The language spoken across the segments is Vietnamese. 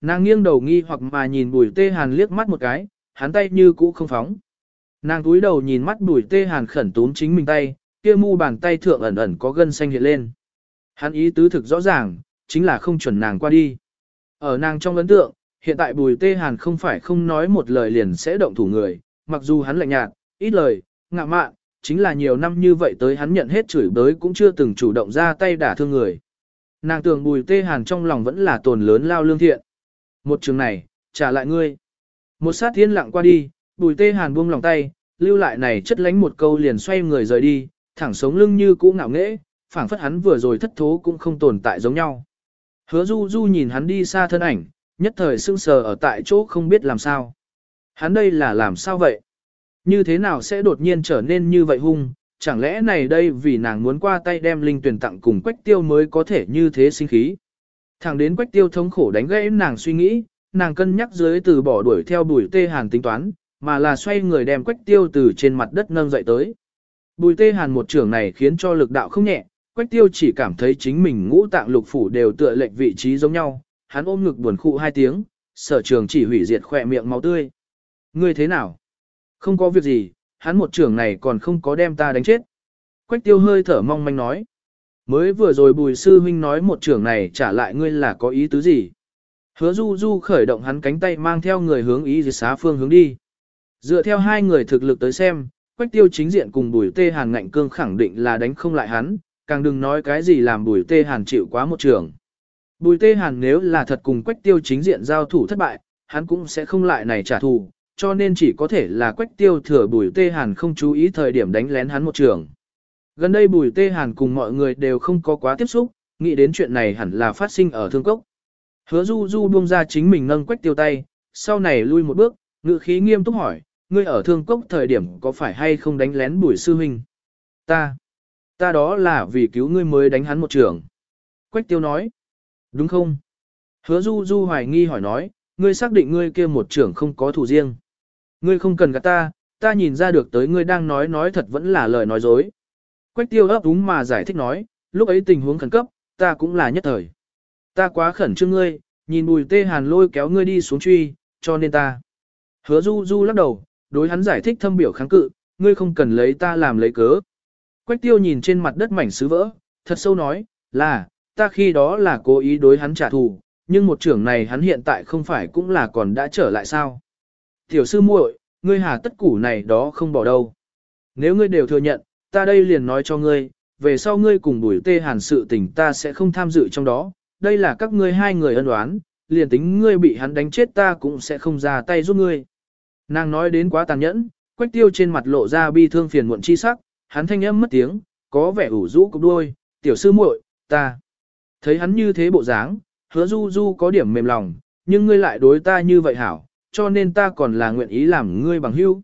Nàng nghiêng đầu nghi hoặc mà nhìn bùi tê hàn liếc mắt một cái, hắn tay như cũ không phóng. Nàng túi đầu nhìn mắt bùi tê hàn khẩn tún chính mình tay, kia mu bàn tay thượng ẩn ẩn có gân xanh hiện lên. Hắn ý tứ thực rõ ràng, chính là không chuẩn nàng qua đi. Ở nàng trong ấn tượng, hiện tại bùi tê hàn không phải không nói một lời liền sẽ động thủ người, mặc dù hắn lạnh nhạt, ít lời, ngạ mạn, chính là nhiều năm như vậy tới hắn nhận hết chửi bới cũng chưa từng chủ động ra tay đả thương người. Nàng tưởng bùi tê hàn trong lòng vẫn là tồn lớn lao lương thiện. Một trường này, trả lại ngươi. Một sát thiên lặng qua đi, bùi tê hàn buông lòng tay, lưu lại này chất lánh một câu liền xoay người rời đi, thẳng sống lưng như cũ ngạo nghễ, phảng phất hắn vừa rồi thất thố cũng không tồn tại giống nhau. Hứa du du nhìn hắn đi xa thân ảnh, nhất thời sưng sờ ở tại chỗ không biết làm sao. Hắn đây là làm sao vậy? Như thế nào sẽ đột nhiên trở nên như vậy hung? Chẳng lẽ này đây vì nàng muốn qua tay đem linh tuyển tặng cùng quách tiêu mới có thể như thế sinh khí? Thẳng đến quách tiêu thống khổ đánh gãy nàng suy nghĩ, nàng cân nhắc dưới từ bỏ đuổi theo bùi tê hàn tính toán, mà là xoay người đem quách tiêu từ trên mặt đất nâng dậy tới. Bùi tê hàn một trưởng này khiến cho lực đạo không nhẹ, quách tiêu chỉ cảm thấy chính mình ngũ tạng lục phủ đều tựa lệch vị trí giống nhau, hắn ôm ngực buồn khụ hai tiếng, sở trường chỉ hủy diệt khỏe miệng máu tươi. Ngươi thế nào? Không có việc gì, hắn một trưởng này còn không có đem ta đánh chết. Quách tiêu hơi thở mong manh nói. Mới vừa rồi bùi sư huynh nói một trưởng này trả lại ngươi là có ý tứ gì? Hứa du du khởi động hắn cánh tay mang theo người hướng ý diệt xá phương hướng đi. Dựa theo hai người thực lực tới xem, quách tiêu chính diện cùng bùi tê hàn ngạnh cương khẳng định là đánh không lại hắn, càng đừng nói cái gì làm bùi tê hàn chịu quá một trường. Bùi tê hàn nếu là thật cùng quách tiêu chính diện giao thủ thất bại, hắn cũng sẽ không lại này trả thù, cho nên chỉ có thể là quách tiêu thừa bùi tê hàn không chú ý thời điểm đánh lén hắn một trường. Gần đây bùi tê hàn cùng mọi người đều không có quá tiếp xúc, nghĩ đến chuyện này hẳn là phát sinh ở thương cốc. Hứa du du buông ra chính mình nâng quách tiêu tay, sau này lui một bước, ngự khí nghiêm túc hỏi, ngươi ở thương cốc thời điểm có phải hay không đánh lén bùi sư huynh? Ta, ta đó là vì cứu ngươi mới đánh hắn một trường. Quách tiêu nói, đúng không? Hứa du du hoài nghi hỏi nói, ngươi xác định ngươi kia một trưởng không có thủ riêng. Ngươi không cần gạt ta, ta nhìn ra được tới ngươi đang nói nói thật vẫn là lời nói dối. Quách tiêu ấp úng mà giải thích nói, lúc ấy tình huống khẩn cấp, ta cũng là nhất thời. Ta quá khẩn trương ngươi, nhìn bùi tê hàn lôi kéo ngươi đi xuống truy, cho nên ta. Hứa du du lắc đầu, đối hắn giải thích thâm biểu kháng cự, ngươi không cần lấy ta làm lấy cớ. Quách tiêu nhìn trên mặt đất mảnh sứ vỡ, thật sâu nói, là, ta khi đó là cố ý đối hắn trả thù, nhưng một trưởng này hắn hiện tại không phải cũng là còn đã trở lại sao. Tiểu sư muội, ngươi hà tất củ này đó không bỏ đâu. Nếu ngươi đều thừa nhận, ta đây liền nói cho ngươi, về sau ngươi cùng bùi tê hàn sự tình ta sẽ không tham dự trong đó, đây là các ngươi hai người ân oán, liền tính ngươi bị hắn đánh chết ta cũng sẽ không ra tay giúp ngươi. Nàng nói đến quá tàn nhẫn, quách tiêu trên mặt lộ ra bi thương phiền muộn chi sắc, hắn thanh âm mất tiếng, có vẻ ủ rũ cục đuôi, tiểu sư muội, ta. Thấy hắn như thế bộ dáng, hứa du du có điểm mềm lòng, nhưng ngươi lại đối ta như vậy hảo, cho nên ta còn là nguyện ý làm ngươi bằng hữu.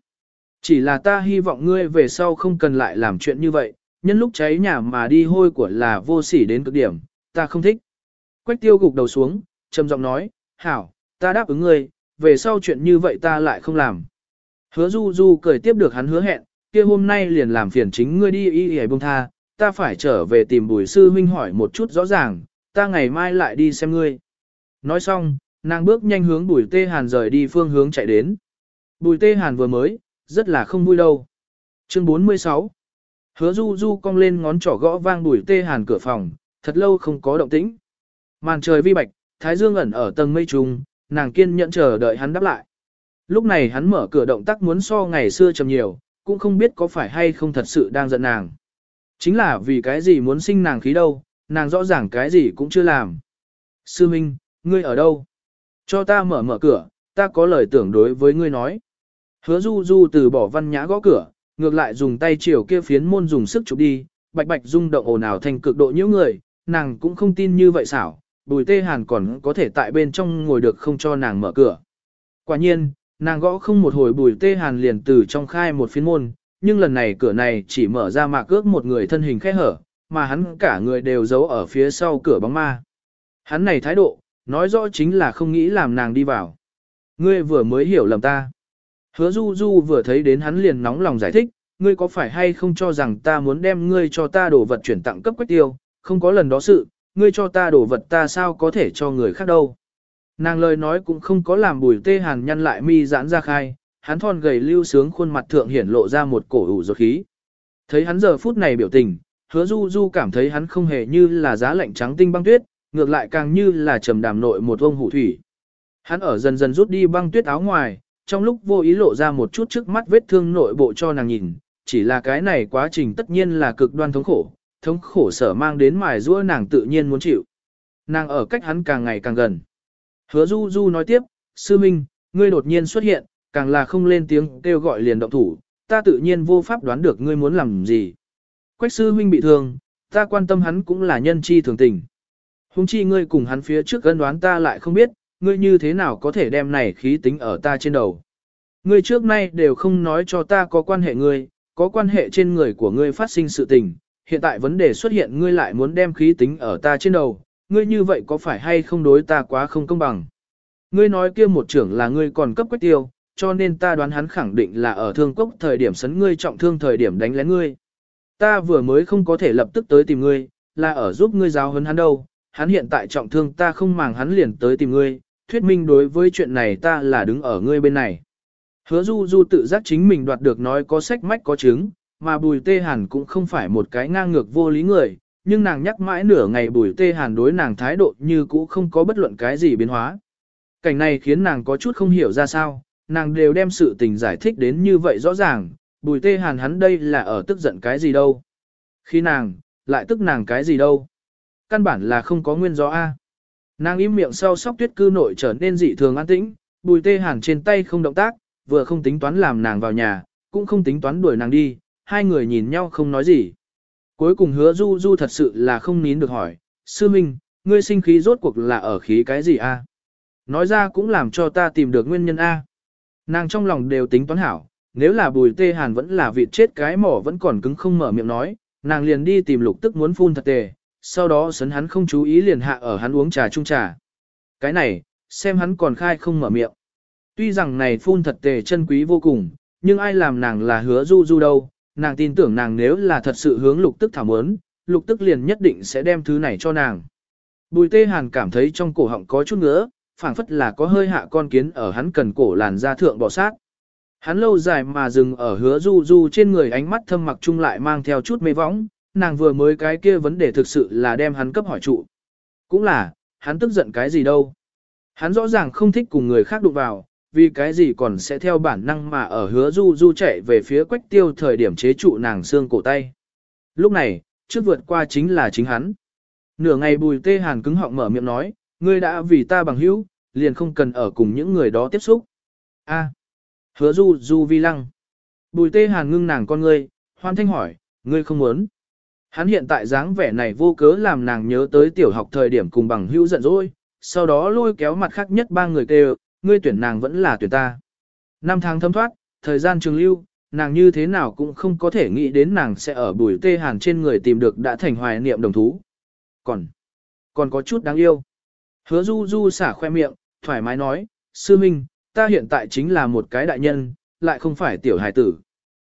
Chỉ là ta hy vọng ngươi về sau không cần lại làm chuyện như vậy, nhân lúc cháy nhà mà đi hôi của là vô sỉ đến cực điểm, ta không thích. Quách tiêu gục đầu xuống, trầm giọng nói, hảo, ta đáp ứng ngươi, về sau chuyện như vậy ta lại không làm. Hứa du du cười tiếp được hắn hứa hẹn, kia hôm nay liền làm phiền chính ngươi đi y y bông tha, ta phải trở về tìm bùi sư huynh hỏi một chút rõ ràng, ta ngày mai lại đi xem ngươi. Nói xong, nàng bước nhanh hướng bùi tê hàn rời đi phương hướng chạy đến. Bùi tê hàn vừa mới, rất là không vui đâu. Chương 46 Hứa du du cong lên ngón trỏ gõ vang bùi tê hàn cửa phòng, thật lâu không có động tĩnh. Màn trời vi bạch, thái dương ẩn ở tầng mây trùng, nàng kiên nhẫn chờ đợi hắn đáp lại. Lúc này hắn mở cửa động tác muốn so ngày xưa chầm nhiều, cũng không biết có phải hay không thật sự đang giận nàng. Chính là vì cái gì muốn sinh nàng khí đâu, nàng rõ ràng cái gì cũng chưa làm. Sư Minh, ngươi ở đâu? Cho ta mở mở cửa, ta có lời tưởng đối với ngươi nói. Hứa du du từ bỏ văn nhã gõ cửa, ngược lại dùng tay chiều kia phiến môn dùng sức chụp đi, bạch bạch rung động ồn ào thành cực độ nhiễu người, nàng cũng không tin như vậy xảo, bùi tê hàn còn có thể tại bên trong ngồi được không cho nàng mở cửa. Quả nhiên, nàng gõ không một hồi bùi tê hàn liền từ trong khai một phiến môn, nhưng lần này cửa này chỉ mở ra mạc ước một người thân hình khẽ hở, mà hắn cả người đều giấu ở phía sau cửa bóng ma. Hắn này thái độ, nói rõ chính là không nghĩ làm nàng đi vào. Ngươi vừa mới hiểu lầm ta. Hứa du du vừa thấy đến hắn liền nóng lòng giải thích, ngươi có phải hay không cho rằng ta muốn đem ngươi cho ta đồ vật chuyển tặng cấp quách tiêu, không có lần đó sự, ngươi cho ta đồ vật ta sao có thể cho người khác đâu. Nàng lời nói cũng không có làm bùi tê hàn nhăn lại mi giãn ra khai, hắn thon gầy lưu sướng khuôn mặt thượng hiển lộ ra một cổ ủ dột khí. Thấy hắn giờ phút này biểu tình, hứa du du cảm thấy hắn không hề như là giá lạnh trắng tinh băng tuyết, ngược lại càng như là trầm đàm nội một ông hủ thủy. Hắn ở dần dần rút đi băng tuyết áo ngoài, trong lúc vô ý lộ ra một chút trước mắt vết thương nội bộ cho nàng nhìn, chỉ là cái này quá trình tất nhiên là cực đoan thống khổ, thống khổ sở mang đến mài giũa nàng tự nhiên muốn chịu. Nàng ở cách hắn càng ngày càng gần. Hứa Du Du nói tiếp, sư minh, ngươi đột nhiên xuất hiện, càng là không lên tiếng kêu gọi liền động thủ, ta tự nhiên vô pháp đoán được ngươi muốn làm gì. Quách sư huynh bị thương, ta quan tâm hắn cũng là nhân chi thường tình. Hùng chi ngươi cùng hắn phía trước gân đoán ta lại không biết, ngươi như thế nào có thể đem này khí tính ở ta trên đầu. Ngươi trước nay đều không nói cho ta có quan hệ ngươi, có quan hệ trên người của ngươi phát sinh sự tình, hiện tại vấn đề xuất hiện ngươi lại muốn đem khí tính ở ta trên đầu, ngươi như vậy có phải hay không đối ta quá không công bằng. Ngươi nói kia một trưởng là ngươi còn cấp quách tiêu, cho nên ta đoán hắn khẳng định là ở thương cốc thời điểm sấn ngươi trọng thương thời điểm đánh lén ngươi. Ta vừa mới không có thể lập tức tới tìm ngươi, là ở giúp ngươi giáo huấn hắn đâu, hắn hiện tại trọng thương ta không màng hắn liền tới tìm ngươi, thuyết minh đối với chuyện này ta là đứng ở ngươi bên này. Hứa du du tự giác chính mình đoạt được nói có sách mách có chứng, mà bùi tê hàn cũng không phải một cái ngang ngược vô lý người, nhưng nàng nhắc mãi nửa ngày bùi tê hàn đối nàng thái độ như cũ không có bất luận cái gì biến hóa. Cảnh này khiến nàng có chút không hiểu ra sao, nàng đều đem sự tình giải thích đến như vậy rõ ràng, bùi tê hàn hắn đây là ở tức giận cái gì đâu. Khi nàng, lại tức nàng cái gì đâu. Căn bản là không có nguyên do A. Nàng im miệng sau sóc tuyết cư nội trở nên dị thường an tĩnh, bùi tê hàn trên tay không động tác, vừa không tính toán làm nàng vào nhà, cũng không tính toán đuổi nàng đi, hai người nhìn nhau không nói gì. Cuối cùng hứa du du thật sự là không nín được hỏi, sư minh, ngươi sinh khí rốt cuộc là ở khí cái gì a? Nói ra cũng làm cho ta tìm được nguyên nhân a. Nàng trong lòng đều tính toán hảo, nếu là bùi tê hàn vẫn là vịt chết cái mỏ vẫn còn cứng không mở miệng nói, nàng liền đi tìm lục tức muốn phun thật tề, sau đó sấn hắn không chú ý liền hạ ở hắn uống trà chung trà. Cái này, xem hắn còn khai không mở miệng. Tuy rằng này phun thật tề chân quý vô cùng, nhưng ai làm nàng là hứa du du đâu, nàng tin tưởng nàng nếu là thật sự hướng lục tức thảo mớn, lục tức liền nhất định sẽ đem thứ này cho nàng. Bùi tê hàn cảm thấy trong cổ họng có chút ngứa, phảng phất là có hơi hạ con kiến ở hắn cần cổ làn da thượng bỏ sát. Hắn lâu dài mà dừng ở hứa du du trên người ánh mắt thâm mặc chung lại mang theo chút mê võng, nàng vừa mới cái kia vấn đề thực sự là đem hắn cấp hỏi trụ. Cũng là, hắn tức giận cái gì đâu. Hắn rõ ràng không thích cùng người khác đụng vào, vì cái gì còn sẽ theo bản năng mà ở hứa du du chạy về phía quách tiêu thời điểm chế trụ nàng xương cổ tay. Lúc này, trước vượt qua chính là chính hắn. Nửa ngày bùi tê hàn cứng họng mở miệng nói, ngươi đã vì ta bằng hữu, liền không cần ở cùng những người đó tiếp xúc. A. hứa du du vi lăng. Bùi tê hàn ngưng nàng con ngươi, hoan thanh hỏi, ngươi không muốn. Hắn hiện tại dáng vẻ này vô cớ làm nàng nhớ tới tiểu học thời điểm cùng bằng hữu giận dỗi, sau đó lôi kéo mặt khác nhất ba người kêu, ngươi tuyển nàng vẫn là tuyển ta. Năm tháng thấm thoát, thời gian trường lưu, nàng như thế nào cũng không có thể nghĩ đến nàng sẽ ở bùi tê hàn trên người tìm được đã thành hoài niệm đồng thú. Còn, còn có chút đáng yêu. Hứa du du xả khoe miệng, thoải mái nói, sư minh, ta hiện tại chính là một cái đại nhân, lại không phải tiểu hài tử.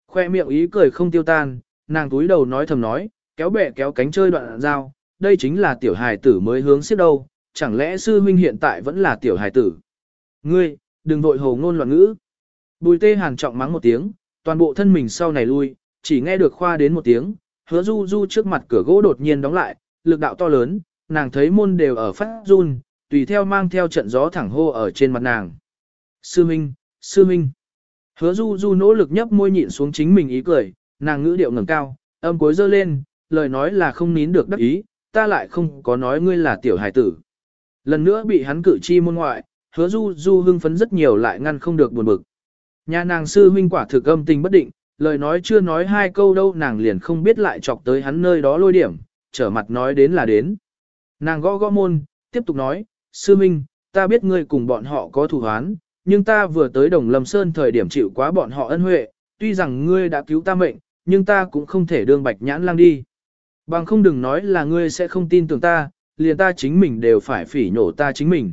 Khoe miệng ý cười không tiêu tan, nàng túi đầu nói thầm nói, kéo bẹ kéo cánh chơi đoạn dao, đây chính là tiểu hài tử mới hướng xiết đâu, chẳng lẽ sư huynh hiện tại vẫn là tiểu hài tử. Ngươi, đừng vội hồ ngôn loạn ngữ. Bùi tê hàn trọng mắng một tiếng, toàn bộ thân mình sau này lui, chỉ nghe được khoa đến một tiếng, hứa du du trước mặt cửa gỗ đột nhiên đóng lại, lực đạo to lớn, nàng thấy môn đều ở phát run, tùy theo mang theo trận gió thẳng hô ở trên mặt nàng. Sư Minh, Sư Minh. Hứa du du nỗ lực nhấp môi nhịn xuống chính mình ý cười, nàng ngữ điệu ngẩng cao, âm cuối dơ lên, lời nói là không nín được đắc ý, ta lại không có nói ngươi là tiểu hài tử. Lần nữa bị hắn cử chi môn ngoại, hứa du du hưng phấn rất nhiều lại ngăn không được buồn bực. Nhà nàng sư huynh quả thực âm tình bất định, lời nói chưa nói hai câu đâu nàng liền không biết lại chọc tới hắn nơi đó lôi điểm, trở mặt nói đến là đến. Nàng gõ gõ môn, tiếp tục nói, sư minh, ta biết ngươi cùng bọn họ có thù hoán, nhưng ta vừa tới đồng lâm sơn thời điểm chịu quá bọn họ ân huệ, tuy rằng ngươi đã cứu ta mệnh, nhưng ta cũng không thể đương bạch nhãn lang đi. Bằng không đừng nói là ngươi sẽ không tin tưởng ta, liền ta chính mình đều phải phỉ nhổ ta chính mình.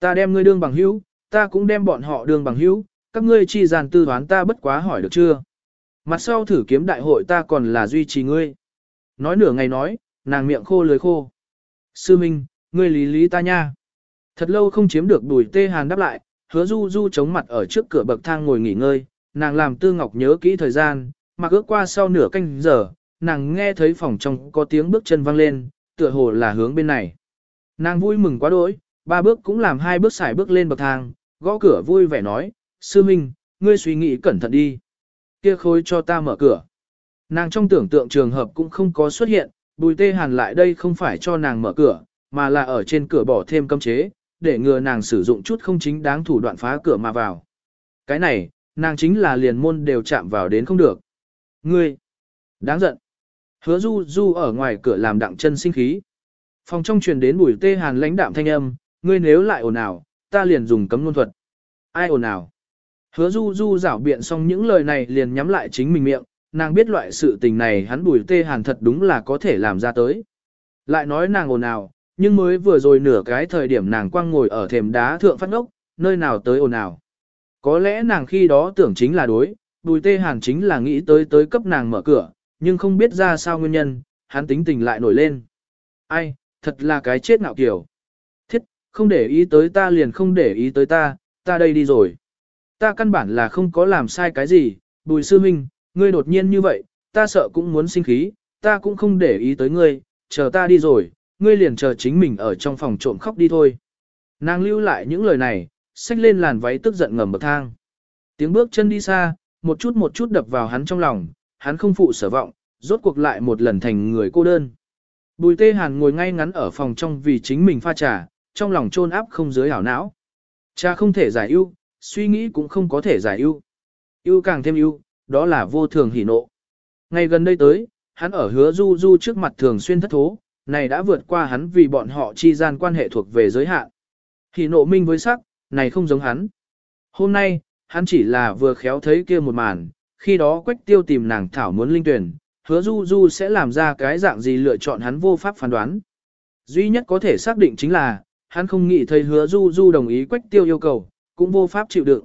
Ta đem ngươi đương bằng hữu, ta cũng đem bọn họ đương bằng hữu, các ngươi chi dàn tư toán ta bất quá hỏi được chưa? Mặt sau thử kiếm đại hội ta còn là duy trì ngươi. Nói nửa ngày nói, nàng miệng khô lưới khô. Sư Minh, ngươi lý lý ta nha. Thật lâu không chiếm được đùi tê hàn đáp lại, hứa du du chống mặt ở trước cửa bậc thang ngồi nghỉ ngơi, nàng làm tư ngọc nhớ kỹ thời gian, mà ước qua sau nửa canh giờ, nàng nghe thấy phòng trong có tiếng bước chân vang lên, tựa hồ là hướng bên này. Nàng vui mừng quá đỗi, ba bước cũng làm hai bước xài bước lên bậc thang, gõ cửa vui vẻ nói, sư minh, ngươi suy nghĩ cẩn thận đi. Kia khối cho ta mở cửa. Nàng trong tưởng tượng trường hợp cũng không có xuất hiện, bùi tê hàn lại đây không phải cho nàng mở cửa, mà là ở trên cửa bỏ thêm cấm chế, để ngừa nàng sử dụng chút không chính đáng thủ đoạn phá cửa mà vào. Cái này, nàng chính là liền môn đều chạm vào đến không được. Ngươi, đáng giận. Hứa du du ở ngoài cửa làm đặng chân sinh khí. Phòng trong truyền đến bùi tê hàn lãnh đạm thanh âm, ngươi nếu lại ồn ào, ta liền dùng cấm nôn thuật. Ai ồn ào? Hứa du du rảo biện xong những lời này liền nhắm lại chính mình miệng, nàng biết loại sự tình này hắn bùi tê hàn thật đúng là có thể làm ra tới. Lại nói nàng ồn ào, nhưng mới vừa rồi nửa cái thời điểm nàng quăng ngồi ở thềm đá thượng phát ngốc, nơi nào tới ồn ào. Có lẽ nàng khi đó tưởng chính là đối, bùi tê hàn chính là nghĩ tới tới cấp nàng mở cửa, nhưng không biết ra sao nguyên nhân, hắn tính tình lại nổi lên. Ai, thật là cái chết nạo kiểu. Thiết, không để ý tới ta liền không để ý tới ta, ta đây đi rồi. Ta căn bản là không có làm sai cái gì, bùi sư minh, ngươi đột nhiên như vậy, ta sợ cũng muốn sinh khí, ta cũng không để ý tới ngươi, chờ ta đi rồi, ngươi liền chờ chính mình ở trong phòng trộm khóc đi thôi. Nàng lưu lại những lời này, xách lên làn váy tức giận ngầm bậc thang. Tiếng bước chân đi xa, một chút một chút đập vào hắn trong lòng, hắn không phụ sở vọng, rốt cuộc lại một lần thành người cô đơn. Bùi tê hàn ngồi ngay ngắn ở phòng trong vì chính mình pha trà, trong lòng trôn áp không dưới hảo não. Cha không thể giải ưu, suy nghĩ cũng không có thể giải ưu. Ưu càng thêm ưu, đó là vô thường hỉ nộ. Ngày gần đây tới, hắn ở hứa du du trước mặt thường xuyên thất thố, này đã vượt qua hắn vì bọn họ chi gian quan hệ thuộc về giới hạn. Hỉ nộ minh với sắc, này không giống hắn. Hôm nay, hắn chỉ là vừa khéo thấy kia một màn, khi đó quách tiêu tìm nàng thảo muốn linh tuyển, hứa du du sẽ làm ra cái dạng gì lựa chọn hắn vô pháp phán đoán. Duy nhất có thể xác định chính là, hắn không nghĩ thấy hứa du du đồng ý quách tiêu yêu cầu, cũng vô pháp chịu đựng.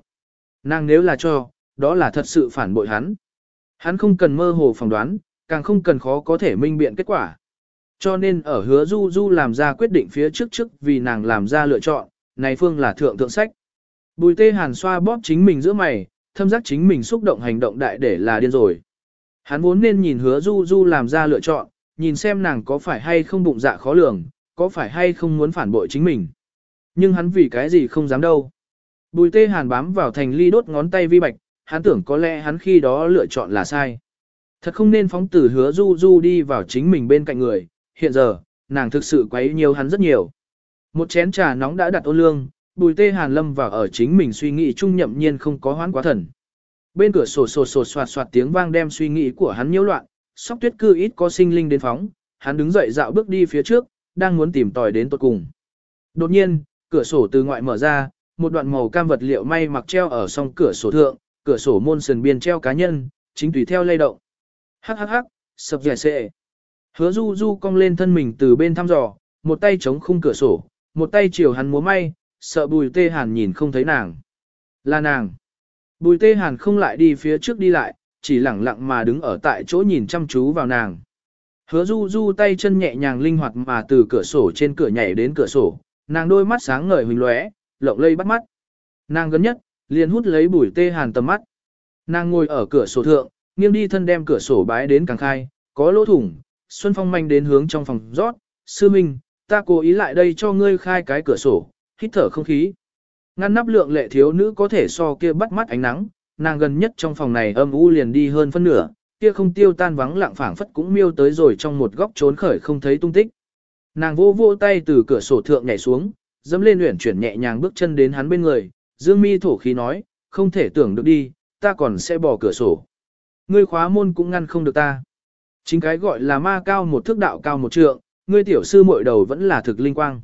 Nàng nếu là cho, đó là thật sự phản bội hắn. Hắn không cần mơ hồ phỏng đoán, càng không cần khó có thể minh biện kết quả. Cho nên ở hứa du du làm ra quyết định phía trước trước vì nàng làm ra lựa chọn, này phương là thượng thượng sách. Bùi tê hàn xoa bóp chính mình giữa mày, thâm giác chính mình xúc động hành động đại để là điên rồi. Hắn vốn nên nhìn hứa du du làm ra lựa chọn, nhìn xem nàng có phải hay không bụng dạ khó lường, có phải hay không muốn phản bội chính mình. Nhưng hắn vì cái gì không dám đâu. Bùi tê hàn bám vào thành ly đốt ngón tay vi bạch, hắn tưởng có lẽ hắn khi đó lựa chọn là sai. Thật không nên phóng tử hứa du du đi vào chính mình bên cạnh người, hiện giờ, nàng thực sự quấy nhiều hắn rất nhiều. Một chén trà nóng đã đặt ôn lương, bùi tê hàn lâm vào ở chính mình suy nghĩ chung nhậm nhiên không có hoán quá thần. Bên cửa sổ sổ sổ soạt soạt tiếng vang đem suy nghĩ của hắn nhiễu loạn, sóc tuyết cư ít có sinh linh đến phóng, hắn đứng dậy dạo bước đi phía trước, đang muốn tìm tòi đến tột cùng. Đột nhiên, cửa sổ từ ngoại mở ra, một đoạn màu cam vật liệu may mặc treo ở song cửa sổ thượng, cửa sổ môn sườn biên treo cá nhân, chính tùy theo lay động. Hắc hắc hắc, sập dẻ xệ. Hứa du du cong lên thân mình từ bên thăm dò, một tay chống khung cửa sổ, một tay chiều hắn múa may, sợ bùi tê hàn nhìn không thấy nàng. Là nàng. Bùi tê hàn không lại đi phía trước đi lại, chỉ lẳng lặng mà đứng ở tại chỗ nhìn chăm chú vào nàng. Hứa du du tay chân nhẹ nhàng linh hoạt mà từ cửa sổ trên cửa nhảy đến cửa sổ, nàng đôi mắt sáng ngời huỳnh lóe, lộng lây bắt mắt. Nàng gần nhất, liền hút lấy bùi tê hàn tầm mắt. Nàng ngồi ở cửa sổ thượng, nghiêng đi thân đem cửa sổ bái đến càng khai, có lỗ thủng, Xuân Phong manh đến hướng trong phòng rót, sư minh, ta cố ý lại đây cho ngươi khai cái cửa sổ, hít thở không khí. Ngăn nắp lượng lệ thiếu nữ có thể so kia bắt mắt ánh nắng, nàng gần nhất trong phòng này âm u liền đi hơn phân nửa, kia không tiêu tan vắng lặng phảng phất cũng miêu tới rồi trong một góc trốn khởi không thấy tung tích. Nàng vô vô tay từ cửa sổ thượng nhảy xuống, dẫm lên uyển chuyển nhẹ nhàng bước chân đến hắn bên người, dương mi thổ khí nói, không thể tưởng được đi, ta còn sẽ bỏ cửa sổ. Ngươi khóa môn cũng ngăn không được ta. Chính cái gọi là ma cao một thước đạo cao một trượng, ngươi tiểu sư muội đầu vẫn là thực linh quang.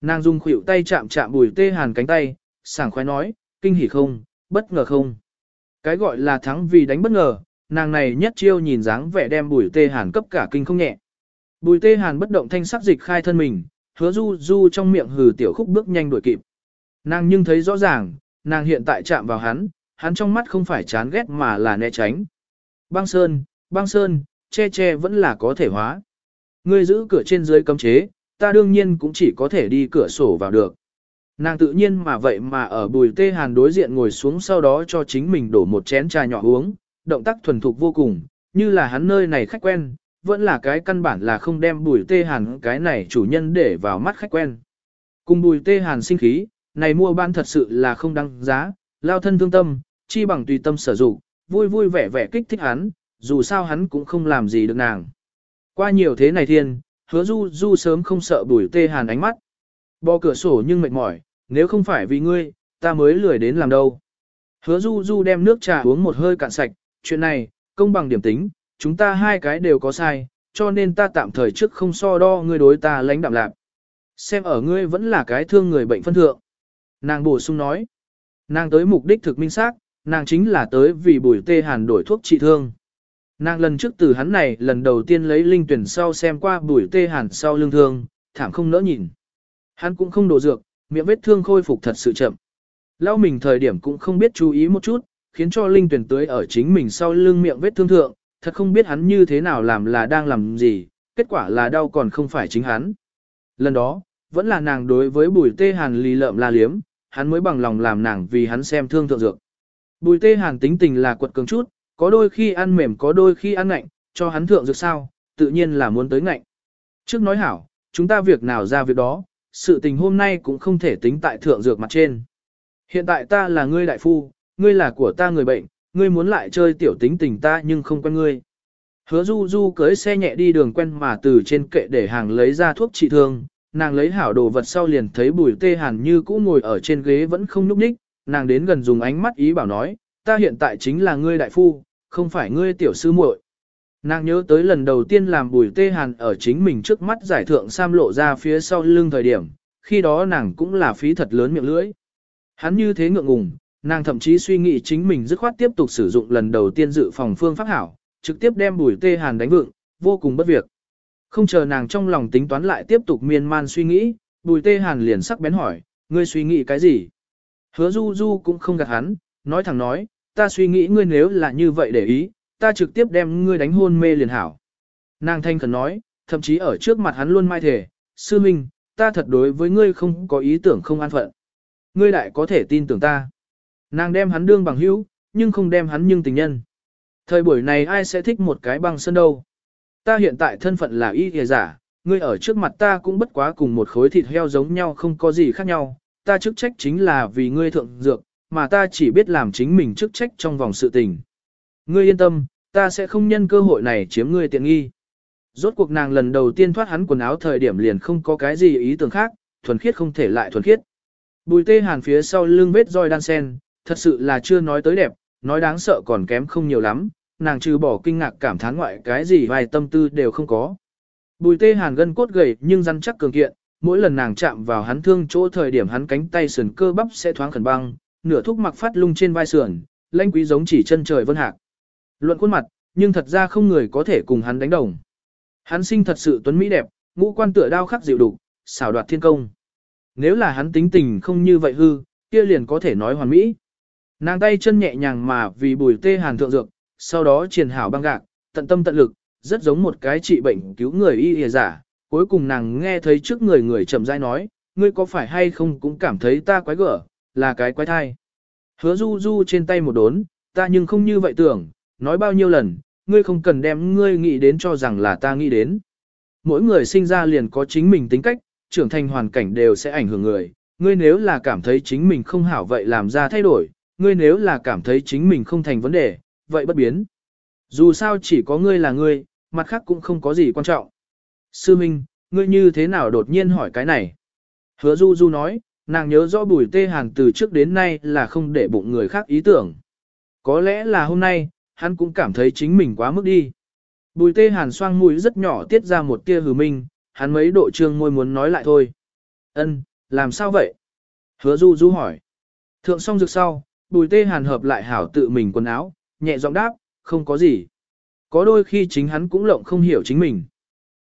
Nàng dùng khuỷu tay chạm chạm bùi tê hàn cánh tay, sảng khoái nói, kinh hỉ không, bất ngờ không. Cái gọi là thắng vì đánh bất ngờ, nàng này nhất chiêu nhìn dáng vẻ đem bùi tê hàn cấp cả kinh không nhẹ. Bùi tê hàn bất động thanh sắc dịch khai thân mình, hứa du du trong miệng hừ tiểu khúc bước nhanh đuổi kịp. Nàng nhưng thấy rõ ràng, nàng hiện tại chạm vào hắn, hắn trong mắt không phải chán ghét mà là né tránh. Băng sơn, băng sơn, che che vẫn là có thể hóa. Ngươi giữ cửa trên dưới cấm chế, ta đương nhiên cũng chỉ có thể đi cửa sổ vào được. Nàng tự nhiên mà vậy mà ở bùi tê hàn đối diện ngồi xuống sau đó cho chính mình đổ một chén trà nhỏ uống, động tác thuần thục vô cùng, như là hắn nơi này khách quen, vẫn là cái căn bản là không đem bùi tê hàn cái này chủ nhân để vào mắt khách quen. Cùng bùi tê hàn sinh khí, này mua ban thật sự là không đăng giá, lao thân thương tâm, chi bằng tùy tâm sở dụng, vui vui vẻ vẻ kích thích hắn, dù sao hắn cũng không làm gì được nàng. Qua nhiều thế này thiên, hứa du du sớm không sợ bùi tê hàn ánh mắt. Bò cửa sổ nhưng mệt mỏi, nếu không phải vì ngươi, ta mới lười đến làm đâu. Hứa du du đem nước trà uống một hơi cạn sạch, chuyện này, công bằng điểm tính, chúng ta hai cái đều có sai, cho nên ta tạm thời trước không so đo ngươi đối ta lãnh đạm lạc. Xem ở ngươi vẫn là cái thương người bệnh phân thượng. Nàng bổ sung nói. Nàng tới mục đích thực minh xác, nàng chính là tới vì bùi tê hàn đổi thuốc trị thương. Nàng lần trước từ hắn này lần đầu tiên lấy linh tuyển sau xem qua bùi tê hàn sau lương thương, thảm không nỡ nhìn. Hắn cũng không đổ dược, miệng vết thương khôi phục thật sự chậm. lao mình thời điểm cũng không biết chú ý một chút, khiến cho linh tuyển tưới ở chính mình sau lưng miệng vết thương thượng, thật không biết hắn như thế nào làm là đang làm gì, kết quả là đau còn không phải chính hắn. Lần đó, vẫn là nàng đối với bùi tê hàn lì lợm la liếm, hắn mới bằng lòng làm nàng vì hắn xem thương thượng dược. Bùi tê hàn tính tình là quật cường chút, có đôi khi ăn mềm có đôi khi ăn ngạnh, cho hắn thượng dược sao, tự nhiên là muốn tới ngạnh. Trước nói hảo, chúng ta việc nào ra việc đó, sự tình hôm nay cũng không thể tính tại thượng dược mặt trên. Hiện tại ta là ngươi đại phu, ngươi là của ta người bệnh, ngươi muốn lại chơi tiểu tính tình ta nhưng không quen ngươi. Hứa du du cưới xe nhẹ đi đường quen mà từ trên kệ để hàng lấy ra thuốc trị thương, nàng lấy hảo đồ vật sau liền thấy bùi tê hàn như cũ ngồi ở trên ghế vẫn không nhúc nhích, nàng đến gần dùng ánh mắt ý bảo nói, ta hiện tại chính là ngươi đại phu, không phải ngươi tiểu sư muội. Nàng nhớ tới lần đầu tiên làm bùi tê hàn ở chính mình trước mắt giải thượng sam lộ ra phía sau lưng thời điểm, khi đó nàng cũng là phí thật lớn miệng lưỡi. Hắn như thế ngượng ngùng, nàng thậm chí suy nghĩ chính mình dứt khoát tiếp tục sử dụng lần đầu tiên dự phòng phương pháp hảo, trực tiếp đem bùi tê hàn đánh vượng, vô cùng bất việc. Không chờ nàng trong lòng tính toán lại tiếp tục miên man suy nghĩ, bùi tê hàn liền sắc bén hỏi, ngươi suy nghĩ cái gì? Hứa du du cũng không gạt hắn, nói thẳng nói, ta suy nghĩ ngươi nếu là như vậy để ý, ta trực tiếp đem ngươi đánh hôn mê liền hảo. Nàng thanh khẩn nói, thậm chí ở trước mặt hắn luôn mai thể, sư minh, ta thật đối với ngươi không có ý tưởng không an phận. Ngươi lại có thể tin tưởng ta. Nàng đem hắn đương bằng hữu, nhưng không đem hắn nhưng tình nhân. Thời buổi này ai sẽ thích một cái băng sơn đâu. Ta hiện tại thân phận là y hề giả, ngươi ở trước mặt ta cũng bất quá cùng một khối thịt heo giống nhau không có gì khác nhau. Ta chức trách chính là vì ngươi thượng dược, mà ta chỉ biết làm chính mình chức trách trong vòng sự tình. Ngươi yên tâm, ta sẽ không nhân cơ hội này chiếm ngươi tiện nghi. Rốt cuộc nàng lần đầu tiên thoát hắn quần áo thời điểm liền không có cái gì ý tưởng khác, thuần khiết không thể lại thuần khiết. Bùi tê hàn phía sau lưng vết roi đan sen, thật sự là chưa nói tới đẹp, nói đáng sợ còn kém không nhiều lắm, nàng trừ bỏ kinh ngạc cảm thán ngoại cái gì vài tâm tư đều không có. Bùi tê hàn gân cốt gầy nhưng rắn chắc cường kiện, mỗi lần nàng chạm vào hắn thương chỗ thời điểm hắn cánh tay sườn cơ bắp sẽ thoáng khẩn băng, nửa thúc mặc phát lung trên vai sườn, lãnh quý giống chỉ chân trời vân hạc. Luận khuôn mặt, nhưng thật ra không người có thể cùng hắn đánh đồng. Hắn sinh thật sự tuấn mỹ đẹp, ngũ quan tựa đao khắc dịu đục, xảo đoạt thiên công. Nếu là hắn tính tình không như vậy hư, kia liền có thể nói hoàn mỹ. Nàng tay chân nhẹ nhàng mà vì bùi tê hàn thượng dược, sau đó triền hảo băng gạc, tận tâm tận lực, rất giống một cái trị bệnh cứu người y y giả. Cuối cùng nàng nghe thấy trước người người chậm rãi nói, ngươi có phải hay không cũng cảm thấy ta quái gở, là cái quái thai. Hứa du du trên tay một đốn, ta nhưng không như vậy tưởng, nói bao nhiêu lần, ngươi không cần đem ngươi nghĩ đến cho rằng là ta nghĩ đến. Mỗi người sinh ra liền có chính mình tính cách, trưởng thành hoàn cảnh đều sẽ ảnh hưởng người, ngươi nếu là cảm thấy chính mình không hảo vậy làm ra thay đổi, ngươi nếu là cảm thấy chính mình không thành vấn đề, vậy bất biến. Dù sao chỉ có ngươi là ngươi, mặt khác cũng không có gì quan trọng. Sư Minh, ngươi như thế nào đột nhiên hỏi cái này? Hứa Du Du nói, nàng nhớ rõ bùi tê hàn từ trước đến nay là không để bụng người khác ý tưởng. Có lẽ là hôm nay, hắn cũng cảm thấy chính mình quá mức đi. Bùi tê hàn xoang mũi rất nhỏ tiết ra một tia hừ minh, hắn mấy độ trương môi muốn nói lại thôi. Ân, làm sao vậy? Hứa Du Du hỏi. Thượng xong dược sau, bùi tê hàn hợp lại hảo tự mình quần áo, nhẹ giọng đáp, không có gì. Có đôi khi chính hắn cũng lộng không hiểu chính mình.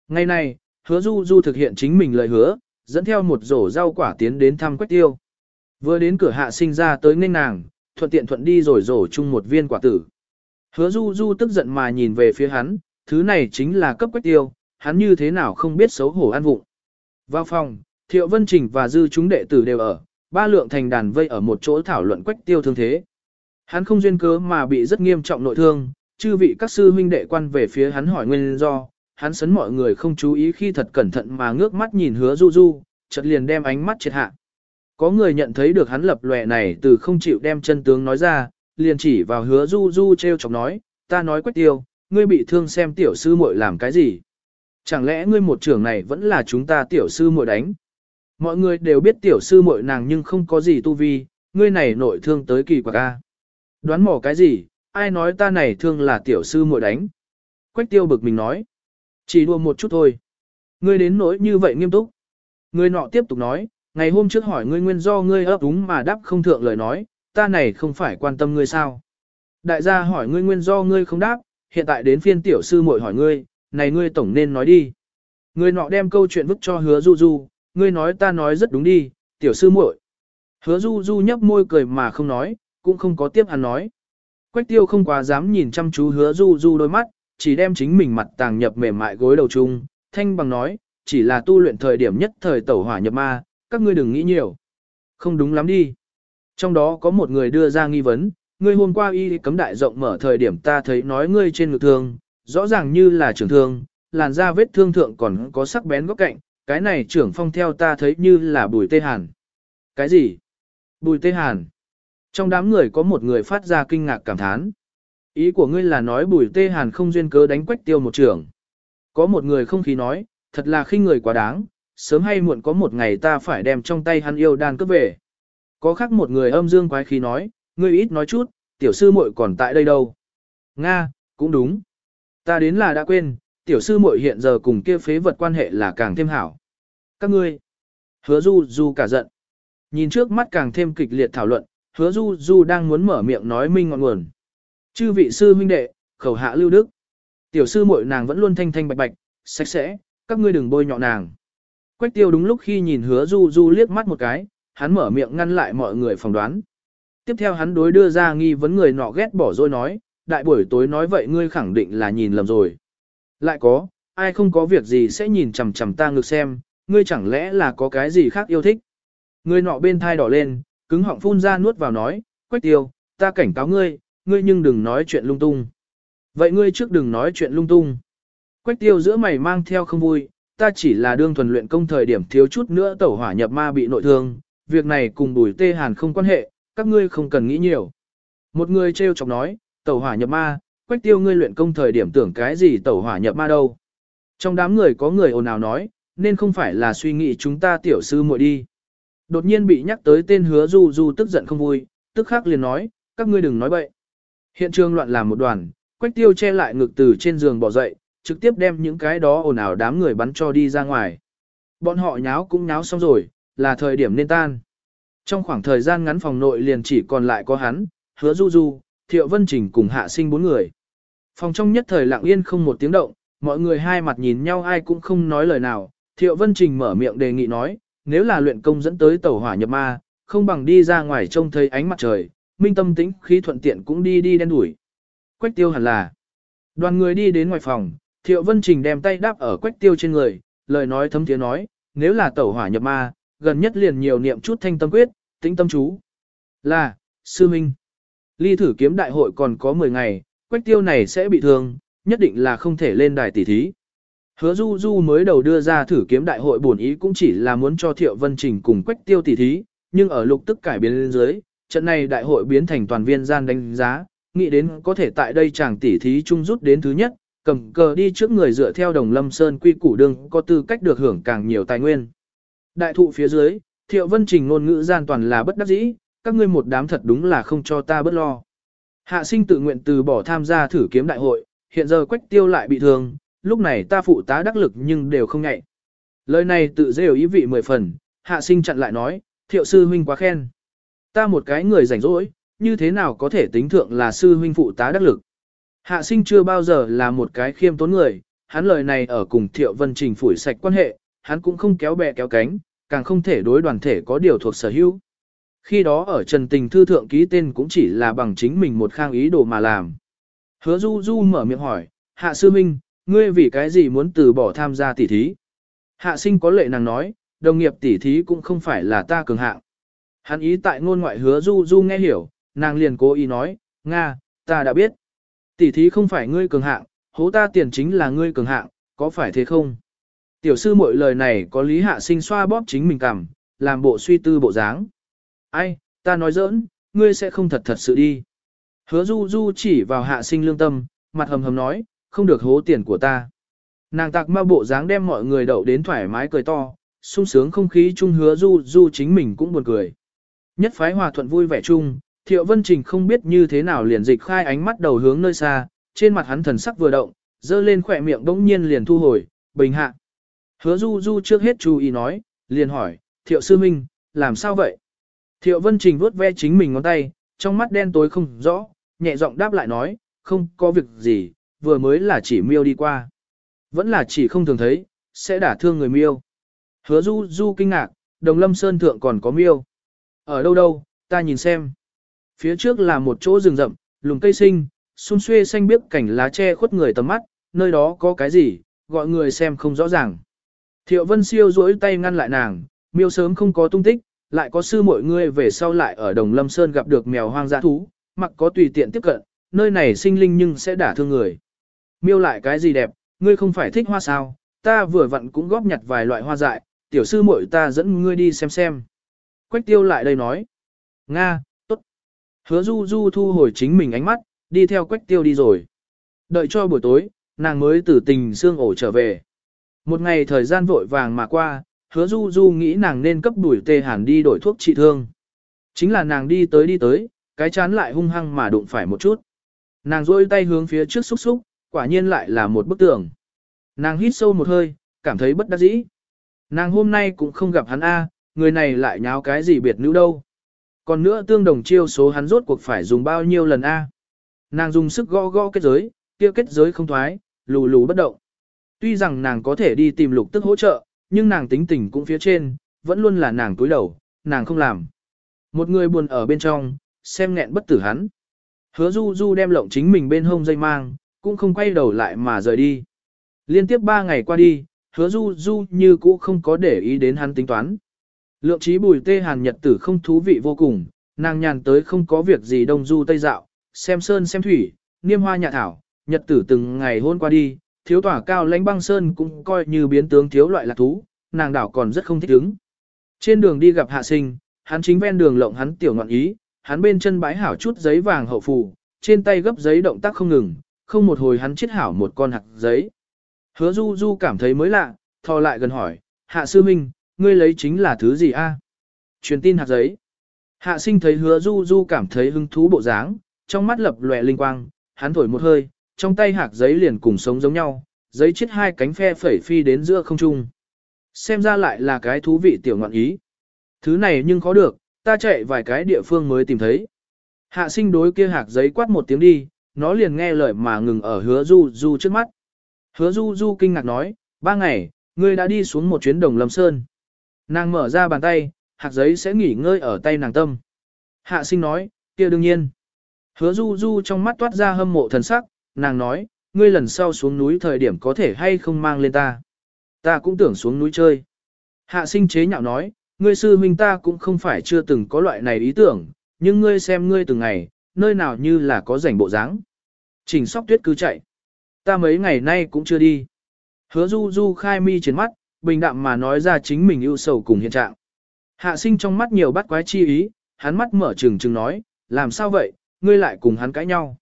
Ngày nay hứa Du Du thực hiện chính mình lời hứa, dẫn theo một rổ rau quả tiến đến thăm Quách Tiêu. Vừa đến cửa hạ sinh ra tới nên nàng, thuận tiện thuận đi rồi rổ chung một viên quả tử. Hứa Du Du tức giận mà nhìn về phía hắn, thứ này chính là cấp Quách Tiêu, hắn như thế nào không biết xấu hổ ăn vụng. Vào phòng, Thiệu Vân Trình và dư chúng đệ tử đều ở, ba lượng thành đàn vây ở một chỗ thảo luận quách tiêu thương thế. Hắn không duyên cớ mà bị rất nghiêm trọng nội thương, chư vị các sư huynh đệ quan về phía hắn hỏi nguyên do, hắn sấn mọi người không chú ý khi thật cẩn thận mà ngước mắt nhìn hứa du du, chợt liền đem ánh mắt triệt hạ. Có người nhận thấy được hắn lập lòe này từ không chịu đem chân tướng nói ra, liền chỉ vào hứa du du treo chọc nói, ta nói quách tiêu, ngươi bị thương xem tiểu sư muội làm cái gì. Chẳng lẽ ngươi một trưởng này vẫn là chúng ta tiểu sư muội đánh? Mọi người đều biết tiểu sư muội nàng nhưng không có gì tu vi, ngươi này nội thương tới kỳ quặc ca. Đoán mò cái gì, ai nói ta này thương là tiểu sư muội đánh? Quách tiêu bực mình nói. Chỉ đùa một chút thôi. Ngươi đến nỗi như vậy nghiêm túc. Ngươi nọ tiếp tục nói, ngày hôm trước hỏi ngươi nguyên do ngươi ấp úng mà đáp không thượng lời nói, ta này không phải quan tâm ngươi sao. Đại gia hỏi ngươi nguyên do ngươi không đáp, hiện tại đến phiên tiểu sư muội hỏi ngươi, này ngươi tổng nên nói đi. Ngươi nọ đem câu chuyện vứt cho hứa du du, ngươi nói ta nói rất đúng đi, tiểu sư muội. Hứa du du nhấp môi cười mà không nói, cũng không có tiếp hắn nói. Quách tiêu không quá dám nhìn chăm chú hứa du du đôi mắt, chỉ đem chính mình mặt tàng nhập mềm mại gối đầu chung, thanh bằng nói, chỉ là tu luyện thời điểm nhất thời tẩu hỏa nhập ma, các ngươi đừng nghĩ nhiều. Không đúng lắm đi. Trong đó có một người đưa ra nghi vấn, ngươi hôm qua y cấm đại rộng mở thời điểm ta thấy nói ngươi trên ngực thương, rõ ràng như là trưởng thương, làn da vết thương thượng còn có sắc bén góc cạnh, cái này trưởng phong theo ta thấy như là bùi tê hàn. Cái gì? Bùi tê hàn. Trong đám người có một người phát ra kinh ngạc cảm thán. Ý của ngươi là nói bùi tê hàn không duyên cớ đánh quách tiêu một trưởng. Có một người không khí nói, thật là khinh người quá đáng, sớm hay muộn có một ngày ta phải đem trong tay hắn yêu đan cướp về. Có khác một người âm dương quái khí nói, ngươi ít nói chút, tiểu sư muội còn tại đây đâu. Nga, cũng đúng. Ta đến là đã quên, tiểu sư muội hiện giờ cùng kia phế vật quan hệ là càng thêm hảo. Các ngươi, hứa du du cả giận. Nhìn trước mắt càng thêm kịch liệt thảo luận, hứa du du đang muốn mở miệng nói minh ngọn nguồn. Chư vị sư huynh đệ, khẩu hạ lưu đức. Tiểu sư muội nàng vẫn luôn thanh thanh bạch bạch, sạch sẽ, các ngươi đừng bôi nhọ nàng. Quách tiêu đúng lúc khi nhìn hứa du du liếc mắt một cái, hắn mở miệng ngăn lại mọi người phỏng đoán. Tiếp theo hắn đối đưa ra nghi vấn người nọ ghét bỏ rồi nói, đại buổi tối nói vậy ngươi khẳng định là nhìn lầm rồi. Lại có, ai không có việc gì sẽ nhìn chằm chằm ta ngược xem, ngươi chẳng lẽ là có cái gì khác yêu thích. Người nọ bên thai đỏ lên, cứng họng phun ra nuốt vào nói, quách tiêu, ta cảnh cáo ngươi, ngươi nhưng đừng nói chuyện lung tung. Vậy ngươi trước đừng nói chuyện lung tung. Quách tiêu giữa mày mang theo không vui, ta chỉ là đương thuần luyện công thời điểm thiếu chút nữa tẩu hỏa nhập ma bị nội thương, việc này cùng bùi tê hàn không quan hệ, các ngươi không cần nghĩ nhiều. Một người trêu chọc nói, tẩu hỏa nhập ma, quách tiêu ngươi luyện công thời điểm tưởng cái gì tẩu hỏa nhập ma đâu. Trong đám người có người ồn ào nói, nên không phải là suy nghĩ chúng ta tiểu sư muội đi. Đột nhiên bị nhắc tới tên hứa du du tức giận không vui, tức khắc liền nói, các ngươi đừng nói bậy. Hiện trường loạn làm một đoàn, quách tiêu che lại ngực từ trên giường bỏ dậy, trực tiếp đem những cái đó ồn ào đám người bắn cho đi ra ngoài. Bọn họ nháo cũng nháo xong rồi, là thời điểm nên tan. Trong khoảng thời gian ngắn phòng nội liền chỉ còn lại có hắn, hứa du du, thiệu vân trình cùng hạ sinh bốn người. Phòng trong nhất thời lặng yên không một tiếng động, mọi người hai mặt nhìn nhau ai cũng không nói lời nào. Thiệu vân trình mở miệng đề nghị nói, nếu là luyện công dẫn tới tàu hỏa nhập ma, không bằng đi ra ngoài trông thấy ánh mặt trời, minh tâm tĩnh khí thuận tiện cũng đi đi đen đuổi. Quách tiêu hẳn là. Đoàn người đi đến ngoài phòng, Thiệu Vân Trình đem tay đáp ở quách tiêu trên người, lời nói thấm tiếng nói, nếu là tẩu hỏa nhập ma, gần nhất liền nhiều niệm chút thanh tâm quyết, tĩnh tâm chú. Là, sư minh. Ly thử kiếm đại hội còn có 10 ngày, quách tiêu này sẽ bị thương, nhất định là không thể lên đài tỷ thí. Hứa Du Du mới đầu đưa ra thử kiếm đại hội bổn ý cũng chỉ là muốn cho Thiệu Vân Trình cùng quách tiêu tỷ thí, nhưng ở lục tức cải biến lên dưới, trận này đại hội biến thành toàn viên gian đánh giá, nghĩ đến có thể tại đây chàng tỷ thí chung rút đến thứ nhất, cầm cờ đi trước người dựa theo đồng lâm sơn quy củ đương có tư cách được hưởng càng nhiều tài nguyên. Đại thụ phía dưới, thiệu vân trình ngôn ngữ gian toàn là bất đắc dĩ, các ngươi một đám thật đúng là không cho ta bất lo. Hạ sinh tự nguyện từ bỏ tham gia thử kiếm đại hội, hiện giờ quách tiêu lại bị thương, lúc này ta phụ tá đắc lực nhưng đều không ngại. Lời này tự dễ ý vị mười phần, hạ sinh chặn lại nói, thiệu sư huynh quá khen. Ta một cái người rảnh rỗi, như thế nào có thể tính thượng là sư huynh phụ tá đắc lực. Hạ sinh chưa bao giờ là một cái khiêm tốn người, hắn lời này ở cùng Thiệu Vân Trình phủi sạch quan hệ, hắn cũng không kéo bè kéo cánh, càng không thể đối đoàn thể có điều thuộc sở hữu. Khi đó ở Trần Tình Thư Thượng ký tên cũng chỉ là bằng chính mình một khang ý đồ mà làm. Hứa Du Du mở miệng hỏi, Hạ Sư Minh, ngươi vì cái gì muốn từ bỏ tham gia tỷ thí? Hạ sinh có lệ nàng nói, đồng nghiệp tỷ thí cũng không phải là ta cường hạng. Hắn ý tại ngôn ngoại hứa du du nghe hiểu, nàng liền cố ý nói, Nga, ta đã biết. Tỷ thí không phải ngươi cường hạng, hố ta tiền chính là ngươi cường hạng, có phải thế không? Tiểu sư mọi lời này có lý hạ sinh xoa bóp chính mình cảm, làm bộ suy tư bộ dáng. Ai, ta nói giỡn, ngươi sẽ không thật thật sự đi. Hứa du du chỉ vào hạ sinh lương tâm, mặt hầm hầm nói, không được hố tiền của ta. Nàng tạc ma bộ dáng đem mọi người đậu đến thoải mái cười to, sung sướng không khí chung hứa du du chính mình cũng buồn cười. Nhất phái hòa thuận vui vẻ chung, thiệu vân trình không biết như thế nào liền dịch khai ánh mắt đầu hướng nơi xa, trên mặt hắn thần sắc vừa động, dơ lên khỏe miệng bỗng nhiên liền thu hồi, bình hạ. Hứa du du trước hết chú ý nói, liền hỏi, thiệu sư minh, làm sao vậy? Thiệu vân trình vuốt ve chính mình ngón tay, trong mắt đen tối không rõ, nhẹ giọng đáp lại nói, không có việc gì, vừa mới là chỉ miêu đi qua. Vẫn là chỉ không thường thấy, sẽ đả thương người miêu. Hứa du du kinh ngạc, đồng lâm sơn thượng còn có miêu. Ở đâu đâu, ta nhìn xem. Phía trước là một chỗ rừng rậm, lùm cây sinh, xung xuê xanh biếc cảnh lá che khuất người tầm mắt, nơi đó có cái gì, gọi người xem không rõ ràng. Thiệu Vân Siêu duỗi tay ngăn lại nàng, miêu sớm không có tung tích, lại có sư mọi người về sau lại ở Đồng Lâm Sơn gặp được mèo hoang dã thú, mặc có tùy tiện tiếp cận, nơi này sinh linh nhưng sẽ đả thương người. Miêu lại cái gì đẹp, ngươi không phải thích hoa sao, ta vừa vặn cũng góp nhặt vài loại hoa dại, tiểu sư muội ta dẫn ngươi đi xem xem. Quách tiêu lại đây nói. Nga, tốt. Hứa du du thu hồi chính mình ánh mắt, đi theo quách tiêu đi rồi. Đợi cho buổi tối, nàng mới từ tình xương ổ trở về. Một ngày thời gian vội vàng mà qua, hứa du du nghĩ nàng nên cấp đuổi tê hàn đi đổi thuốc trị thương. Chính là nàng đi tới đi tới, cái chán lại hung hăng mà đụng phải một chút. Nàng rôi tay hướng phía trước xúc xúc, quả nhiên lại là một bức tường. Nàng hít sâu một hơi, cảm thấy bất đắc dĩ. Nàng hôm nay cũng không gặp hắn A, người này lại nháo cái gì biệt nữ đâu. Còn nữa tương đồng chiêu số hắn rốt cuộc phải dùng bao nhiêu lần A. Nàng dùng sức gõ gõ kết giới, kia kết giới không thoái, lù lù bất động. Tuy rằng nàng có thể đi tìm lục tức hỗ trợ, nhưng nàng tính tình cũng phía trên, vẫn luôn là nàng túi đầu, nàng không làm. Một người buồn ở bên trong, xem nghẹn bất tử hắn. Hứa du du đem lộng chính mình bên hông dây mang, cũng không quay đầu lại mà rời đi. Liên tiếp ba ngày qua đi, hứa du du như cũ không có để ý đến hắn tính toán. Lượng trí bùi tê hàn nhật tử không thú vị vô cùng, nàng nhàn tới không có việc gì đông du tây dạo, xem sơn xem thủy, niêm hoa nhà thảo, nhật tử từng ngày hôn qua đi, thiếu tỏa cao lãnh băng sơn cũng coi như biến tướng thiếu loại lạc thú, nàng đảo còn rất không thích ứng. Trên đường đi gặp hạ sinh, hắn chính ven đường lộng hắn tiểu ngọn ý, hắn bên chân bãi hảo chút giấy vàng hậu phù, trên tay gấp giấy động tác không ngừng, không một hồi hắn chết hảo một con hạt giấy. Hứa du du cảm thấy mới lạ, thò lại gần hỏi, hạ sư minh, ngươi lấy chính là thứ gì a? Truyền tin hạt giấy. Hạ sinh thấy hứa du du cảm thấy hứng thú bộ dáng, trong mắt lập lòe linh quang, hắn thổi một hơi, trong tay hạt giấy liền cùng sống giống nhau, giấy chết hai cánh phe phẩy phi đến giữa không trung. Xem ra lại là cái thú vị tiểu ngọn ý. Thứ này nhưng khó được, ta chạy vài cái địa phương mới tìm thấy. Hạ sinh đối kia hạt giấy quát một tiếng đi, nó liền nghe lời mà ngừng ở hứa du du trước mắt. Hứa du du kinh ngạc nói, ba ngày, ngươi đã đi xuống một chuyến đồng lâm sơn. Nàng mở ra bàn tay, hạt giấy sẽ nghỉ ngơi ở tay nàng tâm. Hạ sinh nói, kia đương nhiên. Hứa du du trong mắt toát ra hâm mộ thần sắc, nàng nói, ngươi lần sau xuống núi thời điểm có thể hay không mang lên ta. Ta cũng tưởng xuống núi chơi. Hạ sinh chế nhạo nói, ngươi sư huynh ta cũng không phải chưa từng có loại này ý tưởng, nhưng ngươi xem ngươi từng ngày, nơi nào như là có rảnh bộ dáng. Trình sóc tuyết cứ chạy. Ta mấy ngày nay cũng chưa đi. Hứa du du khai mi trên mắt, bình đạm mà nói ra chính mình ưu sầu cùng hiện trạng. Hạ sinh trong mắt nhiều bắt quái chi ý, hắn mắt mở trừng trừng nói, làm sao vậy, ngươi lại cùng hắn cãi nhau.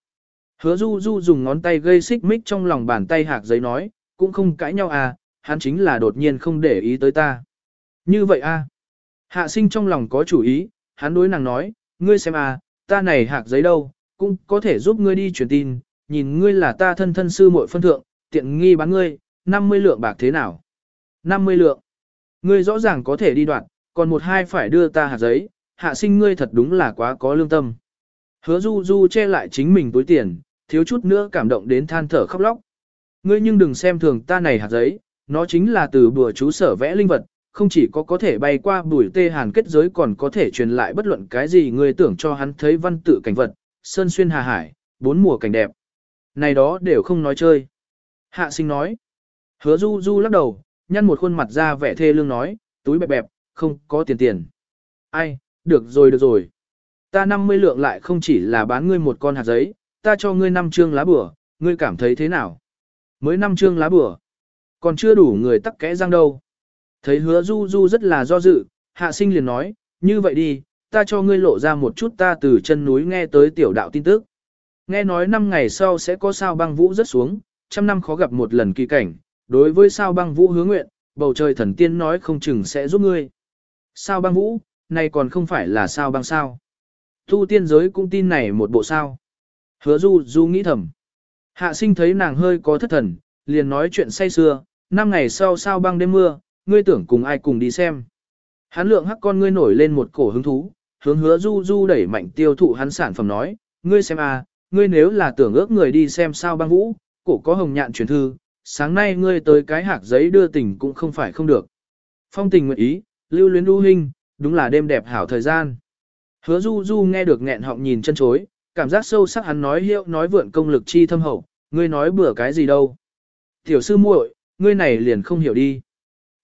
Hứa du du dùng ngón tay gây xích mích trong lòng bàn tay hạc giấy nói, cũng không cãi nhau à, hắn chính là đột nhiên không để ý tới ta. Như vậy à. Hạ sinh trong lòng có chủ ý, hắn đối nàng nói, ngươi xem à, ta này hạc giấy đâu, cũng có thể giúp ngươi đi truyền tin, nhìn ngươi là ta thân thân sư muội phân thượng, tiện nghi bán ngươi, 50 lượng bạc thế nào? 50 lượng. Ngươi rõ ràng có thể đi đoạn, còn một hai phải đưa ta hạt giấy, hạ sinh ngươi thật đúng là quá có lương tâm. Hứa du du che lại chính mình túi tiền, thiếu chút nữa cảm động đến than thở khóc lóc. Ngươi nhưng đừng xem thường ta này hạt giấy, nó chính là từ bùa chú sở vẽ linh vật, không chỉ có có thể bay qua bùi tê hàn kết giới còn có thể truyền lại bất luận cái gì ngươi tưởng cho hắn thấy văn tự cảnh vật, sơn xuyên hà hải, bốn mùa cảnh đẹp. Này đó đều không nói chơi. Hạ sinh nói. Hứa du du lắc đầu, nhăn một khuôn mặt ra vẻ thê lương nói, túi bẹp bẹp, không có tiền tiền. Ai, được rồi được rồi. Ta 50 lượng lại không chỉ là bán ngươi một con hạt giấy, ta cho ngươi 5 trương lá bửa, ngươi cảm thấy thế nào? Mới 5 trương lá bửa, còn chưa đủ người tắc kẽ răng đâu. Thấy hứa du du rất là do dự, hạ sinh liền nói, như vậy đi, ta cho ngươi lộ ra một chút ta từ chân núi nghe tới tiểu đạo tin tức. Nghe nói 5 ngày sau sẽ có sao băng vũ rất xuống, trăm năm khó gặp một lần kỳ cảnh, đối với sao băng vũ hứa nguyện, bầu trời thần tiên nói không chừng sẽ giúp ngươi. Sao băng vũ, này còn không phải là sao băng sao. Tu tiên giới cũng tin này một bộ sao. Hứa du du nghĩ thầm. Hạ sinh thấy nàng hơi có thất thần, liền nói chuyện say xưa, năm ngày sau sao băng đêm mưa, ngươi tưởng cùng ai cùng đi xem. Hắn lượng hắc con ngươi nổi lên một cổ hứng thú, hướng hứa du du đẩy mạnh tiêu thụ hắn sản phẩm nói, ngươi xem à, ngươi nếu là tưởng ước người đi xem sao băng vũ, cổ có hồng nhạn truyền thư, sáng nay ngươi tới cái hạc giấy đưa tình cũng không phải không được. Phong tình nguyện ý, lưu luyến lưu hình, đúng là đêm đẹp hảo thời gian. Hứa du du nghe được nghẹn họng nhìn chân chối, cảm giác sâu sắc hắn nói hiệu nói vượn công lực chi thâm hậu, ngươi nói bừa cái gì đâu. Tiểu sư muội, ngươi này liền không hiểu đi.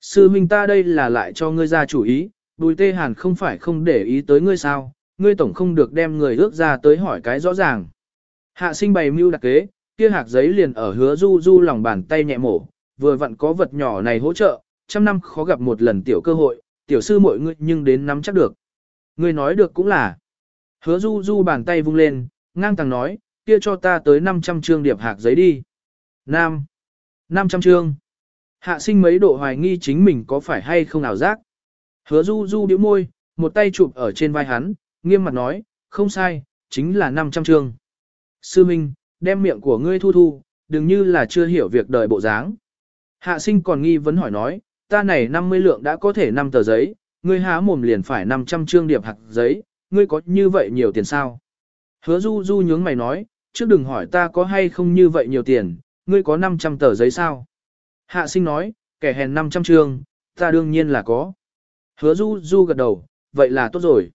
Sư huynh ta đây là lại cho ngươi ra chủ ý, bùi tê hàn không phải không để ý tới ngươi sao, ngươi tổng không được đem người ước ra tới hỏi cái rõ ràng. Hạ sinh bày mưu đặc kế, kia hạt giấy liền ở hứa du du lòng bàn tay nhẹ mổ, vừa vặn có vật nhỏ này hỗ trợ, trăm năm khó gặp một lần tiểu cơ hội, tiểu sư mọi người nhưng đến nắm chắc được. Ngươi nói được cũng là. Hứa du du bàn tay vung lên, ngang tàng nói, kia cho ta tới 500 chương điệp hạt giấy đi. Nam. 500 chương. Hạ sinh mấy độ hoài nghi chính mình có phải hay không ảo giác. Hứa du du điếu môi, một tay chụp ở trên vai hắn, nghiêm mặt nói, không sai, chính là 500 chương. Sư Minh, đem miệng của ngươi thu thu, đừng như là chưa hiểu việc đời bộ dáng. Hạ sinh còn nghi vấn hỏi nói, ta này 50 lượng đã có thể 5 tờ giấy, ngươi há mồm liền phải 500 trương điệp hạt giấy, ngươi có như vậy nhiều tiền sao? Hứa du du nhướng mày nói, trước đừng hỏi ta có hay không như vậy nhiều tiền, ngươi có 500 tờ giấy sao? Hạ sinh nói, kẻ hèn 500 trương, ta đương nhiên là có. Hứa du du gật đầu, vậy là tốt rồi.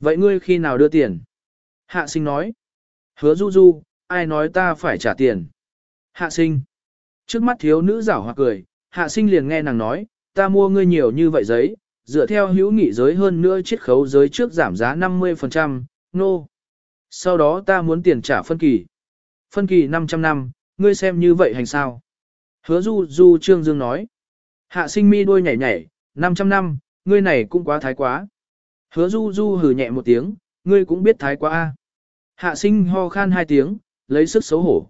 Vậy ngươi khi nào đưa tiền? Hạ sinh nói, hứa du du, ai nói ta phải trả tiền? Hạ sinh, trước mắt thiếu nữ giảo hoặc cười, hạ sinh liền nghe nàng nói, ta mua ngươi nhiều như vậy giấy, dựa theo hữu nghị giới hơn nữa chiết khấu giới trước giảm giá 50%, nô. No. Sau đó ta muốn tiền trả phân kỳ. Phân kỳ 500 năm, ngươi xem như vậy hành sao? Hứa du du trương dương nói. Hạ sinh mi đôi nhảy nhảy, 500 năm, ngươi này cũng quá thái quá. Hứa du du hừ nhẹ một tiếng, ngươi cũng biết thái quá a. Hạ sinh ho khan hai tiếng, lấy sức xấu hổ.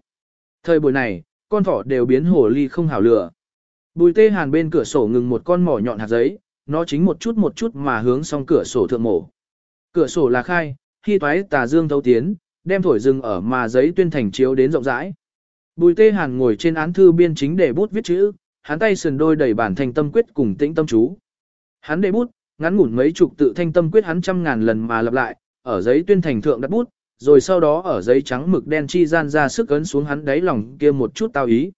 Thời buổi này, con thỏ đều biến hổ ly không hảo lửa. Bùi tê hàn bên cửa sổ ngừng một con mỏ nhọn hạt giấy, nó chính một chút một chút mà hướng xong cửa sổ thượng mổ. Cửa sổ là khai, khi toái tà dương thấu tiến, đem thổi rừng ở mà giấy tuyên thành chiếu đến rộng rãi. Bùi tê hàn ngồi trên án thư biên chính để bút viết chữ, hắn tay sườn đôi đẩy bản thành tâm quyết cùng tĩnh tâm chú. Hắn để bút, ngắn ngủn mấy chục tự thanh tâm quyết hắn trăm ngàn lần mà lặp lại, ở giấy tuyên thành thượng đặt bút, rồi sau đó ở giấy trắng mực đen chi gian ra sức ấn xuống hắn đáy lòng kia một chút tao ý.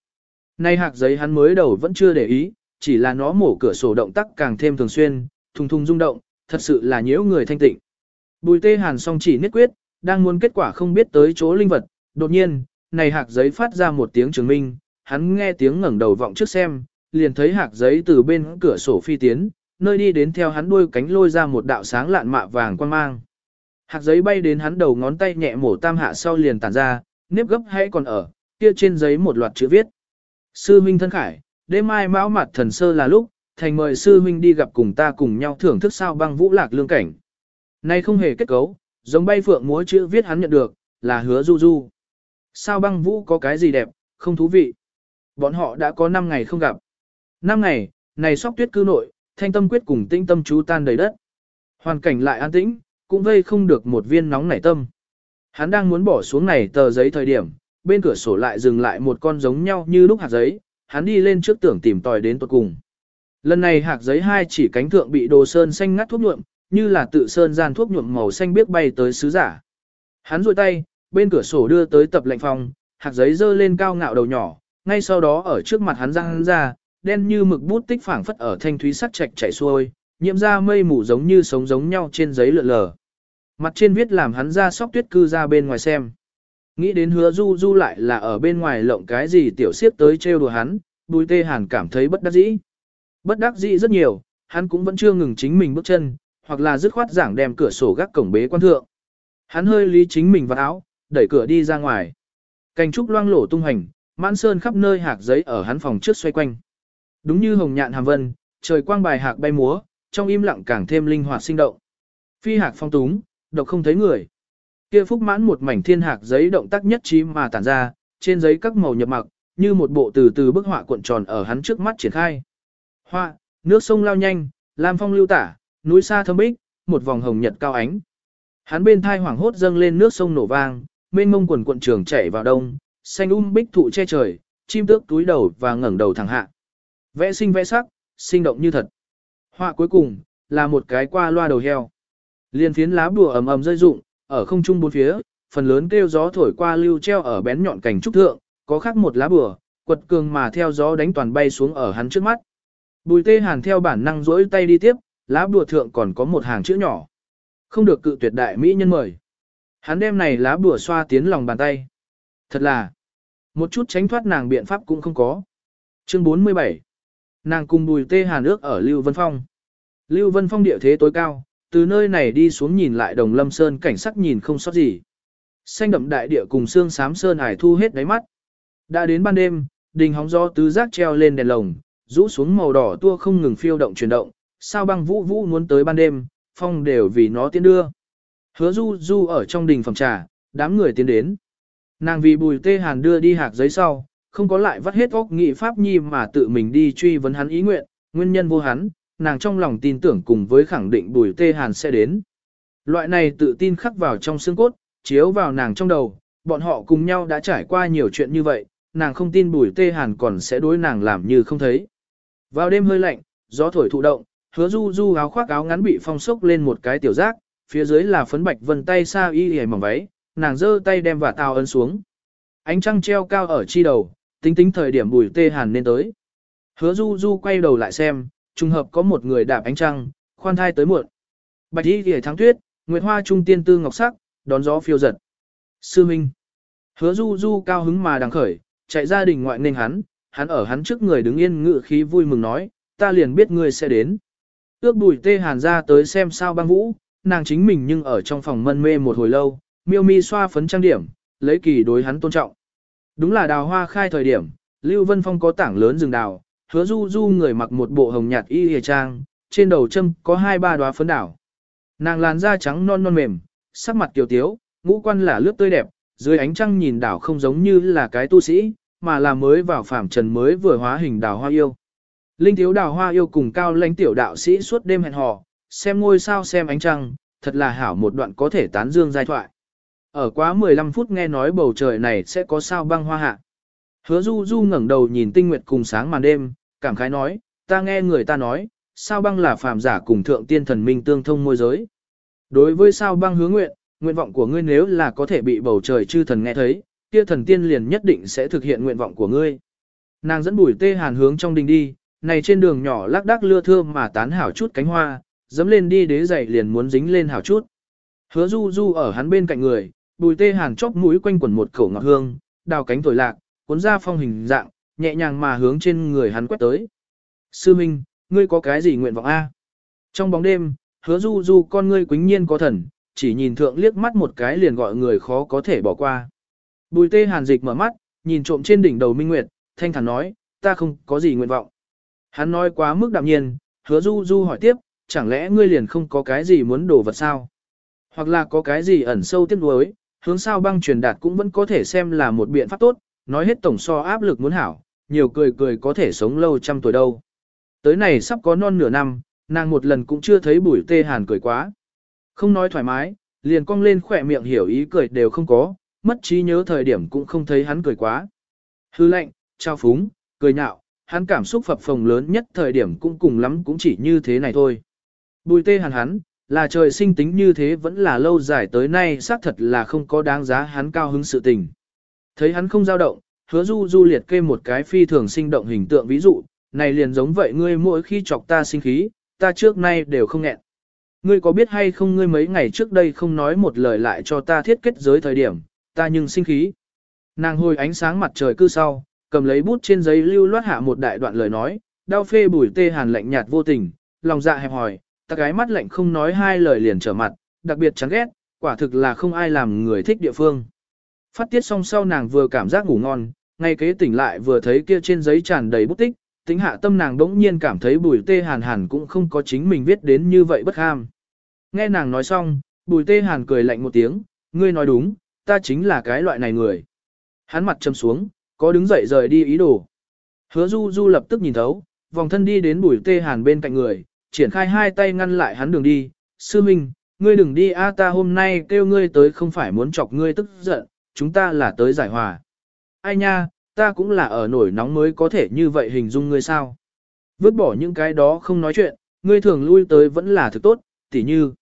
Nay hạc giấy hắn mới đầu vẫn chưa để ý, chỉ là nó mổ cửa sổ động tác càng thêm thường xuyên, thùng thùng rung động, thật sự là nhiễu người thanh tịnh. Bùi tê hàn song chỉ niết quyết, đang muốn kết quả không biết tới chỗ linh vật, đột nhiên, này hạc giấy phát ra một tiếng chứng minh, hắn nghe tiếng ngẩng đầu vọng trước xem, liền thấy hạc giấy từ bên cửa sổ phi tiến, nơi đi đến theo hắn đuôi cánh lôi ra một đạo sáng lạn mạ vàng quan mang. Hạt giấy bay đến hắn đầu ngón tay nhẹ mổ tam hạ sau liền tản ra, nếp gấp hay còn ở, kia trên giấy một loạt chữ viết. Sư Minh thân khải, đêm mai mão mặt thần sơ là lúc, thành mời sư Minh đi gặp cùng ta cùng nhau thưởng thức sao băng vũ lạc lương cảnh. Nay không hề kết cấu, giống bay phượng múa chữ viết hắn nhận được, là hứa du du. Sao băng vũ có cái gì đẹp, không thú vị. Bọn họ đã có 5 ngày không gặp. 5 ngày, này sóc tuyết cư nội, thanh tâm quyết cùng tinh tâm chú tan đầy đất. Hoàn cảnh lại an tĩnh, cũng vây không được một viên nóng nảy tâm. Hắn đang muốn bỏ xuống này tờ giấy thời điểm, bên cửa sổ lại dừng lại một con giống nhau như lúc hạt giấy, hắn đi lên trước tưởng tìm tòi đến tuột cùng. Lần này hạt giấy hai chỉ cánh thượng bị đồ sơn xanh ngắt thuốc nhuộm, như là tự sơn gian thuốc nhuộm màu xanh biết bay tới sứ giả. Hắn rôi tay, bên cửa sổ đưa tới tập lệnh phòng, hạt giấy dơ lên cao ngạo đầu nhỏ, ngay sau đó ở trước mặt hắn răng ra, đen như mực bút tích phảng phất ở thanh thúy sắc chạch chảy xuôi, nhiễm ra mây mù giống như sống giống nhau trên giấy lượn lờ. Mặt trên viết làm hắn ra sóc tuyết cư ra bên ngoài xem. Nghĩ đến hứa du du lại là ở bên ngoài lộng cái gì tiểu siếp tới trêu đùa hắn, bùi tê hàn cảm thấy bất đắc dĩ. Bất đắc dĩ rất nhiều, hắn cũng vẫn chưa ngừng chính mình bước chân, hoặc là dứt khoát giảng đem cửa sổ gác cổng bế quan thượng. Hắn hơi lý chính mình vào áo, đẩy cửa đi ra ngoài. Cành trúc loang lổ tung hành, mãn sơn khắp nơi hạc giấy ở hắn phòng trước xoay quanh. Đúng như hồng nhạn hàm vân, trời quang bài hạc bay múa, trong im lặng càng thêm linh hoạt sinh động. Phi hạc phong túng, độc không thấy người. Kia phúc mãn một mảnh thiên hạc giấy động tác nhất trí mà tản ra, trên giấy các màu nhập mặc, như một bộ từ từ bức họa cuộn tròn ở hắn trước mắt triển khai. Họa, nước sông lao nhanh, lam phong lưu tả, núi xa thâm bích, một vòng hồng nhật cao ánh. Hắn bên thai hoảng hốt dâng lên nước sông nổ vang, mênh mông quần cuộn trường chảy vào đông, xanh um bích thụ che trời, chim tước túi đầu và ngẩng đầu thẳng hạ. Vẽ sinh vẽ sắc, sinh động như thật. Họa cuối cùng, là một cái qua loa đầu heo. Liên phiến lá bùa ầm ầm rơi rụng, ở không trung bốn phía, phần lớn kêu gió thổi qua lưu treo ở bén nhọn cành trúc thượng, có khác một lá bùa, quật cường mà theo gió đánh toàn bay xuống ở hắn trước mắt. Bùi tê hàn theo bản năng rỗi tay đi tiếp, lá bùa thượng còn có một hàng chữ nhỏ. Không được cự tuyệt đại mỹ nhân mời. Hắn đem này lá bùa xoa tiến lòng bàn tay. Thật là, một chút tránh thoát nàng biện pháp cũng không có. Chương 47 Nàng cùng bùi tê hàn ước ở Lưu Vân Phong. Lưu Vân Phong địa thế tối cao, từ nơi này đi xuống nhìn lại đồng lâm sơn cảnh sắc nhìn không sót gì. Xanh đậm đại địa cùng xương xám sơn hải thu hết đáy mắt. Đã đến ban đêm, đình hóng gió tứ giác treo lên đèn lồng, rũ xuống màu đỏ tua không ngừng phiêu động chuyển động, sao băng vũ vũ muốn tới ban đêm, phong đều vì nó tiến đưa. Hứa du du ở trong đình phòng trà, đám người tiến đến. Nàng vì bùi tê hàn đưa đi hạc giấy sau, không có lại vắt hết óc nghị pháp nhi mà tự mình đi truy vấn hắn ý nguyện, nguyên nhân vô hắn, nàng trong lòng tin tưởng cùng với khẳng định bùi tê hàn sẽ đến. Loại này tự tin khắc vào trong xương cốt, chiếu vào nàng trong đầu, bọn họ cùng nhau đã trải qua nhiều chuyện như vậy, nàng không tin bùi tê hàn còn sẽ đối nàng làm như không thấy. Vào đêm hơi lạnh, gió thổi thụ động, hứa du du áo khoác áo ngắn bị phong sốc lên một cái tiểu giác, phía dưới là phấn bạch vân tay xa y hề mỏng váy, nàng giơ tay đem và tao ấn xuống. Ánh trăng treo cao ở chi đầu, tính tính thời điểm bùi tê hàn nên tới. Hứa du du quay đầu lại xem, trùng hợp có một người đạp ánh trăng, khoan thai tới muộn. Bạch y hề thắng tuyết, nguyệt hoa trung tiên tư ngọc sắc, đón gió phiêu giật. Sư Minh. Hứa du du cao hứng mà đằng khởi, chạy ra đình ngoại nên hắn, hắn ở hắn trước người đứng yên ngự khí vui mừng nói, ta liền biết ngươi sẽ đến. Ước bùi tê hàn ra tới xem sao băng vũ, nàng chính mình nhưng ở trong phòng mân mê một hồi lâu, miêu mi xoa phấn trang điểm, lấy kỳ đối hắn tôn trọng. Đúng là đào hoa khai thời điểm, Lưu Vân Phong có tảng lớn rừng đào, hứa du du người mặc một bộ hồng nhạt y hề trang, trên đầu châm có hai ba đóa phấn đảo. Nàng làn da trắng non non mềm, sắc mặt tiểu tiếu, ngũ quan là lướt tươi đẹp, dưới ánh trăng nhìn đảo không giống như là cái tu sĩ, mà là mới vào phàm trần mới vừa hóa hình đào hoa yêu. Linh thiếu đào hoa yêu cùng cao lãnh tiểu đạo sĩ suốt đêm hẹn hò, xem ngôi sao xem ánh trăng, thật là hảo một đoạn có thể tán dương giai thoại. Ở quá 15 phút nghe nói bầu trời này sẽ có sao băng hoa hạ. Hứa du du ngẩng đầu nhìn tinh nguyệt cùng sáng màn đêm, cảm khái nói, ta nghe người ta nói, sao băng là phàm giả cùng thượng tiên thần minh tương thông môi giới. Đối với sao băng hứa nguyện, nguyện vọng của ngươi nếu là có thể bị bầu trời chư thần nghe thấy, kia thần tiên liền nhất định sẽ thực hiện nguyện vọng của ngươi. Nàng dẫn bùi tê hàn hướng trong đình đi, này trên đường nhỏ lác đác lưa thưa mà tán hảo chút cánh hoa, dẫm lên đi đế dậy liền muốn dính lên hảo chút. Hứa du du ở hắn bên cạnh người, bùi tê hàn chóp mũi quanh quẩn một khẩu ngọt hương, đào cánh thổi lạc, cuốn ra phong hình dạng, nhẹ nhàng mà hướng trên người hắn quét tới. Sư Minh, ngươi có cái gì nguyện vọng A? Trong bóng đêm, hứa du du con ngươi quính nhiên có thần, chỉ nhìn thượng liếc mắt một cái liền gọi người khó có thể bỏ qua. Bùi tê hàn dịch mở mắt, nhìn trộm trên đỉnh đầu minh nguyệt, thanh thản nói, ta không có gì nguyện vọng. Hắn nói quá mức đạm nhiên, hứa du du hỏi tiếp, chẳng lẽ ngươi liền không có cái gì muốn đổ vật sao? Hoặc là có cái gì ẩn sâu tiếp đuối, hướng sao băng truyền đạt cũng vẫn có thể xem là một biện pháp tốt, nói hết tổng so áp lực muốn hảo, nhiều cười cười có thể sống lâu trăm tuổi đâu. Tới này sắp có non nửa năm, nàng một lần cũng chưa thấy bùi tê hàn cười quá. Không nói thoải mái, liền cong lên khỏe miệng hiểu ý cười đều không có, mất trí nhớ thời điểm cũng không thấy hắn cười quá. Hư lệnh, trao phúng, cười nhạo, hắn cảm xúc phập phồng lớn nhất thời điểm cũng cùng lắm cũng chỉ như thế này thôi. Bùi tê hàn hắn, là trời sinh tính như thế vẫn là lâu dài tới nay xác thật là không có đáng giá hắn cao hứng sự tình. Thấy hắn không dao động, hứa du du liệt kê một cái phi thường sinh động hình tượng ví dụ, này liền giống vậy ngươi mỗi khi chọc ta sinh khí, ta trước nay đều không nghẹn. Ngươi có biết hay không ngươi mấy ngày trước đây không nói một lời lại cho ta thiết kết giới thời điểm, ta nhưng sinh khí. Nàng hồi ánh sáng mặt trời cư sau, cầm lấy bút trên giấy lưu loát hạ một đại đoạn lời nói, đau phê bùi tê hàn lạnh nhạt vô tình, lòng dạ hẹp hòi, ta gái mắt lạnh không nói hai lời liền trở mặt, đặc biệt chán ghét, quả thực là không ai làm người thích địa phương. Phát tiết xong sau nàng vừa cảm giác ngủ ngon, ngay kế tỉnh lại vừa thấy kia trên giấy tràn đầy bút tích, tính hạ tâm nàng đỗng nhiên cảm thấy bùi tê hàn hàn cũng không có chính mình viết đến như vậy bất ham. Nghe nàng nói xong, bùi tê hàn cười lạnh một tiếng, ngươi nói đúng, ta chính là cái loại này người. Hắn mặt châm xuống, có đứng dậy rời đi ý đồ. Hứa du du lập tức nhìn thấu, vòng thân đi đến bùi tê hàn bên cạnh người, triển khai hai tay ngăn lại hắn đường đi. Sư Minh, ngươi đừng đi a ta hôm nay kêu ngươi tới không phải muốn chọc ngươi tức giận, chúng ta là tới giải hòa. Ai nha, ta cũng là ở nổi nóng mới có thể như vậy hình dung ngươi sao. Vứt bỏ những cái đó không nói chuyện, ngươi thường lui tới vẫn là thực tốt, tỉ như.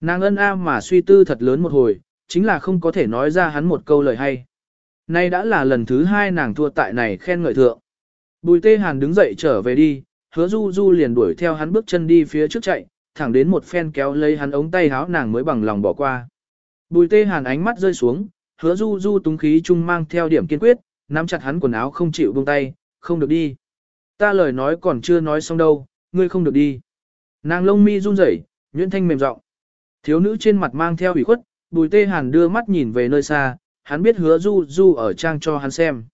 Nàng ân a mà suy tư thật lớn một hồi, chính là không có thể nói ra hắn một câu lời hay. Nay đã là lần thứ hai nàng thua tại này khen ngợi thượng. Bùi tê hàn đứng dậy trở về đi, hứa du du liền đuổi theo hắn bước chân đi phía trước chạy, thẳng đến một phen kéo lấy hắn ống tay háo nàng mới bằng lòng bỏ qua. Bùi tê hàn ánh mắt rơi xuống, hứa du du túng khí chung mang theo điểm kiên quyết, nắm chặt hắn quần áo không chịu buông tay, không được đi. Ta lời nói còn chưa nói xong đâu, ngươi không được đi. Nàng lông mi run rẩy, nhuyễn thanh mềm giọng. Thiếu nữ trên mặt mang theo ủy khuất, bùi tê hàn đưa mắt nhìn về nơi xa, hắn biết hứa du du ở trang cho hắn xem.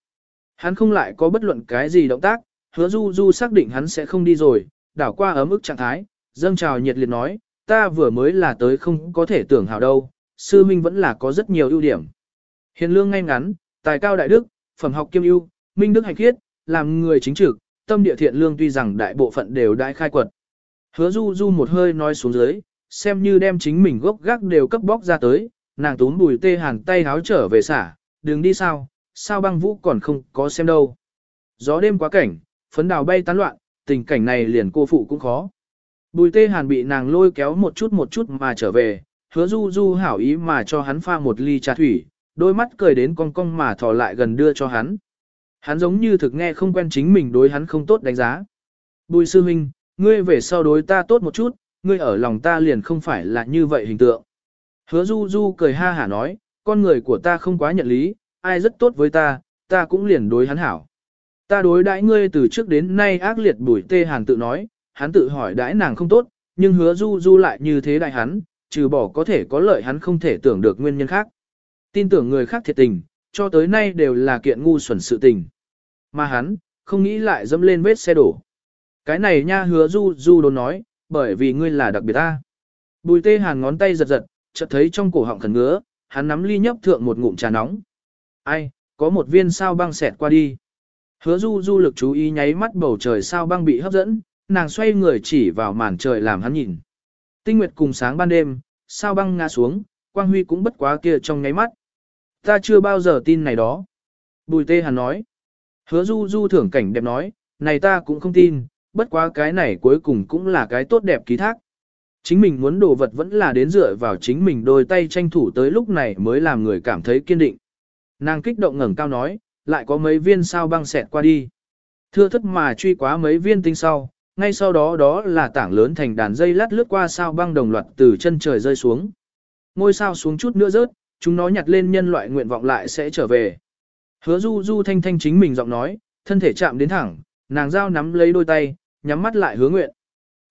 Hắn không lại có bất luận cái gì động tác, hứa du du xác định hắn sẽ không đi rồi, đảo qua ấm ức trạng thái, dâng trào nhiệt liệt nói, ta vừa mới là tới không có thể tưởng hào đâu, sư minh vẫn là có rất nhiều ưu điểm. Hiền lương ngay ngắn, tài cao đại đức, phẩm học kiêm ưu, minh đức hành khiết, làm người chính trực, tâm địa thiện lương tuy rằng đại bộ phận đều đại khai quật. Hứa du du một hơi nói xuống dưới, xem như đem chính mình gốc gác đều cấp bóc ra tới, nàng túm bùi tê hàn tay háo trở về xả, đừng đi sao, sao băng vũ còn không có xem đâu. Gió đêm quá cảnh, phấn đào bay tán loạn, tình cảnh này liền cô phụ cũng khó. Bùi tê hàn bị nàng lôi kéo một chút một chút mà trở về, hứa du du hảo ý mà cho hắn pha một ly trà thủy, đôi mắt cười đến cong cong mà thò lại gần đưa cho hắn. Hắn giống như thực nghe không quen chính mình đối hắn không tốt đánh giá. Bùi sư huynh, ngươi về sau đối ta tốt một chút, ngươi ở lòng ta liền không phải là như vậy hình tượng. Hứa du du cười ha hả nói, con người của ta không quá nhận lý, ai rất tốt với ta, ta cũng liền đối hắn hảo. Ta đối đãi ngươi từ trước đến nay ác liệt bùi tê hàn tự nói, hắn tự hỏi đãi nàng không tốt, nhưng hứa du du lại như thế đại hắn, trừ bỏ có thể có lợi hắn không thể tưởng được nguyên nhân khác. Tin tưởng người khác thiệt tình, cho tới nay đều là kiện ngu xuẩn sự tình. Mà hắn, không nghĩ lại dẫm lên vết xe đổ. Cái này nha hứa du du đồn nói, bởi vì ngươi là đặc biệt ta. Bùi tê hàn ngón tay giật giật, chợt thấy trong cổ họng khẩn ngứa, hắn nắm ly nhấp thượng một ngụm trà nóng. Ai, có một viên sao băng xẹt qua đi. Hứa du du lực chú ý nháy mắt bầu trời sao băng bị hấp dẫn, nàng xoay người chỉ vào màn trời làm hắn nhìn. Tinh nguyệt cùng sáng ban đêm, sao băng ngã xuống, quang huy cũng bất quá kia trong nháy mắt. Ta chưa bao giờ tin này đó. Bùi tê hàn nói. Hứa du du thưởng cảnh đẹp nói, này ta cũng không tin, bất quá cái này cuối cùng cũng là cái tốt đẹp ký thác. Chính mình muốn đồ vật vẫn là đến dựa vào chính mình đôi tay tranh thủ tới lúc này mới làm người cảm thấy kiên định. Nàng kích động ngẩng cao nói, lại có mấy viên sao băng xẹt qua đi. Thưa thất mà truy quá mấy viên tinh sau, ngay sau đó đó là tảng lớn thành đàn dây lát lướt qua sao băng đồng loạt từ chân trời rơi xuống. Ngôi sao xuống chút nữa rớt, chúng nó nhặt lên nhân loại nguyện vọng lại sẽ trở về. Hứa du du thanh thanh chính mình giọng nói, thân thể chạm đến thẳng, nàng giao nắm lấy đôi tay, nhắm mắt lại hứa nguyện.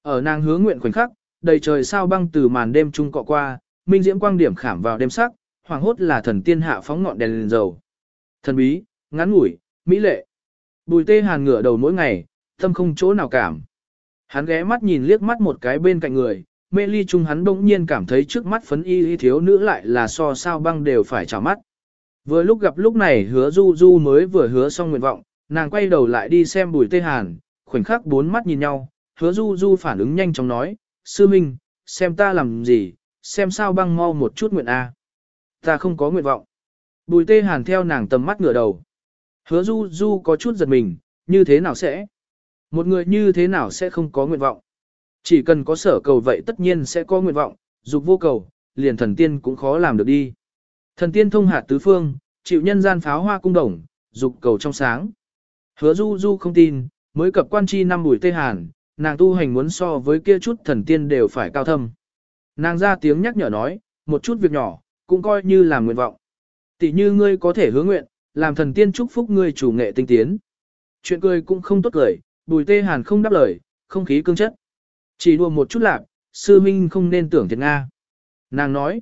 Ở nàng hứa nguyện khoảnh khắc, đầy trời sao băng từ màn đêm trung cọ qua, minh diễm quang điểm khảm vào đêm sắc, hoàng hốt là thần tiên hạ phóng ngọn đèn lên dầu. Thần bí, ngắn ngủi, mỹ lệ. Bùi tê hàn ngửa đầu mỗi ngày, tâm không chỗ nào cảm. Hắn ghé mắt nhìn liếc mắt một cái bên cạnh người, mê ly chung hắn bỗng nhiên cảm thấy trước mắt phấn y y thiếu nữ lại là so sao băng đều phải trào mắt. Vừa lúc gặp lúc này hứa du du mới vừa hứa xong nguyện vọng, nàng quay đầu lại đi xem bùi tê hàn, khoảnh khắc bốn mắt nhìn nhau, hứa du du phản ứng nhanh chóng nói, sư minh, xem ta làm gì, xem sao băng mau một chút nguyện A. Ta không có nguyện vọng. Bùi tê hàn theo nàng tầm mắt ngửa đầu. Hứa du du có chút giật mình, như thế nào sẽ? Một người như thế nào sẽ không có nguyện vọng? Chỉ cần có sở cầu vậy tất nhiên sẽ có nguyện vọng, dục vô cầu, liền thần tiên cũng khó làm được đi. Thần tiên thông hạt tứ phương, chịu nhân gian pháo hoa cung đồng, dục cầu trong sáng. Hứa du du không tin, mới cập quan chi năm buổi tê hàn, nàng tu hành muốn so với kia chút thần tiên đều phải cao thâm. Nàng ra tiếng nhắc nhở nói, một chút việc nhỏ, cũng coi như là nguyện vọng. Tỷ như ngươi có thể hứa nguyện, làm thần tiên chúc phúc ngươi chủ nghệ tinh tiến. Chuyện cười cũng không tốt cười, bùi tê hàn không đáp lời, không khí cương chất. Chỉ đùa một chút lạc, sư minh không nên tưởng thiệt Nga. Nàng nói,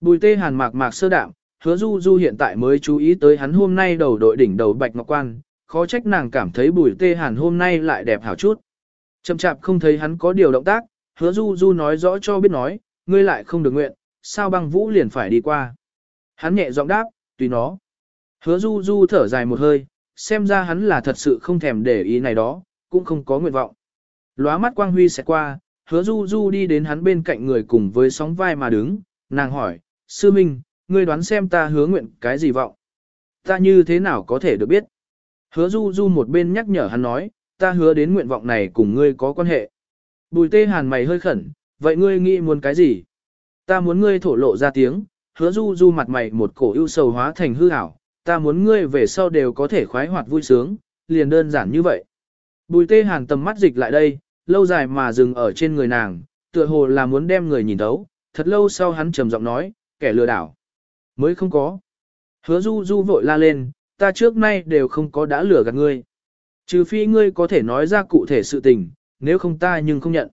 bùi tê hàn mạc mạc sơ đạm, hứa du du hiện tại mới chú ý tới hắn hôm nay đầu đội đỉnh đầu bạch ngọc quan, khó trách nàng cảm thấy bùi tê hàn hôm nay lại đẹp hảo chút. Chậm chạp không thấy hắn có điều động tác, hứa du du nói rõ cho biết nói, ngươi lại không được nguyện, sao băng vũ liền phải đi qua. Hắn nhẹ giọng đáp, tùy nó. Hứa du du thở dài một hơi, xem ra hắn là thật sự không thèm để ý này đó, cũng không có nguyện vọng. Lóa mắt quang huy sẽ qua, hứa du du đi đến hắn bên cạnh người cùng với sóng vai mà đứng, nàng hỏi, sư minh, ngươi đoán xem ta hứa nguyện cái gì vọng. Ta như thế nào có thể được biết. Hứa du du một bên nhắc nhở hắn nói, ta hứa đến nguyện vọng này cùng ngươi có quan hệ. Bùi tê hàn mày hơi khẩn, vậy ngươi nghĩ muốn cái gì? Ta muốn ngươi thổ lộ ra tiếng, hứa du du mặt mày một cổ ưu sầu hóa thành hư ảo, ta muốn ngươi về sau đều có thể khoái hoạt vui sướng, liền đơn giản như vậy. Bùi tê hàn tầm mắt dịch lại đây, lâu dài mà dừng ở trên người nàng, tựa hồ là muốn đem người nhìn thấu, thật lâu sau hắn trầm giọng nói, kẻ lừa đảo. Mới không có. Hứa du du vội la lên, ta trước nay đều không có đã lừa gạt ngươi. Trừ phi ngươi có thể nói ra cụ thể sự tình, nếu không ta nhưng không nhận.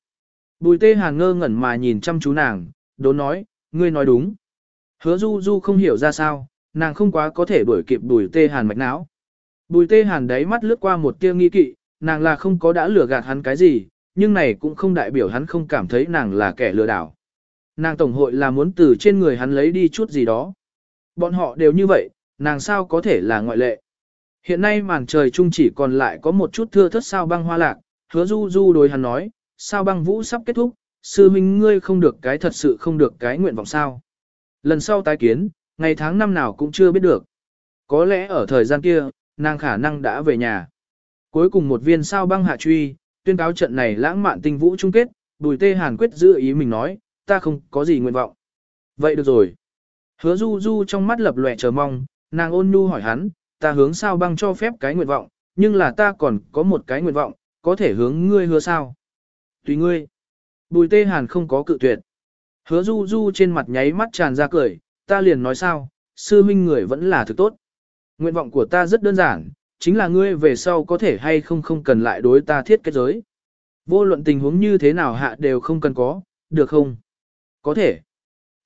Bùi tê hàn ngơ ngẩn mà nhìn chăm chú nàng, đốn nói, ngươi nói đúng. Hứa du du không hiểu ra sao, nàng không quá có thể đuổi kịp bùi tê hàn mạch não. Bùi tê hàn đáy mắt lướt qua một tia nghi kỵ, nàng là không có đã lừa gạt hắn cái gì, nhưng này cũng không đại biểu hắn không cảm thấy nàng là kẻ lừa đảo. Nàng tổng hội là muốn từ trên người hắn lấy đi chút gì đó. Bọn họ đều như vậy, nàng sao có thể là ngoại lệ. Hiện nay màn trời trung chỉ còn lại có một chút thưa thất sao băng hoa lạc, hứa du du đối hắn nói, sao băng vũ sắp kết thúc, sư minh ngươi không được cái thật sự không được cái nguyện vọng sao. Lần sau tái kiến, ngày tháng năm nào cũng chưa biết được. Có lẽ ở thời gian kia, nàng khả năng đã về nhà. Cuối cùng một viên sao băng hạ truy, tuyên cáo trận này lãng mạn tinh vũ chung kết, bùi tê hàn quyết giữ ý mình nói, ta không có gì nguyện vọng. Vậy được rồi. Hứa du du trong mắt lập lòe chờ mong, nàng ôn nhu hỏi hắn, ta hướng sao băng cho phép cái nguyện vọng, nhưng là ta còn có một cái nguyện vọng, có thể hướng ngươi hứa sao. Tùy ngươi. Bùi tê hàn không có cự tuyệt. Hứa du du trên mặt nháy mắt tràn ra cười, ta liền nói sao, sư minh người vẫn là thực tốt. Nguyện vọng của ta rất đơn giản, chính là ngươi về sau có thể hay không không cần lại đối ta thiết kết giới. Vô luận tình huống như thế nào hạ đều không cần có, được không? Có thể.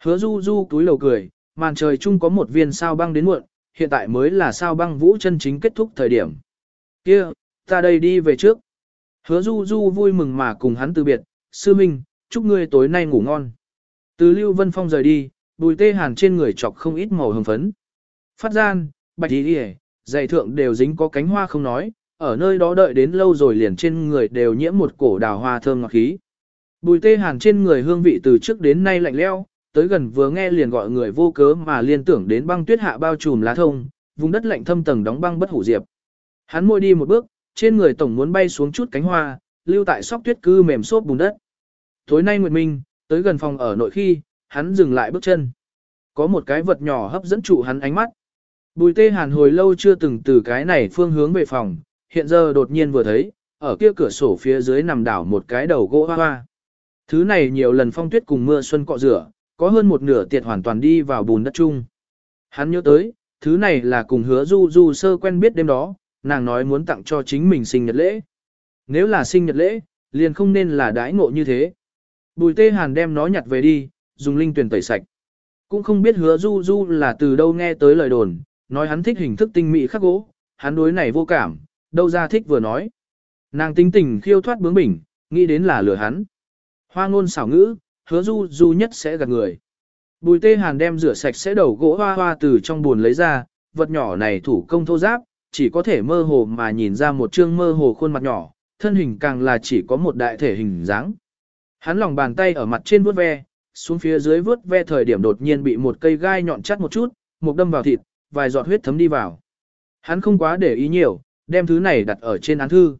Hứa du du túi lầu cười, màn trời chung có một viên sao băng đến muộn, hiện tại mới là sao băng vũ chân chính kết thúc thời điểm. Kia, ta đây đi về trước. Hứa du du vui mừng mà cùng hắn từ biệt, sư minh, chúc ngươi tối nay ngủ ngon. Từ Lưu Vân Phong rời đi, bùi tê hàn trên người chọc không ít màu hồng phấn. Phát gian, bạch y dày thượng đều dính có cánh hoa không nói, ở nơi đó đợi đến lâu rồi liền trên người đều nhiễm một cổ đào hoa thơm ngọt khí. Bùi tê hàn trên người hương vị từ trước đến nay lạnh leo, tới gần vừa nghe liền gọi người vô cớ mà liên tưởng đến băng tuyết hạ bao trùm lá thông, vùng đất lạnh thâm tầng đóng băng bất hủ diệp. Hắn môi đi một bước, trên người tổng muốn bay xuống chút cánh hoa, lưu tại sóc tuyết cư mềm xốp bùn đất. Tối nay Nguyệt Minh, tới gần phòng ở nội khi, hắn dừng lại bước chân. Có một cái vật nhỏ hấp dẫn trụ hắn ánh mắt. Bùi tê hàn hồi lâu chưa từng từ cái này phương hướng về phòng, hiện giờ đột nhiên vừa thấy, ở kia cửa sổ phía dưới nằm đảo một cái đầu gỗ hoa hoa. Thứ này nhiều lần phong tuyết cùng mưa xuân cọ rửa, có hơn một nửa tiệt hoàn toàn đi vào bùn đất chung. Hắn nhớ tới, thứ này là cùng hứa du du sơ quen biết đêm đó, nàng nói muốn tặng cho chính mình sinh nhật lễ. Nếu là sinh nhật lễ, liền không nên là đãi ngộ như thế. Bùi tê hàn đem nó nhặt về đi, dùng linh tuyển tẩy sạch. Cũng không biết hứa du du là từ đâu nghe tới lời đồn, nói hắn thích hình thức tinh mỹ khắc gỗ, hắn đối này vô cảm, đâu ra thích vừa nói. Nàng tính tình khiêu thoát bướng bỉnh, nghĩ đến là lừa hắn. Hoa ngôn xảo ngữ, hứa du du nhất sẽ gạt người. Bùi tê hàn đem rửa sạch sẽ đầu gỗ hoa hoa từ trong buồn lấy ra, vật nhỏ này thủ công thô giáp, chỉ có thể mơ hồ mà nhìn ra một chương mơ hồ khuôn mặt nhỏ, thân hình càng là chỉ có một đại thể hình dáng. Hắn lòng bàn tay ở mặt trên vuốt ve, xuống phía dưới vớt ve thời điểm đột nhiên bị một cây gai nhọn chắt một chút, một đâm vào thịt, vài giọt huyết thấm đi vào. Hắn không quá để ý nhiều, đem thứ này đặt ở trên án thư.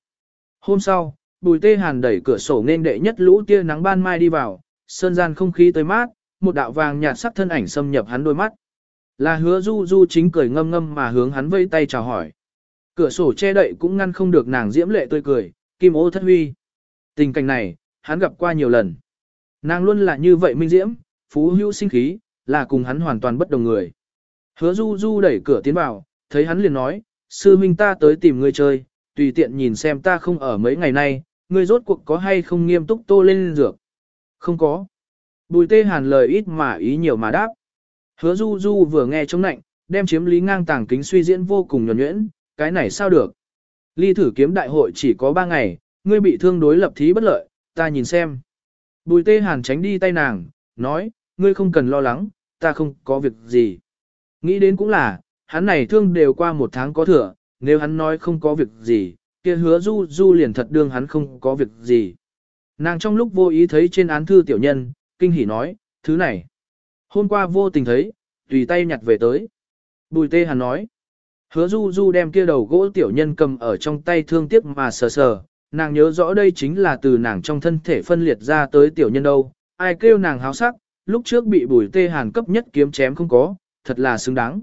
Hôm sau, Bùi Tê Hàn đẩy cửa sổ nên đệ nhất lũ tia nắng ban mai đi vào, sơn gian không khí tới mát, một đạo vàng nhạt sắc thân ảnh xâm nhập hắn đôi mắt. Là hứa du du chính cười ngâm ngâm mà hướng hắn vây tay chào hỏi. Cửa sổ che đậy cũng ngăn không được nàng diễm lệ tươi cười, kim ô thất huy. Tình cảnh này, hắn gặp qua nhiều lần. Nàng luôn là như vậy minh diễm, phú hữu sinh khí, là cùng hắn hoàn toàn bất đồng người. Hứa du du đẩy cửa tiến vào, thấy hắn liền nói, sư minh ta tới tìm ngươi chơi, tùy tiện nhìn xem ta không ở mấy ngày nay, ngươi rốt cuộc có hay không nghiêm túc tô lên dược. Không có. Bùi tê hàn lời ít mà ý nhiều mà đáp. Hứa du du vừa nghe chống nạnh, đem chiếm lý ngang tàng kính suy diễn vô cùng nhuẩn nhuyễn, cái này sao được. Ly thử kiếm đại hội chỉ có 3 ngày, ngươi bị thương đối lập thí bất lợi, ta nhìn xem. Bùi tê hàn tránh đi tay nàng, nói, ngươi không cần lo lắng, ta không có việc gì. Nghĩ đến cũng là, hắn này thương đều qua một tháng có thừa, nếu hắn nói không có việc gì, kia hứa du du liền thật đương hắn không có việc gì. Nàng trong lúc vô ý thấy trên án thư tiểu nhân, kinh hỉ nói, thứ này. Hôm qua vô tình thấy, tùy tay nhặt về tới. Bùi tê hàn nói. Hứa du du đem kia đầu gỗ tiểu nhân cầm ở trong tay thương tiếc mà sờ sờ, nàng nhớ rõ đây chính là từ nàng trong thân thể phân liệt ra tới tiểu nhân đâu, ai kêu nàng háo sắc, lúc trước bị bùi tê hàn cấp nhất kiếm chém không có, thật là xứng đáng.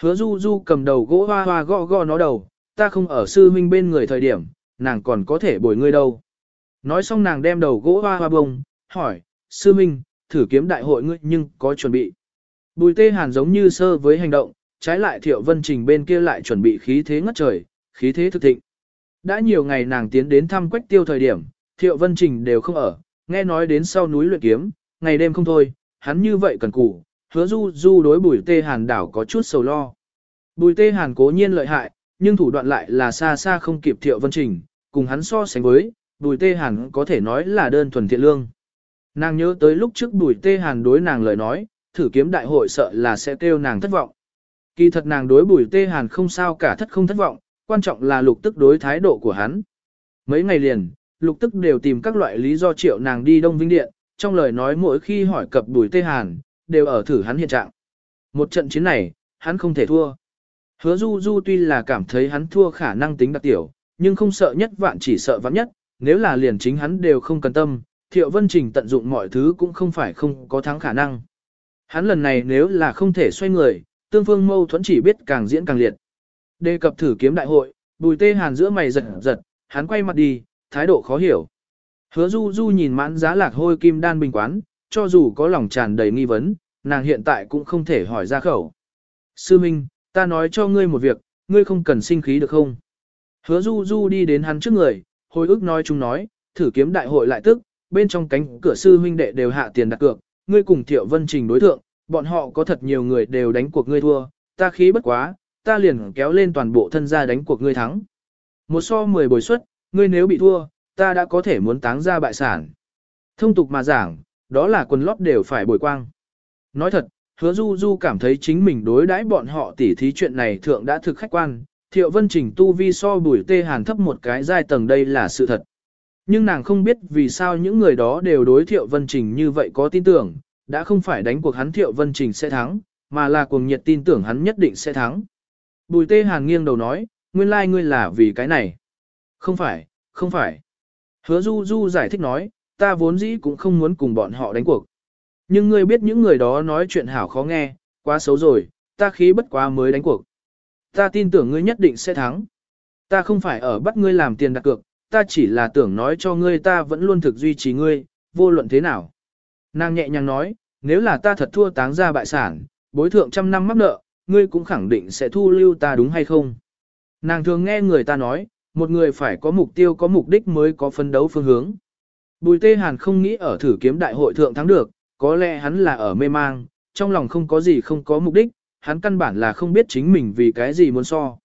Hứa du du cầm đầu gỗ hoa hoa gõ gõ nó đầu, ta không ở sư huynh bên người thời điểm, nàng còn có thể bồi ngươi đâu. Nói xong nàng đem đầu gỗ hoa hoa bông, hỏi, sư huynh, thử kiếm đại hội ngươi nhưng có chuẩn bị. Bùi tê hàn giống như sơ với hành động, trái lại thiệu vân trình bên kia lại chuẩn bị khí thế ngất trời, khí thế thực thịnh. Đã nhiều ngày nàng tiến đến thăm quách tiêu thời điểm, thiệu vân trình đều không ở, nghe nói đến sau núi luyện kiếm, ngày đêm không thôi, hắn như vậy cần cù. hứa du du đối bùi tê hàn đảo có chút sầu lo. Bùi tê hàn cố nhiên lợi hại, nhưng thủ đoạn lại là xa xa không kịp thiệu vân trình, cùng hắn so sánh với, bùi tê hàn có thể nói là đơn thuần thiện lương. Nàng nhớ tới lúc trước bùi tê hàn đối nàng lời nói, thử kiếm đại hội sợ là sẽ kêu nàng thất vọng. Kỳ thật nàng đối bùi tê hàn không sao cả thất không thất vọng, quan trọng là lục tức đối thái độ của hắn. Mấy ngày liền, lục tức đều tìm các loại lý do triệu nàng đi Đông Vinh Điện, trong lời nói mỗi khi hỏi cập bùi tê hàn, đều ở thử hắn hiện trạng. Một trận chiến này, hắn không thể thua. Hứa du du tuy là cảm thấy hắn thua khả năng tính đặc tiểu, nhưng không sợ nhất vạn chỉ sợ vạn nhất, nếu là liền chính hắn đều không cần tâm, thiệu vân trình tận dụng mọi thứ cũng không phải không có thắng khả năng. Hắn lần này nếu là không thể xoay người, tương phương mâu thuẫn chỉ biết càng diễn càng liệt. Đề cập thử kiếm đại hội, bùi tê hàn giữa mày giật giật, hắn quay mặt đi, thái độ khó hiểu. Hứa du du nhìn mãn giá lạc hôi kim đan bình quán, cho dù có lòng tràn đầy nghi vấn, nàng hiện tại cũng không thể hỏi ra khẩu. Sư Minh, ta nói cho ngươi một việc, ngươi không cần sinh khí được không? Hứa du du đi đến hắn trước người, hồi ức nói chung nói, thử kiếm đại hội lại tức, bên trong cánh cửa sư huynh đệ đều hạ tiền đặt cược, ngươi cùng Thiệu Vân Trình đối thượng, bọn họ có thật nhiều người đều đánh cuộc ngươi thua, ta khí bất quá, ta liền kéo lên toàn bộ thân gia đánh cuộc ngươi thắng. Một so mười bồi suất, ngươi nếu bị thua, ta đã có thể muốn táng ra bại sản. Thông tục mà giảng, đó là quần lót đều phải bồi quang. Nói thật, hứa du du cảm thấy chính mình đối đãi bọn họ tỉ thí chuyện này thượng đã thực khách quan, thiệu vân trình tu vi so bùi tê hàn thấp một cái giai tầng đây là sự thật. Nhưng nàng không biết vì sao những người đó đều đối thiệu vân trình như vậy có tin tưởng, đã không phải đánh cuộc hắn thiệu vân trình sẽ thắng, mà là cuồng nhiệt tin tưởng hắn nhất định sẽ thắng. Bùi tê hàn nghiêng đầu nói, nguyên lai like ngươi là vì cái này. Không phải, không phải. Hứa du du giải thích nói, ta vốn dĩ cũng không muốn cùng bọn họ đánh cuộc. Nhưng ngươi biết những người đó nói chuyện hảo khó nghe, quá xấu rồi, ta khí bất quá mới đánh cuộc. Ta tin tưởng ngươi nhất định sẽ thắng. Ta không phải ở bắt ngươi làm tiền đặt cược, ta chỉ là tưởng nói cho ngươi ta vẫn luôn thực duy trì ngươi, vô luận thế nào. Nàng nhẹ nhàng nói, nếu là ta thật thua táng ra bại sản, bối thượng trăm năm mắc nợ, ngươi cũng khẳng định sẽ thu lưu ta đúng hay không. Nàng thường nghe người ta nói, một người phải có mục tiêu có mục đích mới có phấn đấu phương hướng. Bùi tê hàn không nghĩ ở thử kiếm đại hội thượng thắng được, có lẽ hắn là ở mê mang, trong lòng không có gì không có mục đích, hắn căn bản là không biết chính mình vì cái gì muốn so.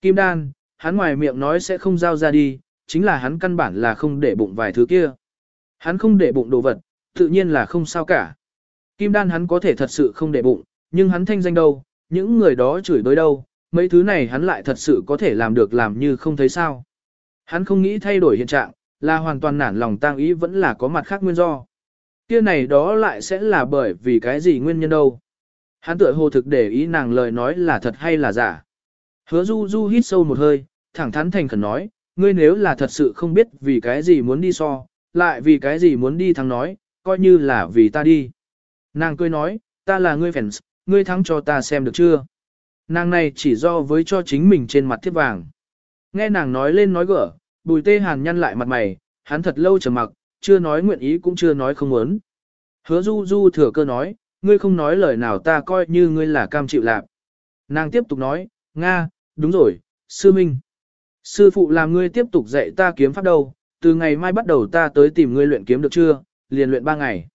Kim đan, hắn ngoài miệng nói sẽ không giao ra đi, chính là hắn căn bản là không để bụng vài thứ kia. Hắn không để bụng đồ vật, tự nhiên là không sao cả. Kim đan hắn có thể thật sự không để bụng, nhưng hắn thanh danh đâu, những người đó chửi đối đâu, mấy thứ này hắn lại thật sự có thể làm được làm như không thấy sao. Hắn không nghĩ thay đổi hiện trạng, là hoàn toàn nản lòng tang ý vẫn là có mặt khác nguyên do. Kia này đó lại sẽ là bởi vì cái gì nguyên nhân đâu. Hắn tựa hồ thực để ý nàng lời nói là thật hay là giả. Hứa du du hít sâu một hơi, thẳng thắn thành khẩn nói, ngươi nếu là thật sự không biết vì cái gì muốn đi so, lại vì cái gì muốn đi thắng nói, coi như là vì ta đi. Nàng cười nói, ta là ngươi fans, ngươi thắng cho ta xem được chưa? Nàng này chỉ do với cho chính mình trên mặt thiết vàng. Nghe nàng nói lên nói gỡ, bùi tê hàn nhăn lại mặt mày, hắn thật lâu trầm mặc, chưa nói nguyện ý cũng chưa nói không muốn. Hứa du du thừa cơ nói, ngươi không nói lời nào ta coi như ngươi là cam chịu lạp. Nàng tiếp tục nói, Nga, đúng rồi, sư minh. Sư phụ làm ngươi tiếp tục dạy ta kiếm pháp đâu, từ ngày mai bắt đầu ta tới tìm ngươi luyện kiếm được chưa, liền luyện ba ngày.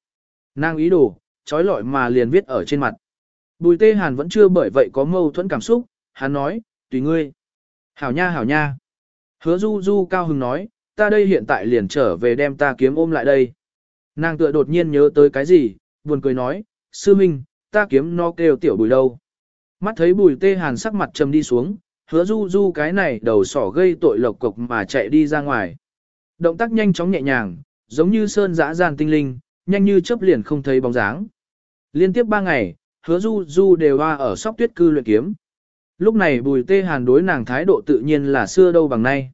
Nàng ý đồ, trói lọi mà liền viết ở trên mặt. Bùi tê hàn vẫn chưa bởi vậy có mâu thuẫn cảm xúc, hắn nói, tùy ngươi. Hảo nha hảo nha. Hứa du du cao hứng nói, ta đây hiện tại liền trở về đem ta kiếm ôm lại đây. Nàng tựa đột nhiên nhớ tới cái gì, buồn cười nói, sư minh, ta kiếm nó kêu tiểu bùi đâu. Mắt thấy bùi tê hàn sắc mặt trầm đi xuống, hứa du du cái này đầu sỏ gây tội lộc cục mà chạy đi ra ngoài. Động tác nhanh chóng nhẹ nhàng, giống như sơn dã gian tinh linh, nhanh như chớp liền không thấy bóng dáng. Liên tiếp ba ngày, hứa du du đều hoa ở sóc tuyết cư luyện kiếm. Lúc này bùi tê hàn đối nàng thái độ tự nhiên là xưa đâu bằng nay.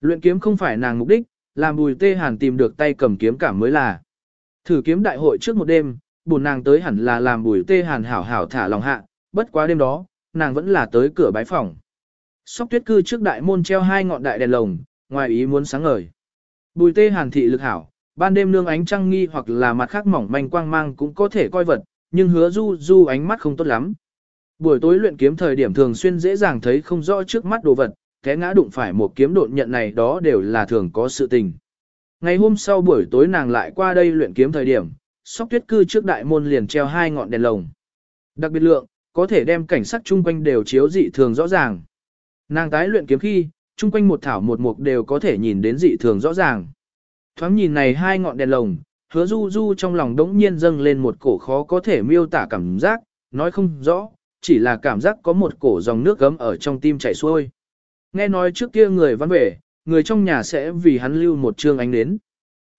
Luyện kiếm không phải nàng mục đích, làm bùi tê hàn tìm được tay cầm kiếm cảm mới là. Thử kiếm đại hội trước một đêm, buồn nàng tới hẳn là làm bùi tê hàn hảo hảo thả lòng hạ, bất quá đêm đó, nàng vẫn là tới cửa bái phòng. Sóc tuyết cư trước đại môn treo hai ngọn đại đèn lồng, ngoài ý muốn sáng ngời. Bùi tê hàn thị lực hảo, ban đêm nương ánh trăng nghi hoặc là mặt khác mỏng manh quang mang cũng có thể coi vật, nhưng hứa du du ánh mắt không tốt lắm. Buổi tối luyện kiếm thời điểm thường xuyên dễ dàng thấy không rõ trước mắt đồ vật, té ngã đụng phải một kiếm độn nhận này đó đều là thường có sự tình. Ngày hôm sau buổi tối nàng lại qua đây luyện kiếm thời điểm, sóc tuyết cư trước đại môn liền treo hai ngọn đèn lồng. Đặc biệt lượng, có thể đem cảnh sắc chung quanh đều chiếu dị thường rõ ràng. Nàng tái luyện kiếm khi, chung quanh một thảo một mục đều có thể nhìn đến dị thường rõ ràng. Thoáng nhìn này hai ngọn đèn lồng, hứa du du trong lòng đống nhiên dâng lên một cổ khó có thể miêu tả cảm giác, nói không rõ, chỉ là cảm giác có một cổ dòng nước gấm ở trong tim chảy xuôi. Nghe nói trước kia người văn về, người trong nhà sẽ vì hắn lưu một trương ánh đến.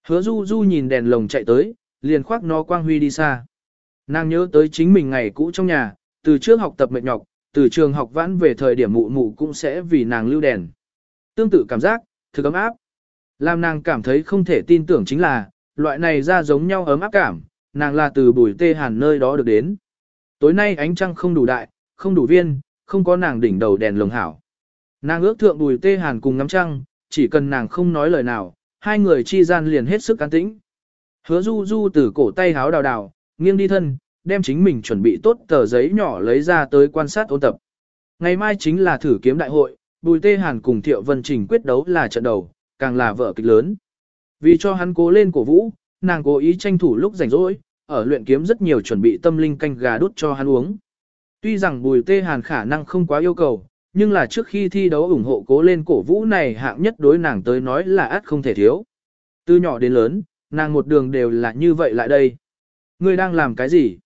Hứa du du nhìn đèn lồng chạy tới, liền khoác nó quang huy đi xa. Nàng nhớ tới chính mình ngày cũ trong nhà, từ trước học tập mệt nhọc, từ trường học vãn về thời điểm mụ mụ cũng sẽ vì nàng lưu đèn. Tương tự cảm giác, thực ấm áp. Làm nàng cảm thấy không thể tin tưởng chính là, loại này ra giống nhau ấm áp cảm, nàng là từ bùi tê hàn nơi đó được đến. Tối nay ánh trăng không đủ đại, không đủ viên, không có nàng đỉnh đầu đèn lồng hảo. Nàng ước thượng bùi tê hàn cùng ngắm trăng, chỉ cần nàng không nói lời nào, hai người chi gian liền hết sức an tĩnh. Hứa du du từ cổ tay háo đào đào, nghiêng đi thân, đem chính mình chuẩn bị tốt tờ giấy nhỏ lấy ra tới quan sát ôn tập. Ngày mai chính là thử kiếm đại hội, Bùi Tê Hàn cùng Thiệu Vân Trình quyết đấu là trận đầu, càng là vở kịch lớn. Vì cho hắn cố lên cổ vũ, nàng cố ý tranh thủ lúc rảnh rỗi, ở luyện kiếm rất nhiều chuẩn bị tâm linh canh gà đút cho hắn uống. Tuy rằng Bùi Tê Hàn khả năng không quá yêu cầu, nhưng là trước khi thi đấu ủng hộ cố lên cổ vũ này hạng nhất đối nàng tới nói là át không thể thiếu. Từ nhỏ đến lớn, nàng một đường đều là như vậy lại đây. Ngươi đang làm cái gì?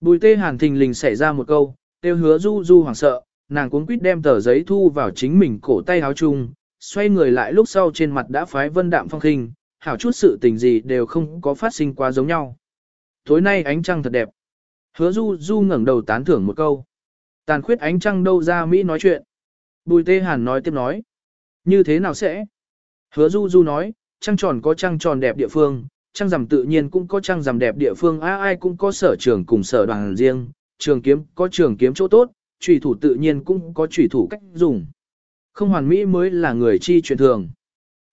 Bùi tê hàn thình lình xảy ra một câu, tiêu hứa du du hoảng sợ, nàng cuống quýt đem tờ giấy thu vào chính mình cổ tay áo chung, xoay người lại lúc sau trên mặt đã phái vân đạm phong khinh, hảo chút sự tình gì đều không có phát sinh quá giống nhau. Tối nay ánh trăng thật đẹp. Hứa du du ngẩng đầu tán thưởng một câu. Tàn khuyết ánh trăng đâu ra Mỹ nói chuyện. Bùi tê hàn nói tiếp nói. Như thế nào sẽ? Hứa du du nói, trăng tròn có trăng tròn đẹp địa phương, trăng rằm tự nhiên cũng có trăng rằm đẹp địa phương ai ai cũng có sở trường cùng sở đoàn riêng, trường kiếm có trường kiếm chỗ tốt, trùy thủ tự nhiên cũng có trùy thủ cách dùng. Không hoàn mỹ mới là người chi truyền thường.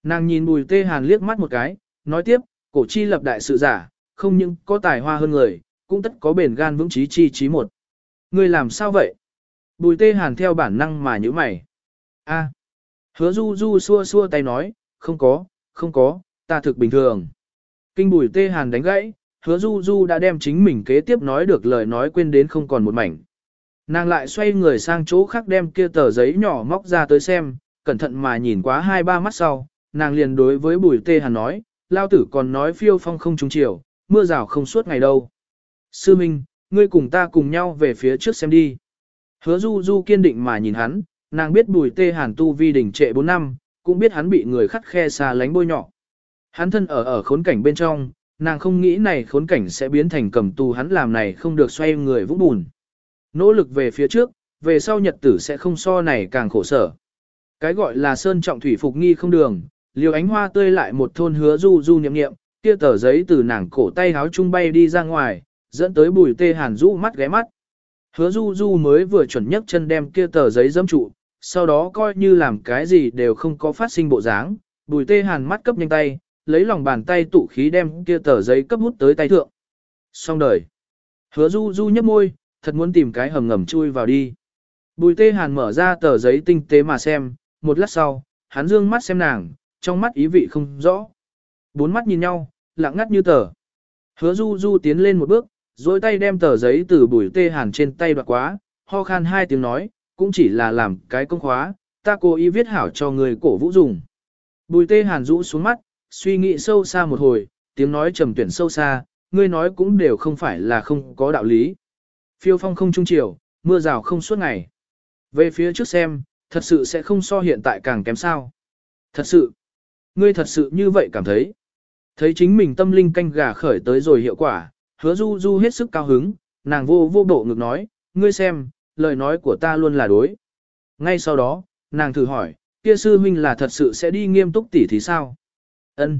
Nàng nhìn bùi tê hàn liếc mắt một cái, nói tiếp, cổ chi lập đại sự giả, không những có tài hoa hơn người, cũng tất có bền gan vững trí chi trí một. Người làm sao vậy? Bùi tê hàn theo bản năng mà như mày. a hứa du du xua xua tay nói, không có, không có, ta thực bình thường. Kinh bùi tê hàn đánh gãy, hứa du du đã đem chính mình kế tiếp nói được lời nói quên đến không còn một mảnh. Nàng lại xoay người sang chỗ khác đem kia tờ giấy nhỏ móc ra tới xem, cẩn thận mà nhìn quá hai ba mắt sau, nàng liền đối với bùi tê hàn nói, lao tử còn nói phiêu phong không trúng chiều, mưa rào không suốt ngày đâu. Sư Minh, ngươi cùng ta cùng nhau về phía trước xem đi. Hứa du du kiên định mà nhìn hắn, nàng biết bùi tê hàn tu vi đỉnh trệ 4 năm, cũng biết hắn bị người khắt khe xa lánh bôi nhỏ. Hắn thân ở ở khốn cảnh bên trong, nàng không nghĩ này khốn cảnh sẽ biến thành cầm tù hắn làm này không được xoay người vũng bùn. Nỗ lực về phía trước, về sau nhật tử sẽ không so này càng khổ sở. Cái gọi là sơn trọng thủy phục nghi không đường, liều ánh hoa tươi lại một thôn hứa du du niệm niệm kia tờ giấy từ nàng cổ tay háo trung bay đi ra ngoài, dẫn tới bùi tê hàn rũ mắt ghé mắt. Hứa du du mới vừa chuẩn nhấc chân đem kia tờ giấy dâm trụ, sau đó coi như làm cái gì đều không có phát sinh bộ dáng, bùi tê hàn mắt cấp nhanh tay, lấy lòng bàn tay tụ khí đem kia tờ giấy cấp hút tới tay thượng. Xong đời. Hứa du du nhấp môi, thật muốn tìm cái hầm ngầm chui vào đi. Bùi tê hàn mở ra tờ giấy tinh tế mà xem, một lát sau, hắn dương mắt xem nàng, trong mắt ý vị không rõ. Bốn mắt nhìn nhau, lặng ngắt như tờ. Hứa du du tiến lên một bước, rồi tay đem tờ giấy từ bùi tê hàn trên tay đoạt quá, ho khan hai tiếng nói, cũng chỉ là làm cái công khóa, ta cố ý viết hảo cho người cổ vũ dùng. Bùi tê hàn rũ xuống mắt, suy nghĩ sâu xa một hồi, tiếng nói trầm tuyển sâu xa, ngươi nói cũng đều không phải là không có đạo lý. Phiêu phong không trung chiều, mưa rào không suốt ngày. Về phía trước xem, thật sự sẽ không so hiện tại càng kém sao. Thật sự, ngươi thật sự như vậy cảm thấy. Thấy chính mình tâm linh canh gà khởi tới rồi hiệu quả, hứa du du hết sức cao hứng, nàng vô vô bộ ngực nói, ngươi xem, lời nói của ta luôn là đối. Ngay sau đó, nàng thử hỏi, kia sư huynh là thật sự sẽ đi nghiêm túc tỉ thì sao? Ân.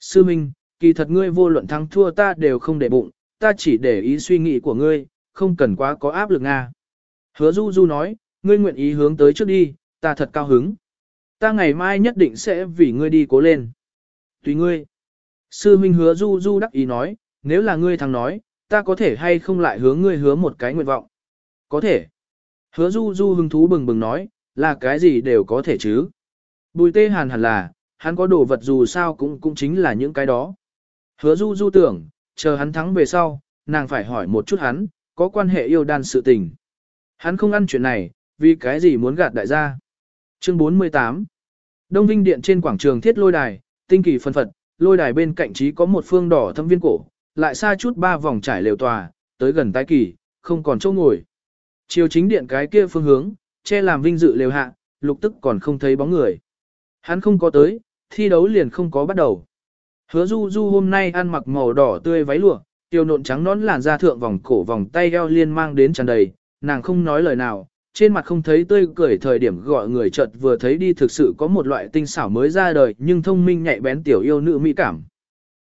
Sư huynh, kỳ thật ngươi vô luận thắng thua ta đều không để bụng, ta chỉ để ý suy nghĩ của ngươi, không cần quá có áp lực Nga. Hứa du du nói, ngươi nguyện ý hướng tới trước đi, ta thật cao hứng. Ta ngày mai nhất định sẽ vì ngươi đi cố lên. Tùy ngươi. Sư huynh hứa du du đắc ý nói, nếu là ngươi thằng nói, ta có thể hay không lại hướng ngươi hứa một cái nguyện vọng. Có thể. Hứa du du hứng thú bừng bừng nói, là cái gì đều có thể chứ. Bùi tê hàn hẳn là, hắn có đồ vật dù sao cũng cũng chính là những cái đó. Hứa du du tưởng, chờ hắn thắng về sau, nàng phải hỏi một chút hắn, có quan hệ yêu đan sự tình. Hắn không ăn chuyện này, vì cái gì muốn gạt đại gia. Chương 48 Đông Vinh Điện trên quảng trường thiết lôi đài, tinh kỳ phân phật, lôi đài bên cạnh trí có một phương đỏ thâm viên cổ, lại xa chút ba vòng trải lều tòa, tới gần tái kỳ, không còn chỗ ngồi. Chiều chính điện cái kia phương hướng, che làm vinh dự lều hạ, lục tức còn không thấy bóng người. Hắn không có tới, thi đấu liền không có bắt đầu. Hứa du du hôm nay ăn mặc màu đỏ tươi váy lụa, tiêu nộn trắng nón làn da thượng vòng cổ vòng tay eo liên mang đến tràn đầy, nàng không nói lời nào, trên mặt không thấy tươi cười thời điểm gọi người chợt vừa thấy đi thực sự có một loại tinh xảo mới ra đời nhưng thông minh nhạy bén tiểu yêu nữ mỹ cảm.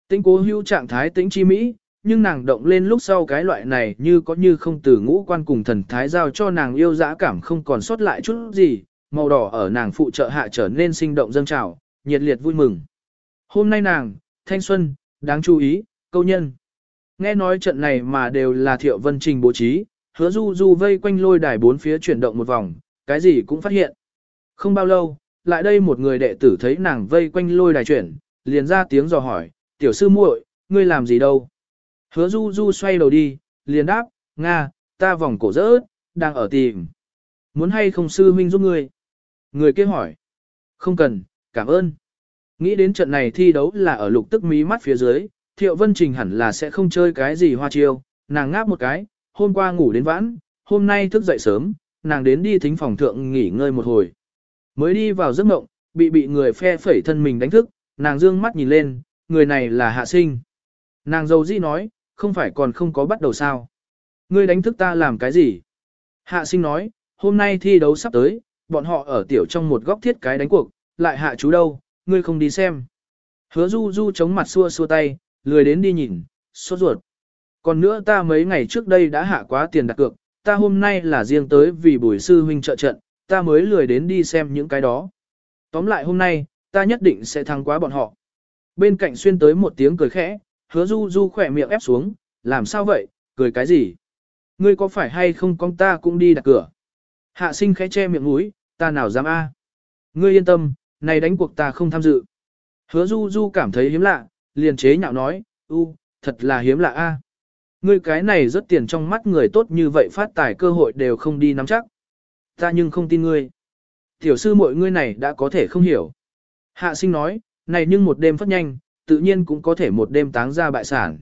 tính cố hữu trạng thái tính chi mỹ, nhưng nàng động lên lúc sau cái loại này như có như không từ ngũ quan cùng thần thái giao cho nàng yêu dã cảm không còn sót lại chút gì, màu đỏ ở nàng phụ trợ hạ trở nên sinh động dâng trào, nhiệt liệt vui mừng. Hôm nay nàng, thanh xuân, đáng chú ý, câu nhân. Nghe nói trận này mà đều là thiệu vân trình bố trí, hứa du du vây quanh lôi đài bốn phía chuyển động một vòng, cái gì cũng phát hiện. Không bao lâu, lại đây một người đệ tử thấy nàng vây quanh lôi đài chuyển, liền ra tiếng dò hỏi, tiểu sư muội, ngươi làm gì đâu? Hứa du du xoay đầu đi, liền đáp, Nga, ta vòng cổ rỡ, đang ở tìm. Muốn hay không sư huynh giúp ngươi? Người kia hỏi. Không cần, cảm ơn. Nghĩ đến trận này thi đấu là ở lục tức mí mắt phía dưới, Thiệu Vân Trình hẳn là sẽ không chơi cái gì hoa chiêu, nàng ngáp một cái, hôm qua ngủ đến vãn, hôm nay thức dậy sớm, nàng đến đi thính phòng thượng nghỉ ngơi một hồi. Mới đi vào giấc mộng, bị bị người phe phẩy thân mình đánh thức, nàng dương mắt nhìn lên, người này là hạ sinh. Nàng dâu dĩ nói, không phải còn không có bắt đầu sao. Ngươi đánh thức ta làm cái gì? Hạ sinh nói, hôm nay thi đấu sắp tới, bọn họ ở tiểu trong một góc thiết cái đánh cuộc, lại hạ chú đâu, ngươi không đi xem. Hứa du du chống mặt xua xua tay, lười đến đi nhìn, sốt ruột. Còn nữa ta mấy ngày trước đây đã hạ quá tiền đặt cược, ta hôm nay là riêng tới vì bùi sư huynh trợ trận, ta mới lười đến đi xem những cái đó. Tóm lại hôm nay, ta nhất định sẽ thắng quá bọn họ. Bên cạnh xuyên tới một tiếng cười khẽ, hứa du du khỏe miệng ép xuống, làm sao vậy, cười cái gì? Ngươi có phải hay không con ta cũng đi đặt cửa? Hạ sinh khẽ che miệng mũi, ta nào dám a? Ngươi yên tâm, này đánh cuộc ta không tham dự. Hứa du du cảm thấy hiếm lạ, liền chế nhạo nói, u, thật là hiếm lạ a. Ngươi cái này rất tiền trong mắt người tốt như vậy phát tài cơ hội đều không đi nắm chắc. Ta nhưng không tin ngươi. Tiểu sư mọi ngươi này đã có thể không hiểu. Hạ sinh nói, này nhưng một đêm phát nhanh, tự nhiên cũng có thể một đêm táng ra bại sản.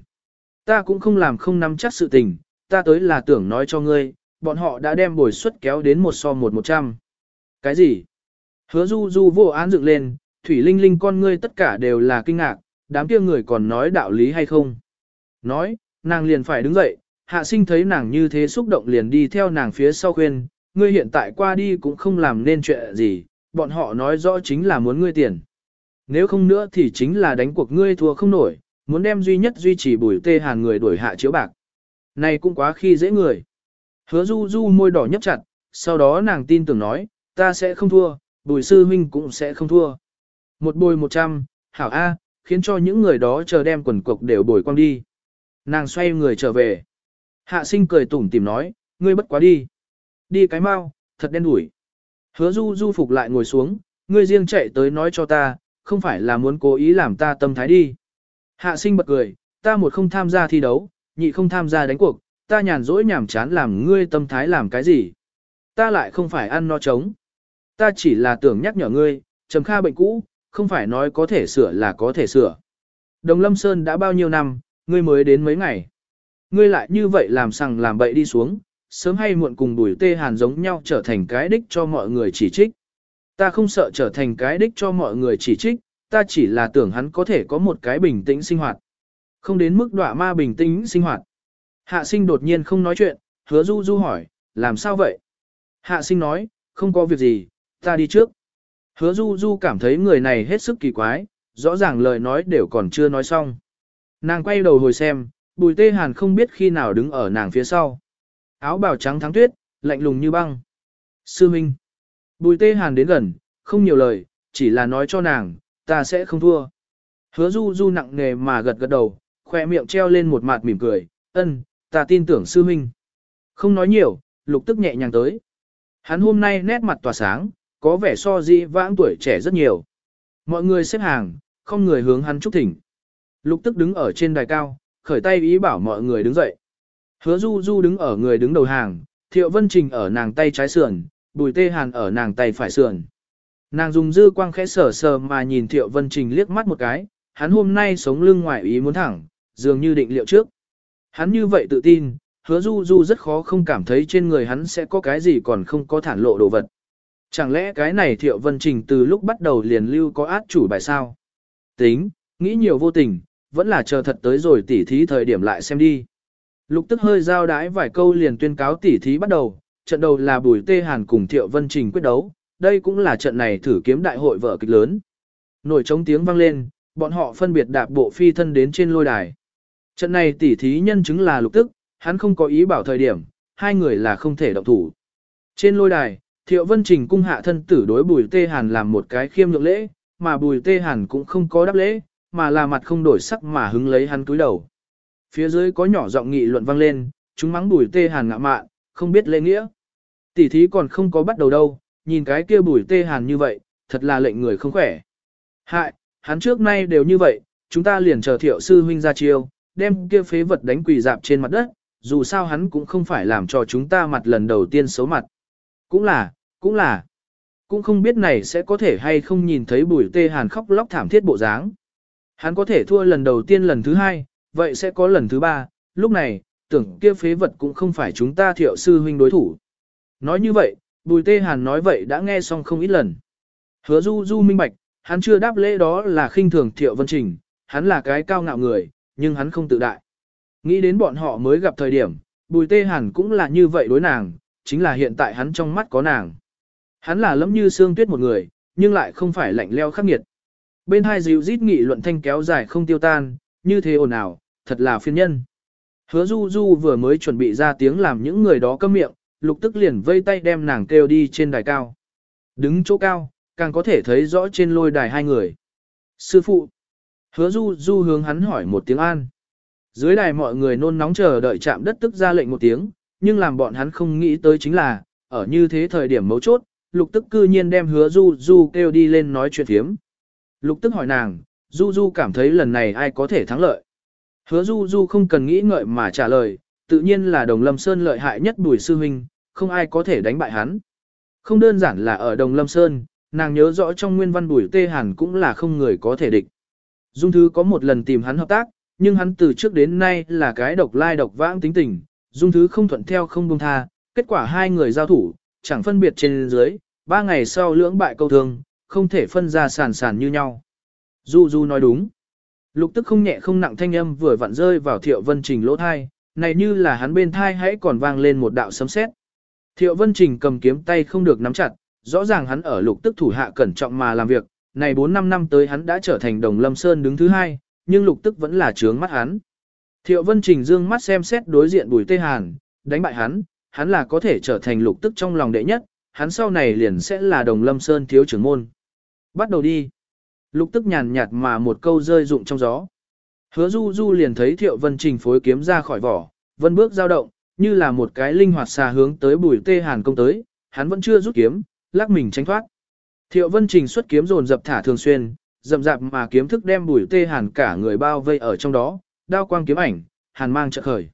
Ta cũng không làm không nắm chắc sự tình, ta tới là tưởng nói cho ngươi, bọn họ đã đem bồi suất kéo đến một so một một trăm. Cái gì? Hứa du du vô án dựng lên, thủy linh linh con ngươi tất cả đều là kinh ngạc, đám kia người còn nói đạo lý hay không? Nói, nàng liền phải đứng dậy, hạ sinh thấy nàng như thế xúc động liền đi theo nàng phía sau khuyên, ngươi hiện tại qua đi cũng không làm nên chuyện gì, bọn họ nói rõ chính là muốn ngươi tiền. Nếu không nữa thì chính là đánh cuộc ngươi thua không nổi, muốn đem duy nhất duy trì bùi tê hàn người đuổi hạ chiếu bạc. Này cũng quá khi dễ người. Hứa du du môi đỏ nhấp chặt, sau đó nàng tin tưởng nói, ta sẽ không thua, bùi sư huynh cũng sẽ không thua. Một bồi một trăm, hảo A, khiến cho những người đó chờ đem quần cục đều bồi quang đi. Nàng xoay người trở về. Hạ sinh cười tủm tìm nói, ngươi bất quá đi. Đi cái mau, thật đen đủi. Hứa du du phục lại ngồi xuống, ngươi riêng chạy tới nói cho ta, không phải là muốn cố ý làm ta tâm thái đi. Hạ sinh bật cười, ta một không tham gia thi đấu, nhị không tham gia đánh cuộc, ta nhàn rỗi nhảm chán làm ngươi tâm thái làm cái gì. Ta lại không phải ăn no trống. Ta chỉ là tưởng nhắc nhở ngươi, trầm kha bệnh cũ, không phải nói có thể sửa là có thể sửa. Đồng Lâm Sơn đã bao nhiêu năm, ngươi mới đến mấy ngày. Ngươi lại như vậy làm sằng làm bậy đi xuống, sớm hay muộn cùng đuổi tê hàn giống nhau trở thành cái đích cho mọi người chỉ trích. Ta không sợ trở thành cái đích cho mọi người chỉ trích, ta chỉ là tưởng hắn có thể có một cái bình tĩnh sinh hoạt. Không đến mức đọa ma bình tĩnh sinh hoạt. Hạ sinh đột nhiên không nói chuyện, hứa du du hỏi, làm sao vậy? Hạ sinh nói, không có việc gì, ta đi trước. Hứa du du cảm thấy người này hết sức kỳ quái, rõ ràng lời nói đều còn chưa nói xong. Nàng quay đầu hồi xem, bùi tê hàn không biết khi nào đứng ở nàng phía sau. Áo bào trắng thắng tuyết, lạnh lùng như băng. Sư Minh. Bùi tê hàn đến gần, không nhiều lời, chỉ là nói cho nàng, ta sẽ không thua. Hứa du du nặng nề mà gật gật đầu, khoe miệng treo lên một mặt mỉm cười, ân, ta tin tưởng sư Minh. Không nói nhiều, lục tức nhẹ nhàng tới. Hắn hôm nay nét mặt tỏa sáng, có vẻ so di vãng tuổi trẻ rất nhiều. Mọi người xếp hàng, không người hướng hắn chúc thỉnh. Lục tức đứng ở trên đài cao, khởi tay ý bảo mọi người đứng dậy. Hứa du du đứng ở người đứng đầu hàng, thiệu vân trình ở nàng tay trái sườn, bùi tê hàn ở nàng tay phải sườn. Nàng dùng dư quang khẽ sờ sờ mà nhìn thiệu vân trình liếc mắt một cái, hắn hôm nay sống lưng ngoài ý muốn thẳng, dường như định liệu trước. Hắn như vậy tự tin, hứa du du rất khó không cảm thấy trên người hắn sẽ có cái gì còn không có thản lộ đồ vật. Chẳng lẽ cái này thiệu vân trình từ lúc bắt đầu liền lưu có át chủ bài sao? Tính, nghĩ nhiều vô tình, vẫn là chờ thật tới rồi tỉ thí thời điểm lại xem đi. Lục tức hơi giao đái vài câu liền tuyên cáo tỉ thí bắt đầu, trận đầu là Bùi Tê Hàn cùng Thiệu Vân Trình quyết đấu, đây cũng là trận này thử kiếm đại hội vở kịch lớn. Nổi trống tiếng vang lên, bọn họ phân biệt đạp bộ phi thân đến trên lôi đài. Trận này tỉ thí nhân chứng là lục tức, hắn không có ý bảo thời điểm, hai người là không thể động thủ. Trên lôi đài, Thiệu Vân Trình cung hạ thân tử đối Bùi Tê Hàn làm một cái khiêm nhượng lễ, mà Bùi Tê Hàn cũng không có đáp lễ, mà là mặt không đổi sắc mà hứng lấy hắn cúi đầu. Phía dưới có nhỏ giọng nghị luận vang lên, chúng mắng Bùi Tê Hàn ngạ mạn, không biết lễ nghĩa. Tỷ thí còn không có bắt đầu đâu, nhìn cái kia Bùi Tê Hàn như vậy, thật là lệnh người không khỏe. Hại, hắn trước nay đều như vậy, chúng ta liền chờ Thiệu sư huynh ra chiêu, đem kia phế vật đánh quỳ dạp trên mặt đất, dù sao hắn cũng không phải làm cho chúng ta mặt lần đầu tiên xấu mặt. Cũng là, cũng là. Cũng không biết này sẽ có thể hay không nhìn thấy bùi tê hàn khóc lóc thảm thiết bộ dáng. Hắn có thể thua lần đầu tiên lần thứ hai, vậy sẽ có lần thứ ba, lúc này, tưởng kia phế vật cũng không phải chúng ta thiệu sư huynh đối thủ. Nói như vậy, bùi tê hàn nói vậy đã nghe xong không ít lần. Hứa du du minh bạch, hắn chưa đáp lễ đó là khinh thường thiệu vân trình, hắn là cái cao ngạo người, nhưng hắn không tự đại. Nghĩ đến bọn họ mới gặp thời điểm, bùi tê hàn cũng là như vậy đối nàng, chính là hiện tại hắn trong mắt có nàng. Hắn là lẫm như xương tuyết một người, nhưng lại không phải lạnh leo khắc nghiệt. Bên hai dịu rít nghị luận thanh kéo dài không tiêu tan, như thế ồn ào, thật là phiên nhân. Hứa du du vừa mới chuẩn bị ra tiếng làm những người đó câm miệng, lục tức liền vây tay đem nàng kêu đi trên đài cao. Đứng chỗ cao, càng có thể thấy rõ trên lôi đài hai người. Sư phụ. Hứa du du hướng hắn hỏi một tiếng an. Dưới đài mọi người nôn nóng chờ đợi chạm đất tức ra lệnh một tiếng, nhưng làm bọn hắn không nghĩ tới chính là, ở như thế thời điểm mấu chốt, lục tức cư nhiên đem hứa du du kêu đi lên nói chuyện thiếm. Lục tức hỏi nàng, du du cảm thấy lần này ai có thể thắng lợi. Hứa du du không cần nghĩ ngợi mà trả lời, tự nhiên là đồng lâm sơn lợi hại nhất bùi sư huynh, không ai có thể đánh bại hắn. Không đơn giản là ở đồng lâm sơn, nàng nhớ rõ trong nguyên văn bùi tê hàn cũng là không người có thể địch. Dung Thứ có một lần tìm hắn hợp tác, nhưng hắn từ trước đến nay là cái độc lai độc vãng tính tình, Dung Thứ không thuận theo không buông tha, kết quả hai người giao thủ, chẳng phân biệt trên dưới, ba ngày sau lưỡng bại câu thương, không thể phân ra sàn sàn như nhau. Du Du nói đúng. Lục tức không nhẹ không nặng thanh âm vừa vặn rơi vào Thiệu Vân Trình lỗ thai, này như là hắn bên thai hãy còn vang lên một đạo sấm sét. Thiệu Vân Trình cầm kiếm tay không được nắm chặt, rõ ràng hắn ở lục tức thủ hạ cẩn trọng mà làm việc, này 4-5 năm tới hắn đã trở thành đồng lâm sơn đứng thứ hai, nhưng lục tức vẫn là trướng mắt hắn. Thiệu Vân Trình dương mắt xem xét đối diện Bùi Tê Hàn, đánh bại hắn, hắn là có thể trở thành lục tức trong lòng đệ nhất, hắn sau này liền sẽ là đồng lâm sơn thiếu trưởng môn. Bắt đầu đi. Lục tức nhàn nhạt mà một câu rơi rụng trong gió. Hứa du du liền thấy Thiệu Vân Trình phối kiếm ra khỏi vỏ, vân bước dao động, như là một cái linh hoạt xà hướng tới Bùi Tê Hàn công tới, hắn vẫn chưa rút kiếm, lắc mình tránh thoát. Thiệu Vân Trình xuất kiếm dồn dập thả thường xuyên, dậm dạp mà kiếm thức đem Bùi Tê Hàn cả người bao vây ở trong đó, đao quang kiếm ảnh, hàn mang trợ khởi.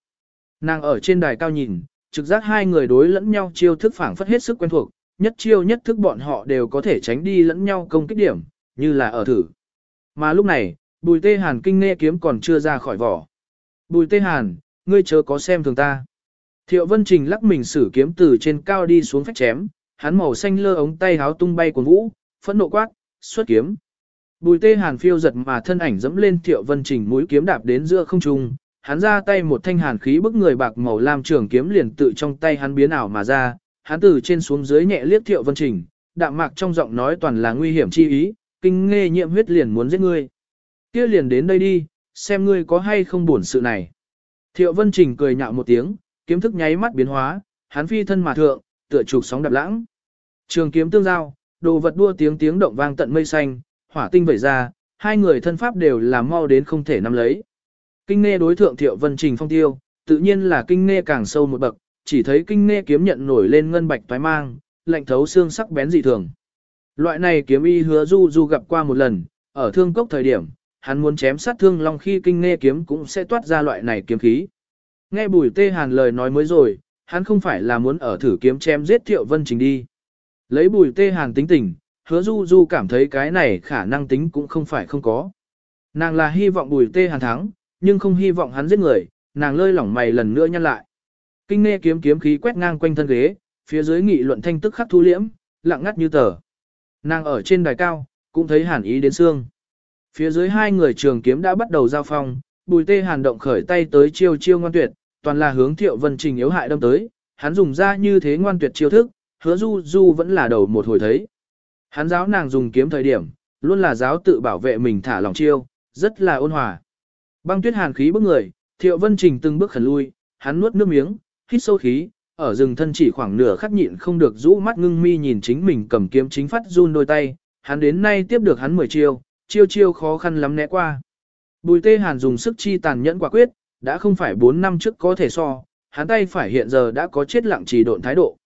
Nàng ở trên đài cao nhìn, trực giác hai người đối lẫn nhau chiêu thức phảng phất hết sức quen thuộc, nhất chiêu nhất thức bọn họ đều có thể tránh đi lẫn nhau công kích điểm, như là ở thử. Mà lúc này, bùi tê hàn kinh nghe kiếm còn chưa ra khỏi vỏ. Bùi tê hàn, ngươi chớ có xem thường ta. Thiệu Vân Trình lắc mình sử kiếm từ trên cao đi xuống phách chém, hắn màu xanh lơ ống tay háo tung bay cuồng vũ, phẫn nộ quát, xuất kiếm. Bùi tê hàn phiêu giật mà thân ảnh dẫm lên Thiệu Vân Trình mũi kiếm đạp đến giữa không trung, hắn ra tay một thanh hàn khí bức người bạc màu lam trường kiếm liền tự trong tay hắn biến ảo mà ra, hắn từ trên xuống dưới nhẹ liếc Thiệu Vân Trình, đạm mạc trong giọng nói toàn là nguy hiểm chi ý, kinh nghe nhiễm huyết liền muốn giết ngươi. Kia liền đến đây đi, xem ngươi có hay không buồn sự này. Thiệu Vân Trình cười nhạo một tiếng, kiếm thức nháy mắt biến hóa, hắn phi thân mà thượng, tựa trục sóng đạp lãng. Trường kiếm tương giao, đồ vật đua tiếng tiếng động vang tận mây xanh, hỏa tinh vẩy ra, hai người thân pháp đều là mau đến không thể nắm lấy. Kinh nghe đối thượng Thiệu Vân Trình phong tiêu, tự nhiên là kinh nghe càng sâu một bậc, chỉ thấy kinh nghe kiếm nhận nổi lên ngân bạch toái mang, lạnh thấu xương sắc bén dị thường. Loại này kiếm y hứa du du gặp qua một lần, ở thương cốc thời điểm, hắn muốn chém sát thương long khi kinh nghe kiếm cũng sẽ toát ra loại này kiếm khí. Nghe bùi tê hàn lời nói mới rồi, hắn không phải là muốn ở thử kiếm chém giết thiệu vân trình đi. Lấy bùi tê hàn tính tình, hứa du du cảm thấy cái này khả năng tính cũng không phải không có. Nàng là hy vọng bùi tê hàn thắng, nhưng không hy vọng hắn giết người, nàng lơi lỏng mày lần nữa nhăn lại. Kinh nghe kiếm kiếm khí quét ngang quanh thân ghế, phía dưới nghị luận thanh tức khắc thu liễm, lặng ngắt như tờ. Nàng ở trên đài cao, cũng thấy hàn ý đến xương. Phía dưới hai người trường kiếm đã bắt đầu giao phong, bùi tê hàn động khởi tay tới chiêu chiêu ngoan tuyệt, toàn là hướng thiệu vân trình yếu hại đâm tới, hắn dùng ra như thế ngoan tuyệt chiêu thức, hứa du du vẫn là đầu một hồi thấy. Hắn giáo nàng dùng kiếm thời điểm, luôn là giáo tự bảo vệ mình thả lòng chiêu, rất là ôn hòa. Băng tuyết hàn khí bức người, thiệu vân trình từng bước khẩn lui, hắn nuốt nước miếng, hít sâu khí, ở rừng thân chỉ khoảng nửa khắc nhịn không được rũ mắt ngưng mi nhìn chính mình cầm kiếm chính phát run đôi tay, hắn đến nay tiếp được hắn 10 chiêu, chiêu chiêu khó khăn lắm né qua. Bùi tê hàn dùng sức chi tàn nhẫn quả quyết, đã không phải 4 năm trước có thể so, hắn tay phải hiện giờ đã có chết lặng trì độn thái độ.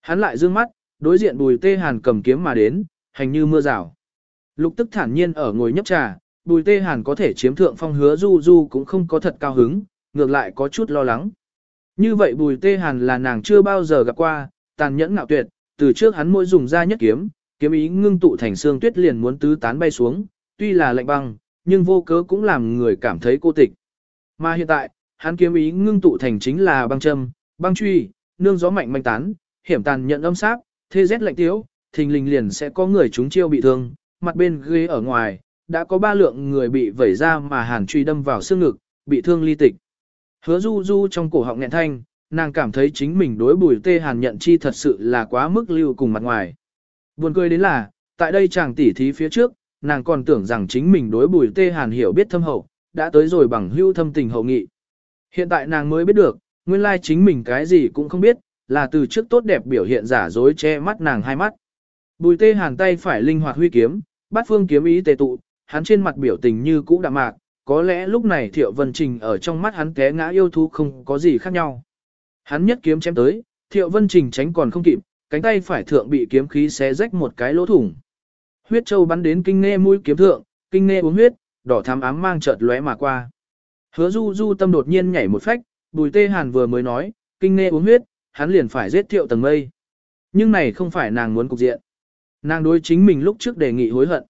Hắn lại dương mắt, đối diện bùi tê hàn cầm kiếm mà đến, hành như mưa rào. Lục tức thản nhiên ở ngồi nhấp trà, bùi tê hàn có thể chiếm thượng phong hứa du du cũng không có thật cao hứng, ngược lại có chút lo lắng. Như vậy bùi tê hàn là nàng chưa bao giờ gặp qua, tàn nhẫn ngạo tuyệt, từ trước hắn mỗi dùng ra nhất kiếm, kiếm ý ngưng tụ thành xương tuyết liền muốn tứ tán bay xuống, tuy là lạnh băng, nhưng vô cớ cũng làm người cảm thấy cô tịch. Mà hiện tại, hắn kiếm ý ngưng tụ thành chính là băng châm, băng truy, nương gió mạnh manh tán, hiểm tàn nhận âm sát, thê rét lạnh tiếu, thình lình liền sẽ có người chúng chiêu bị thương, mặt bên ghế ở ngoài, đã có ba lượng người bị vẩy ra mà hàn truy đâm vào xương ngực, bị thương ly tịch. Hứa du du trong cổ họng nghẹn thanh, nàng cảm thấy chính mình đối bùi tê hàn nhận chi thật sự là quá mức lưu cùng mặt ngoài. Buồn cười đến là, tại đây chàng tỉ thí phía trước, nàng còn tưởng rằng chính mình đối bùi tê hàn hiểu biết thâm hậu, đã tới rồi bằng hưu thâm tình hậu nghị. Hiện tại nàng mới biết được, nguyên lai chính mình cái gì cũng không biết, là từ trước tốt đẹp biểu hiện giả dối che mắt nàng hai mắt. Bùi tê hàn tay phải linh hoạt huy kiếm, bắt phương kiếm ý tề tụ, hắn trên mặt biểu tình như cũ đạm mạc, có lẽ lúc này Thiệu Vân Trình ở trong mắt hắn té ngã yêu thú không có gì khác nhau. Hắn nhất kiếm chém tới, Thiệu Vân Trình tránh còn không kịp, cánh tay phải thượng bị kiếm khí xé rách một cái lỗ thủng. Huyết châu bắn đến kinh nghe mũi kiếm thượng, kinh nghe uống huyết, đỏ thắm ám mang chợt lóe mà qua. Hứa Du Du tâm đột nhiên nhảy một phách, Bùi Tê Hàn vừa mới nói, kinh nghe uống huyết, hắn liền phải giết Thiệu Tầng Mây. Nhưng này không phải nàng muốn cục diện. Nàng đối chính mình lúc trước đề nghị hối hận.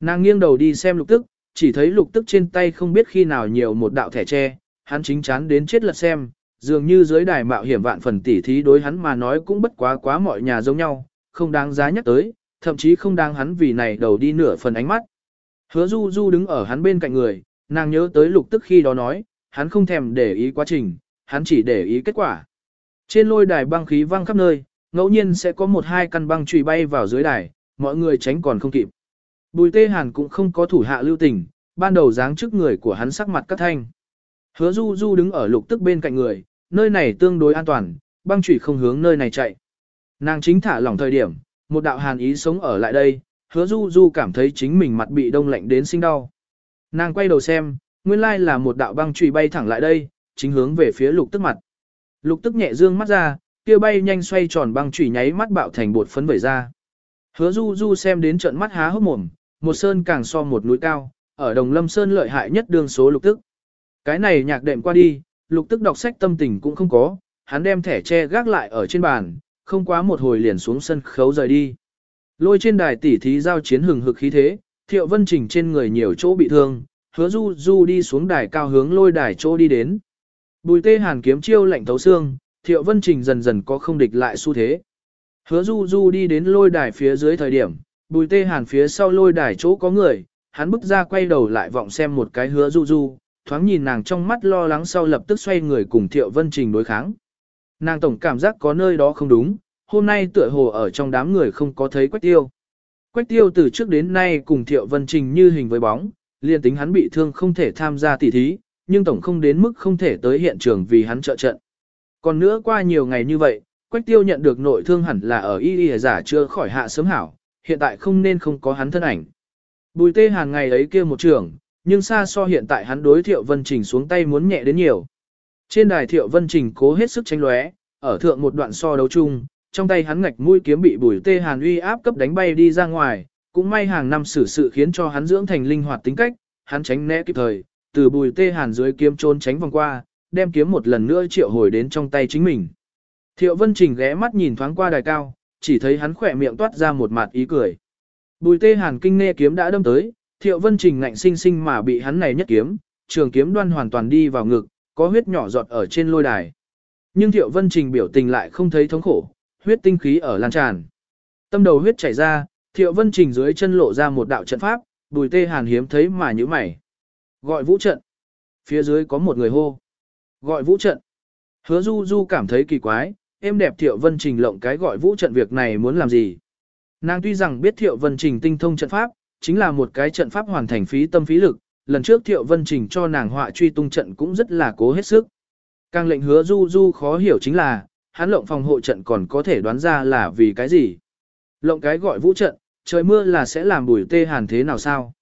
Nàng nghiêng đầu đi xem lục tức, chỉ thấy lục tức trên tay không biết khi nào nhiều một đạo thẻ tre, hắn chính chán đến chết lật xem, dường như dưới đài mạo hiểm vạn phần tỉ thí đối hắn mà nói cũng bất quá quá mọi nhà giống nhau, không đáng giá nhắc tới, thậm chí không đáng hắn vì này đầu đi nửa phần ánh mắt. Hứa Du Du đứng ở hắn bên cạnh người, nàng nhớ tới lục tức khi đó nói, hắn không thèm để ý quá trình, hắn chỉ để ý kết quả. Trên lôi đài băng khí văng khắp nơi, ngẫu nhiên sẽ có một hai căn băng chùy bay vào dưới đài, mọi người tránh còn không kịp. Bùi tê hàn cũng không có thủ hạ lưu tình, ban đầu dáng trước người của hắn sắc mặt cắt thanh. Hứa du du đứng ở lục tức bên cạnh người, nơi này tương đối an toàn, băng chủy không hướng nơi này chạy. Nàng chính thả lỏng thời điểm, một đạo hàn ý sống ở lại đây, hứa du du cảm thấy chính mình mặt bị đông lạnh đến sinh đau. Nàng quay đầu xem, nguyên lai là một đạo băng chủy bay thẳng lại đây, chính hướng về phía lục tức mặt. Lục tức nhẹ dương mắt ra, kia bay nhanh xoay tròn băng chủy nháy mắt bạo thành bột phấn vẩy ra. Hứa du du xem đến trận mắt há hốc mồm, một sơn càng so một núi cao, ở đồng lâm sơn lợi hại nhất đương số lục tức. Cái này nhạc đệm qua đi, lục tức đọc sách tâm tình cũng không có, hắn đem thẻ che gác lại ở trên bàn, không quá một hồi liền xuống sân khấu rời đi. Lôi trên đài tỉ thí giao chiến hừng hực khí thế, thiệu vân trình trên người nhiều chỗ bị thương, hứa du du đi xuống đài cao hướng lôi đài chỗ đi đến. Bùi tê hàn kiếm chiêu lạnh thấu xương, thiệu vân trình dần dần có không địch lại xu thế. Hứa du du đi đến lôi đài phía dưới thời điểm, bùi tê hàn phía sau lôi đài chỗ có người, hắn bước ra quay đầu lại vọng xem một cái hứa du du, thoáng nhìn nàng trong mắt lo lắng sau lập tức xoay người cùng thiệu vân trình đối kháng. Nàng tổng cảm giác có nơi đó không đúng, hôm nay tựa hồ ở trong đám người không có thấy quách tiêu. Quách tiêu từ trước đến nay cùng thiệu vân trình như hình với bóng, liền tính hắn bị thương không thể tham gia tỉ thí, nhưng tổng không đến mức không thể tới hiện trường vì hắn trợ trận. Còn nữa qua nhiều ngày như vậy, Quách Tiêu nhận được nội thương hẳn là ở y y giả chưa khỏi hạ sớm hảo, hiện tại không nên không có hắn thân ảnh. Bùi tê hàng ngày ấy kia một trường, nhưng xa so hiện tại hắn đối Thiệu Vân Trình xuống tay muốn nhẹ đến nhiều. Trên đài Thiệu Vân Trình cố hết sức tranh lóe, ở thượng một đoạn so đấu chung, trong tay hắn ngạch mũi kiếm bị bùi tê hàn uy áp cấp đánh bay đi ra ngoài, cũng may hàng năm xử sự khiến cho hắn dưỡng thành linh hoạt tính cách, hắn tránh né kịp thời, từ bùi tê hàn dưới kiếm trốn tránh vòng qua, đem kiếm một lần nữa triệu hồi đến trong tay chính mình. Thiệu Vân Trình ghé mắt nhìn thoáng qua đài cao, chỉ thấy hắn khỏe miệng toát ra một mặt ý cười. Bùi tê hàn kinh nê kiếm đã đâm tới, Thiệu Vân Trình ngạnh sinh sinh mà bị hắn này nhất kiếm, trường kiếm đoan hoàn toàn đi vào ngực, có huyết nhỏ giọt ở trên lôi đài. Nhưng Thiệu Vân Trình biểu tình lại không thấy thống khổ, huyết tinh khí ở lan tràn. Tâm đầu huyết chảy ra, Thiệu Vân Trình dưới chân lộ ra một đạo trận pháp, Bùi Tê Hàn hiếm thấy mà như mày. Gọi vũ trận. Phía dưới có một người hô. Gọi vũ trận. Hứa Du Du cảm thấy kỳ quái, em đẹp Thiệu Vân Trình lộng cái gọi vũ trận việc này muốn làm gì. Nàng tuy rằng biết Thiệu Vân Trình tinh thông trận pháp, chính là một cái trận pháp hoàn thành phí tâm phí lực, lần trước Thiệu Vân Trình cho nàng họa truy tung trận cũng rất là cố hết sức. Càng lệnh hứa Du Du khó hiểu chính là, hắn lộng phòng hộ trận còn có thể đoán ra là vì cái gì. Lộng cái gọi vũ trận, trời mưa là sẽ làm bùi tê hàn thế nào sao?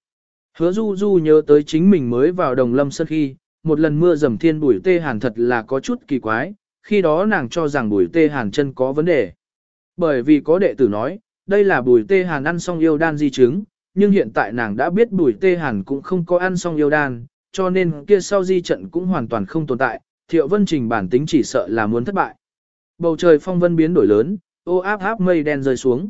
Hứa Du Du nhớ tới chính mình mới vào đồng lâm sân khi, một lần mưa dầm thiên bùi tê hàn thật là có chút kỳ quái, khi đó nàng cho rằng bùi tê hàn chân có vấn đề. Bởi vì có đệ tử nói, đây là bùi tê hàn ăn xong yêu đan di chứng, nhưng hiện tại nàng đã biết bùi tê hàn cũng không có ăn xong yêu đan, cho nên kia sau di trận cũng hoàn toàn không tồn tại, thiệu vân trình bản tính chỉ sợ là muốn thất bại. Bầu trời phong vân biến đổi lớn, ô áp áp mây đen rơi xuống.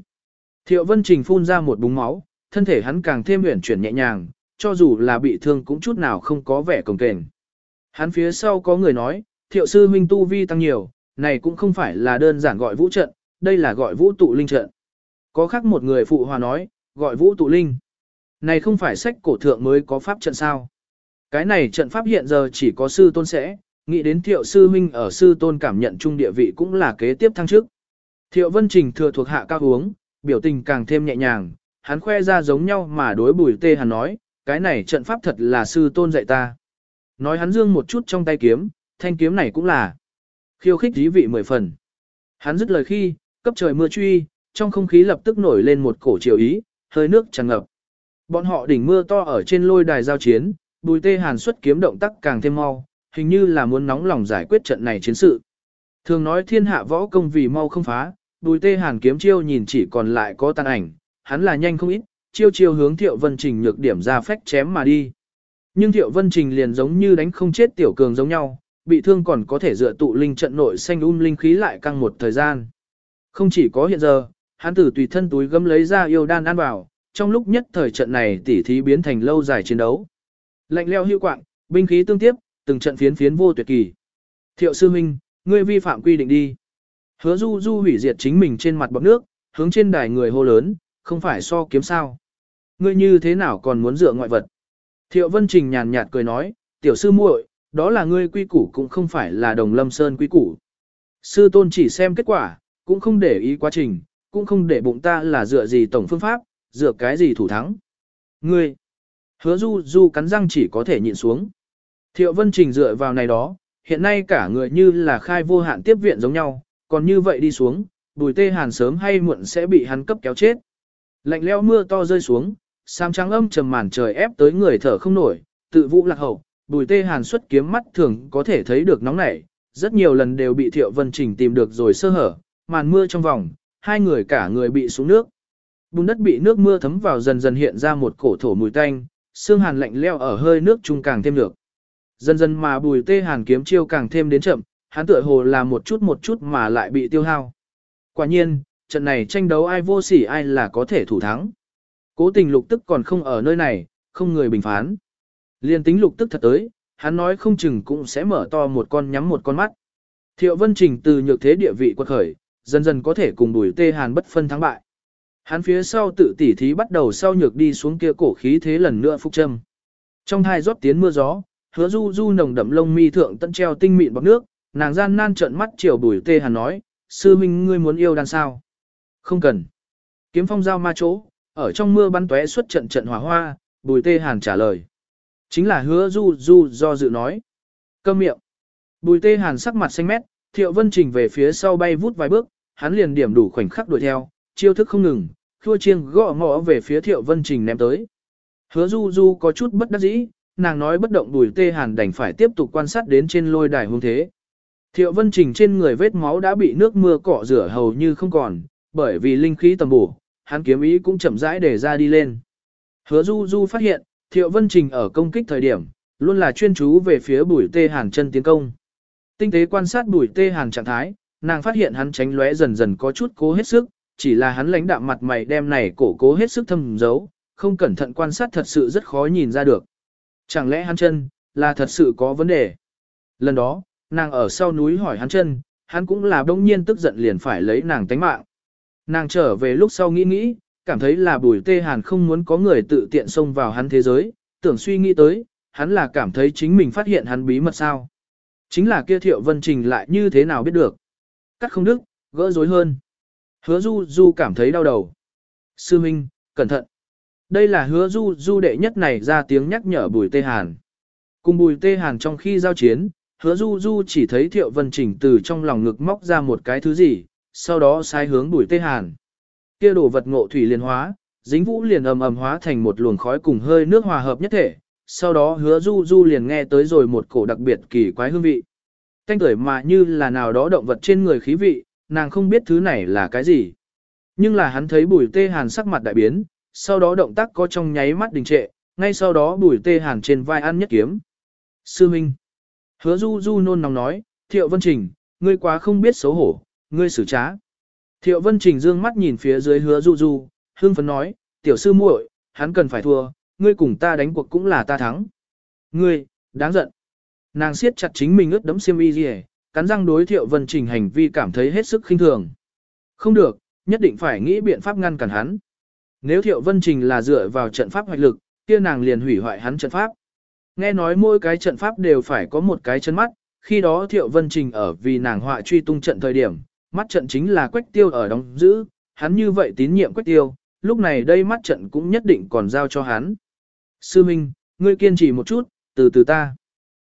Thiệu vân trình phun ra một búng máu, thân thể hắn càng thêm uyển chuyển nhẹ nhàng, cho dù là bị thương cũng chút nào không có vẻ cồng kềnh. Hắn phía sau có người nói, thiệu sư huynh tu vi tăng nhiều, này cũng không phải là đơn giản gọi vũ trận, đây là gọi vũ tụ linh trận. Có khác một người phụ hòa nói, gọi vũ tụ linh. Này không phải sách cổ thượng mới có pháp trận sao. Cái này trận pháp hiện giờ chỉ có sư tôn sẽ, nghĩ đến thiệu sư huynh ở sư tôn cảm nhận chung địa vị cũng là kế tiếp thăng trước. Thiệu vân trình thừa thuộc hạ cao uống, biểu tình càng thêm nhẹ nhàng, hắn khoe ra giống nhau mà đối bùi tê hắn nói, cái này trận pháp thật là sư tôn dạy ta. Nói hắn dương một chút trong tay kiếm, thanh kiếm này cũng là khiêu khích dí vị mười phần. Hắn dứt lời khi, cấp trời mưa truy, trong không khí lập tức nổi lên một cổ chiều ý, hơi nước tràn ngập. Bọn họ đỉnh mưa to ở trên lôi đài giao chiến, bùi tê hàn xuất kiếm động tác càng thêm mau, hình như là muốn nóng lòng giải quyết trận này chiến sự. Thường nói thiên hạ võ công vì mau không phá, bùi tê hàn kiếm chiêu nhìn chỉ còn lại có tàn ảnh, hắn là nhanh không ít, chiêu chiêu hướng Thiệu Vân Trình nhược điểm ra phách chém mà đi. Nhưng Thiệu Vân Trình liền giống như đánh không chết tiểu cường giống nhau, bị thương còn có thể dựa tụ linh trận nội xanh um linh khí lại căng một thời gian. Không chỉ có hiện giờ, hắn tử tùy thân túi gấm lấy ra yêu đan ăn vào, trong lúc nhất thời trận này tỉ thí biến thành lâu dài chiến đấu. Lạnh leo hữu quạng, binh khí tương tiếp, từng trận phiến phiến vô tuyệt kỳ. Thiệu sư huynh, ngươi vi phạm quy định đi. Hứa du du hủy diệt chính mình trên mặt bọc nước, hướng trên đài người hô lớn, không phải so kiếm sao. Ngươi như thế nào còn muốn dựa ngoại vật. Thiệu Vân Trình nhàn nhạt cười nói, tiểu sư muội, đó là ngươi quy củ cũng không phải là đồng lâm sơn quy củ. Sư tôn chỉ xem kết quả, cũng không để ý quá trình, cũng không để bụng ta là dựa gì tổng phương pháp, dựa cái gì thủ thắng. Ngươi, hứa du du cắn răng chỉ có thể nhịn xuống. Thiệu Vân Trình dựa vào này đó, hiện nay cả người như là khai vô hạn tiếp viện giống nhau, còn như vậy đi xuống, bùi tê hàn sớm hay muộn sẽ bị hắn cấp kéo chết. Lạnh leo mưa to rơi xuống, sam trắng âm trầm màn trời ép tới người thở không nổi, tự vũ lạc hậu, bùi tê hàn xuất kiếm mắt thường có thể thấy được nóng nảy, rất nhiều lần đều bị Thiệu Vân Trình tìm được rồi sơ hở, màn mưa trong vòng, hai người cả người bị xuống nước. Bùn đất bị nước mưa thấm vào dần dần hiện ra một cổ thổ mùi tanh, xương hàn lạnh leo ở hơi nước trung càng thêm được. Dần dần mà bùi tê hàn kiếm chiêu càng thêm đến chậm, hắn tựa hồ là một chút một chút mà lại bị tiêu hao. Quả nhiên, trận này tranh đấu ai vô sỉ ai là có thể thủ thắng. Cố tình lục tức còn không ở nơi này, không người bình phán. Liên tính lục tức thật tới, hắn nói không chừng cũng sẽ mở to một con nhắm một con mắt. Thiệu Vân Trình từ nhược thế địa vị quật khởi, dần dần có thể cùng đuổi tê hàn bất phân thắng bại. Hắn phía sau tự tỉ thí bắt đầu sau nhược đi xuống kia cổ khí thế lần nữa phúc châm. Trong hai rót tiến mưa gió, hứa du du nồng đậm lông mi thượng tận treo tinh mịn bọc nước, nàng gian nan trợn mắt chiều bùi tê hàn nói, sư minh ngươi muốn yêu đàn sao? Không cần. Kiếm phong giao ma chỗ, ở trong mưa bắn tóe xuất trận trận hỏa hoa, bùi tê hàn trả lời. Chính là hứa du du do dự nói. Câm miệng. Bùi tê hàn sắc mặt xanh mét, thiệu vân trình về phía sau bay vút vài bước, hắn liền điểm đủ khoảnh khắc đuổi theo, chiêu thức không ngừng, khua chiêng gõ ngõ về phía thiệu vân trình ném tới. Hứa du du có chút bất đắc dĩ, nàng nói bất động bùi tê hàn đành phải tiếp tục quan sát đến trên lôi đài hung thế. Thiệu vân trình trên người vết máu đã bị nước mưa cọ rửa hầu như không còn, bởi vì linh khí tầm bổ, hắn kiếm ý cũng chậm rãi để ra đi lên. Hứa du du phát hiện, thiệu vân trình ở công kích thời điểm, luôn là chuyên chú về phía bùi tê hàn chân tiến công. Tinh tế quan sát bùi tê hàn trạng thái, nàng phát hiện hắn tránh lóe dần dần có chút cố hết sức, chỉ là hắn lãnh đạm mặt mày đem này cổ cố hết sức thâm giấu, không cẩn thận quan sát thật sự rất khó nhìn ra được. Chẳng lẽ hắn chân, là thật sự có vấn đề? Lần đó, nàng ở sau núi hỏi hắn chân, hắn cũng là đông nhiên tức giận liền phải lấy nàng tánh mạng. Nàng trở về lúc sau nghĩ nghĩ, cảm thấy là bùi tê hàn không muốn có người tự tiện xông vào hắn thế giới, tưởng suy nghĩ tới, hắn là cảm thấy chính mình phát hiện hắn bí mật sao. Chính là kia thiệu vân trình lại như thế nào biết được. Cắt không đức, gỡ rối hơn. Hứa du du cảm thấy đau đầu. Sư Minh, cẩn thận. Đây là hứa du du đệ nhất này ra tiếng nhắc nhở bùi tê hàn. Cùng bùi tê hàn trong khi giao chiến, hứa du du chỉ thấy thiệu vân trình từ trong lòng ngực móc ra một cái thứ gì, sau đó sai hướng bùi tê hàn. Kia đồ vật ngộ thủy liên hóa, dính vũ liền ầm ầm hóa thành một luồng khói cùng hơi nước hòa hợp nhất thể, sau đó hứa du du liền nghe tới rồi một cổ đặc biệt kỳ quái hương vị. thanh tuổi mà như là nào đó động vật trên người khí vị, nàng không biết thứ này là cái gì. Nhưng là hắn thấy bùi tê hàn sắc mặt đại biến, sau đó động tác có trong nháy mắt đình trệ, ngay sau đó bùi tê hàn trên vai ăn nhất kiếm. Sư Minh. Hứa du du nôn nóng nói, thiệu vân trình, ngươi quá không biết xấu hổ, ngươi xử trá. Thiệu vân trình dương mắt nhìn phía dưới hứa du du, hương phấn nói, tiểu sư muội, hắn cần phải thua, ngươi cùng ta đánh cuộc cũng là ta thắng. Ngươi, đáng giận. Nàng siết chặt chính mình ướt đấm xiêm y gì cắn răng đối thiệu vân trình hành vi cảm thấy hết sức khinh thường. Không được, nhất định phải nghĩ biện pháp ngăn cản hắn. Nếu thiệu vân trình là dựa vào trận pháp hoạch lực, kia nàng liền hủy hoại hắn trận pháp. Nghe nói mỗi cái trận pháp đều phải có một cái chân mắt, khi đó thiệu vân trình ở vì nàng họa truy tung trận thời điểm, mắt trận chính là quách tiêu ở đóng giữ, hắn như vậy tín nhiệm quách tiêu, lúc này đây mắt trận cũng nhất định còn giao cho hắn. Sư Minh, ngươi kiên trì một chút, từ từ ta.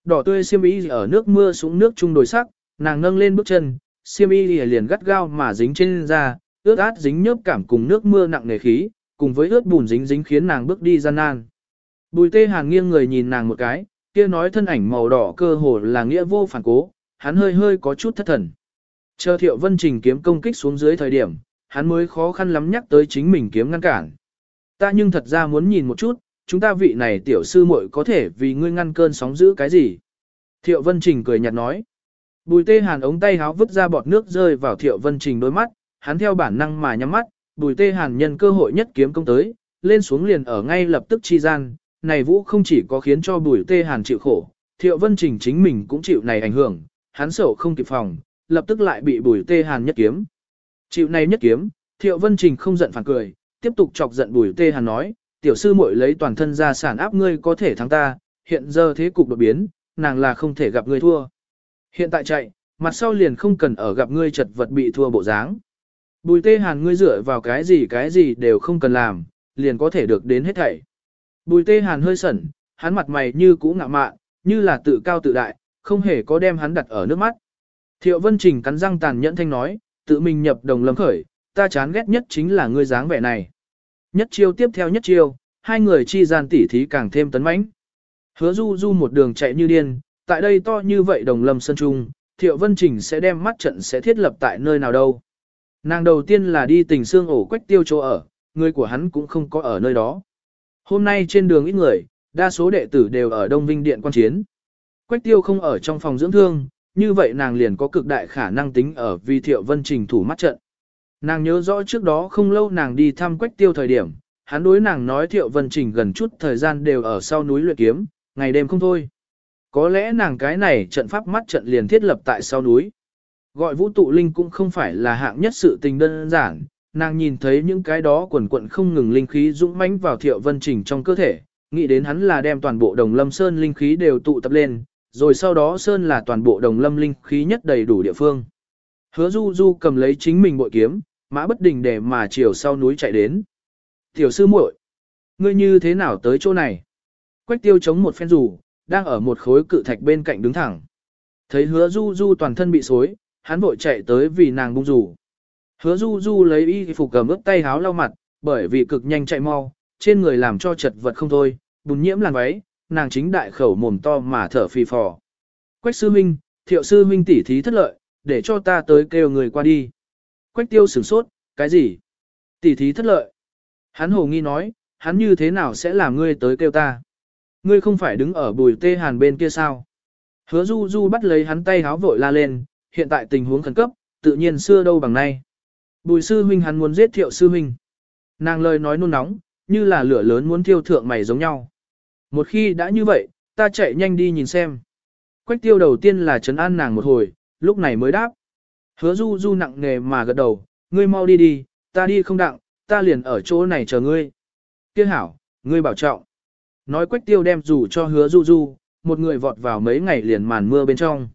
Đỏ tươi xiêm y ở nước mưa xuống nước trung đồi sắc, nàng nâng lên bước chân, xiêm y liền gắt gao mà dính trên da, ướt át dính nhớp cảm cùng nước mưa nặng nề khí, cùng với ướt bùn dính dính khiến nàng bước đi gian nan. Bùi tê hàng nghiêng người nhìn nàng một cái, kia nói thân ảnh màu đỏ cơ hồ là nghĩa vô phản cố, hắn hơi hơi có chút thất thần. Chờ thiệu vân trình kiếm công kích xuống dưới thời điểm, hắn mới khó khăn lắm nhắc tới chính mình kiếm ngăn cản. Ta nhưng thật ra muốn nhìn một chút, chúng ta vị này tiểu sư muội có thể vì ngươi ngăn cơn sóng giữ cái gì. Thiệu Vân Trình cười nhạt nói. Bùi tê hàn ống tay háo vứt ra bọt nước rơi vào Thiệu Vân Trình đôi mắt, hắn theo bản năng mà nhắm mắt, bùi tê hàn nhân cơ hội nhất kiếm công tới, lên xuống liền ở ngay lập tức chi gian, này vũ không chỉ có khiến cho bùi tê hàn chịu khổ, Thiệu Vân Trình chính mình cũng chịu này ảnh hưởng, hắn sổ không kịp phòng, lập tức lại bị bùi tê hàn nhất kiếm. Chịu này nhất kiếm, Thiệu Vân Trình không giận phản cười, tiếp tục chọc giận bùi tê hàn nói, tiểu sư muội lấy toàn thân ra sản áp ngươi có thể thắng ta, hiện giờ thế cục đột biến, nàng là không thể gặp ngươi thua. Hiện tại chạy, mặt sau liền không cần ở gặp ngươi chật vật bị thua bộ dáng. Bùi tê hàn ngươi dựa vào cái gì cái gì đều không cần làm, liền có thể được đến hết thảy. Bùi tê hàn hơi sẩn, hắn mặt mày như cũ ngạ mạn, như là tự cao tự đại, không hề có đem hắn đặt ở nước mắt. Thiệu Vân Trình cắn răng tàn nhẫn thanh nói, tự mình nhập đồng lâm khởi, ta chán ghét nhất chính là ngươi dáng vẻ này. Nhất chiêu tiếp theo nhất chiêu, hai người chi gian tỉ thí càng thêm tấn mãnh. Hứa du du một đường chạy như điên, tại đây to như vậy đồng lâm sân trung, Thiệu Vân Trình sẽ đem mắt trận sẽ thiết lập tại nơi nào đâu. Nàng đầu tiên là đi tình xương ổ quách tiêu chỗ ở, người của hắn cũng không có ở nơi đó. Hôm nay trên đường ít người, đa số đệ tử đều ở Đông Vinh Điện quan chiến. Quách tiêu không ở trong phòng dưỡng thương, như vậy nàng liền có cực đại khả năng tính ở vì thiệu vân trình thủ mắt trận. Nàng nhớ rõ trước đó không lâu nàng đi thăm quách tiêu thời điểm, hắn đối nàng nói thiệu vân trình gần chút thời gian đều ở sau núi luyện kiếm, ngày đêm không thôi. Có lẽ nàng cái này trận pháp mắt trận liền thiết lập tại sau núi. Gọi vũ tụ linh cũng không phải là hạng nhất sự tình đơn giản, nàng nhìn thấy những cái đó quần quận không ngừng linh khí dũng mãnh vào thiệu vân trình trong cơ thể, nghĩ đến hắn là đem toàn bộ đồng lâm sơn linh khí đều tụ tập lên, rồi sau đó sơn là toàn bộ đồng lâm linh khí nhất đầy đủ địa phương. Hứa du du cầm lấy chính mình bội kiếm, mã bất đình để mà chiều sau núi chạy đến. Tiểu sư muội, ngươi như thế nào tới chỗ này? Quách tiêu chống một phen rủ, đang ở một khối cự thạch bên cạnh đứng thẳng. Thấy hứa du du toàn thân bị xối, hắn vội chạy tới vì nàng bung rủ. Hứa du du lấy y phục cầm ướp tay háo lau mặt, bởi vì cực nhanh chạy mau, trên người làm cho chật vật không thôi, bùn nhiễm làn váy, nàng chính đại khẩu mồm to mà thở phì phò. Quách sư minh, thiệu sư minh tỉ thí thất lợi, để cho ta tới kêu người qua đi. Quách tiêu sửng sốt, cái gì? Tỉ thí thất lợi. Hắn hồ nghi nói, hắn như thế nào sẽ làm ngươi tới kêu ta? Ngươi không phải đứng ở bùi tê hàn bên kia sao? Hứa du du bắt lấy hắn tay háo vội la lên, hiện tại tình huống khẩn cấp, tự nhiên xưa đâu bằng nay. Bùi sư huynh hắn muốn giết thiệu sư huynh. Nàng lời nói nôn nóng, như là lửa lớn muốn thiêu thượng mày giống nhau. Một khi đã như vậy, ta chạy nhanh đi nhìn xem. Quách tiêu đầu tiên là trấn an nàng một hồi, lúc này mới đáp. Hứa du du nặng nề mà gật đầu, ngươi mau đi đi, ta đi không đặng, ta liền ở chỗ này chờ ngươi. Kia hảo, ngươi bảo trọng. Nói quách tiêu đem rủ cho hứa du du, một người vọt vào mấy ngày liền màn mưa bên trong.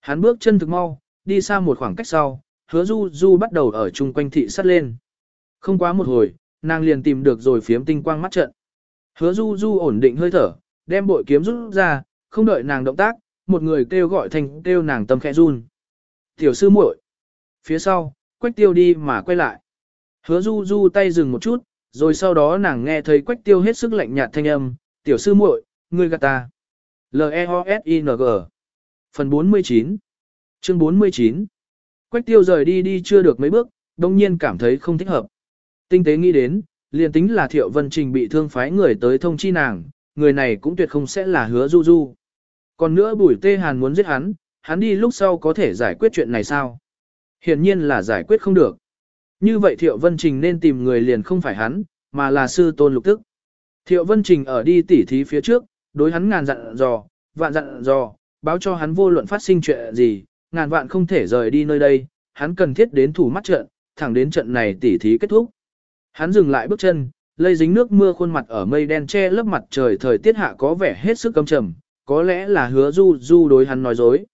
Hắn bước chân thực mau, đi xa một khoảng cách sau, hứa du du bắt đầu ở chung quanh thị sắt lên. Không quá một hồi, nàng liền tìm được rồi phiếm tinh quang mắt trận. Hứa du du ổn định hơi thở, đem bội kiếm rút ra, không đợi nàng động tác, một người kêu gọi thành kêu nàng tâm khẽ run. Tiểu sư muội. Phía sau, quách tiêu đi mà quay lại. Hứa du du tay dừng một chút, rồi sau đó nàng nghe thấy quách tiêu hết sức lạnh nhạt thanh âm, tiểu sư muội, ngươi gạt ta. L-E-O-S-I-N-G Phần 49 Chương 49 Quách tiêu rời đi đi chưa được mấy bước, đông nhiên cảm thấy không thích hợp. Tinh tế nghĩ đến, liền tính là Thiệu Vân Trình bị thương phái người tới thông chi nàng, người này cũng tuyệt không sẽ là hứa du du. Còn nữa bùi tê hàn muốn giết hắn, hắn đi lúc sau có thể giải quyết chuyện này sao? Hiển nhiên là giải quyết không được. Như vậy Thiệu Vân Trình nên tìm người liền không phải hắn, mà là sư tôn lục tức. Thiệu Vân Trình ở đi tỉ thí phía trước, đối hắn ngàn dặn dò, vạn dặn dò, báo cho hắn vô luận phát sinh chuyện gì, ngàn vạn không thể rời đi nơi đây, hắn cần thiết đến thủ mắt trận, thẳng đến trận này tỉ thí kết thúc. Hắn dừng lại bước chân, lây dính nước mưa khuôn mặt ở mây đen che lớp mặt trời thời tiết hạ có vẻ hết sức căm trầm, có lẽ là hứa du du đối hắn nói dối.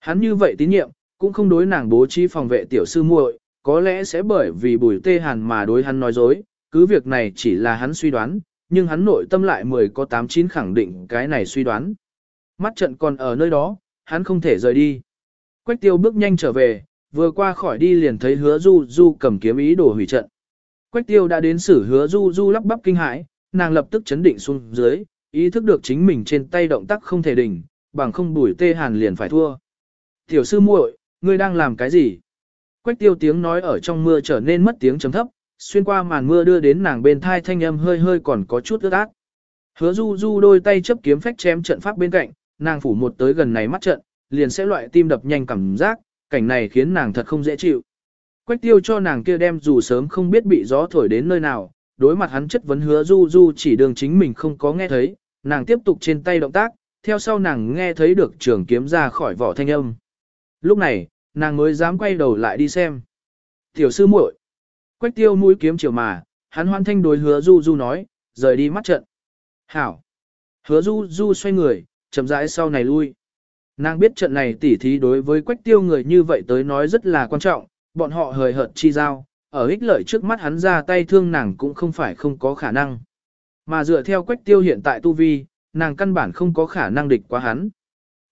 Hắn như vậy tín nhiệm, cũng không đối nàng bố trí phòng vệ tiểu sư muội, có lẽ sẽ bởi vì bùi tê hàn mà đối hắn nói dối, cứ việc này chỉ là hắn suy đoán, nhưng hắn nội tâm lại mười có tám chín khẳng định cái này suy đoán. Mắt trận còn ở nơi đó, hắn không thể rời đi. Quách tiêu bước nhanh trở về, vừa qua khỏi đi liền thấy hứa du du cầm kiếm ý đồ hủy trận. Quách tiêu đã đến xử hứa du du lắp bắp kinh hãi, nàng lập tức chấn định xuống dưới, ý thức được chính mình trên tay động tác không thể đỉnh, bằng không bùi tê hàn liền phải thua. Tiểu sư muội, ngươi đang làm cái gì? Quách tiêu tiếng nói ở trong mưa trở nên mất tiếng chấm thấp, xuyên qua màn mưa đưa đến nàng bên thai thanh âm hơi hơi còn có chút ướt át. Hứa du du đôi tay chấp kiếm phách chém trận pháp bên cạnh, nàng phủ một tới gần này mắt trận, liền sẽ loại tim đập nhanh cảm giác, cảnh này khiến nàng thật không dễ chịu. Quách tiêu cho nàng kia đem dù sớm không biết bị gió thổi đến nơi nào, đối mặt hắn chất vấn hứa du du chỉ đường chính mình không có nghe thấy, nàng tiếp tục trên tay động tác, theo sau nàng nghe thấy được trường kiếm ra khỏi vỏ thanh âm. Lúc này, nàng mới dám quay đầu lại đi xem. Tiểu sư muội, Quách tiêu mũi kiếm chiều mà, hắn hoan thanh đối hứa du du nói, rời đi mắt trận. Hảo. Hứa du du xoay người, chậm rãi sau này lui. Nàng biết trận này tỉ thí đối với quách tiêu người như vậy tới nói rất là quan trọng, bọn họ hời hợt chi giao, ở ích lợi trước mắt hắn ra tay thương nàng cũng không phải không có khả năng. Mà dựa theo quách tiêu hiện tại tu vi, nàng căn bản không có khả năng địch quá hắn.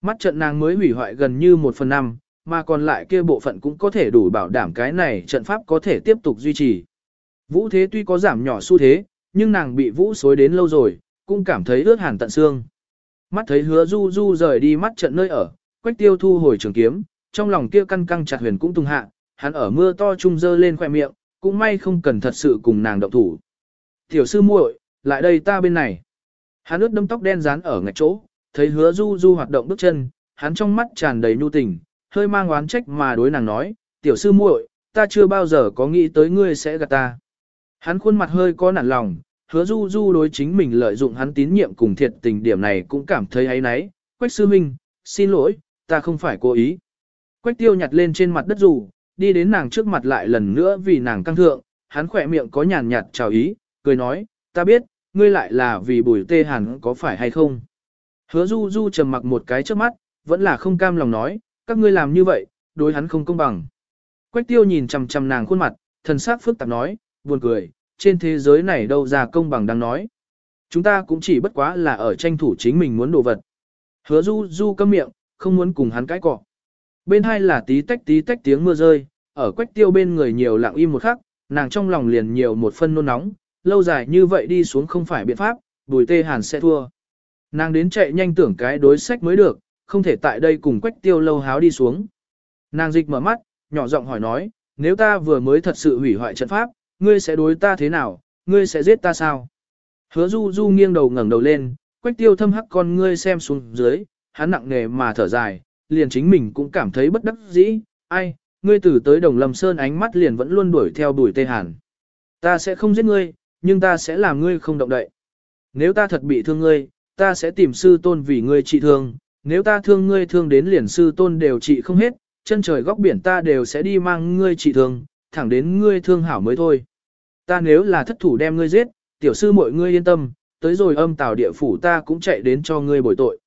Mắt trận nàng mới hủy hoại gần như một phần năm, mà còn lại kia bộ phận cũng có thể đủ bảo đảm cái này trận pháp có thể tiếp tục duy trì. Vũ thế tuy có giảm nhỏ xu thế, nhưng nàng bị vũ xối đến lâu rồi, cũng cảm thấy ướt hẳn tận xương. Mắt thấy hứa du du rời đi mắt trận nơi ở, quách tiêu thu hồi trường kiếm, trong lòng kia căng căng chặt huyền cũng tung hạ, hắn ở mưa to trung dơ lên khoe miệng, cũng may không cần thật sự cùng nàng động thủ. Tiểu sư muội, lại đây ta bên này. Hắn ướt đâm tóc đen dán ở ngạch chỗ, thấy hứa du du hoạt động bước chân, hắn trong mắt tràn đầy nhu tình, hơi mang oán trách mà đối nàng nói, tiểu sư muội, ta chưa bao giờ có nghĩ tới ngươi sẽ gạt ta. Hắn khuôn mặt hơi có nản lòng, hứa du du đối chính mình lợi dụng hắn tín nhiệm cùng thiệt tình điểm này cũng cảm thấy ấy náy. Quách sư minh, xin lỗi, ta không phải cố ý. Quách tiêu nhặt lên trên mặt đất dù, đi đến nàng trước mặt lại lần nữa vì nàng căng thượng, hắn khỏe miệng có nhàn nhạt chào ý, cười nói, ta biết, ngươi lại là vì bùi tê hàn có phải hay không. Hứa du du trầm mặc một cái trước mắt, vẫn là không cam lòng nói, các ngươi làm như vậy, đối hắn không công bằng. Quách tiêu nhìn chằm chằm nàng khuôn mặt, thần sắc phức tạp nói, buồn cười, trên thế giới này đâu ra công bằng đang nói. Chúng ta cũng chỉ bất quá là ở tranh thủ chính mình muốn đồ vật. Hứa du du câm miệng, không muốn cùng hắn cãi cọ. Bên hai là tí tách tí tách tiếng mưa rơi, ở quách tiêu bên người nhiều lặng im một khắc, nàng trong lòng liền nhiều một phân nôn nóng, lâu dài như vậy đi xuống không phải biện pháp, bùi tê hàn sẽ thua. Nàng đến chạy nhanh tưởng cái đối sách mới được, không thể tại đây cùng quách tiêu lâu háo đi xuống. Nàng dịch mở mắt, nhỏ giọng hỏi nói, nếu ta vừa mới thật sự hủy hoại trận pháp, ngươi sẽ đối ta thế nào, ngươi sẽ giết ta sao? Hứa du du nghiêng đầu ngẩng đầu lên, quách tiêu thâm hắc con ngươi xem xuống dưới, hắn nặng nề mà thở dài, liền chính mình cũng cảm thấy bất đắc dĩ, ai, ngươi từ tới đồng lâm sơn ánh mắt liền vẫn luôn đuổi theo đuổi tê hàn. Ta sẽ không giết ngươi, nhưng ta sẽ làm ngươi không động đậy. Nếu ta thật bị thương ngươi, ta sẽ tìm sư tôn vì ngươi trị thương, nếu ta thương ngươi thương đến liền sư tôn đều trị không hết, chân trời góc biển ta đều sẽ đi mang ngươi trị thương, thẳng đến ngươi thương hảo mới thôi. Ta nếu là thất thủ đem ngươi giết, tiểu sư mọi ngươi yên tâm, tới rồi âm tào địa phủ ta cũng chạy đến cho ngươi bồi tội.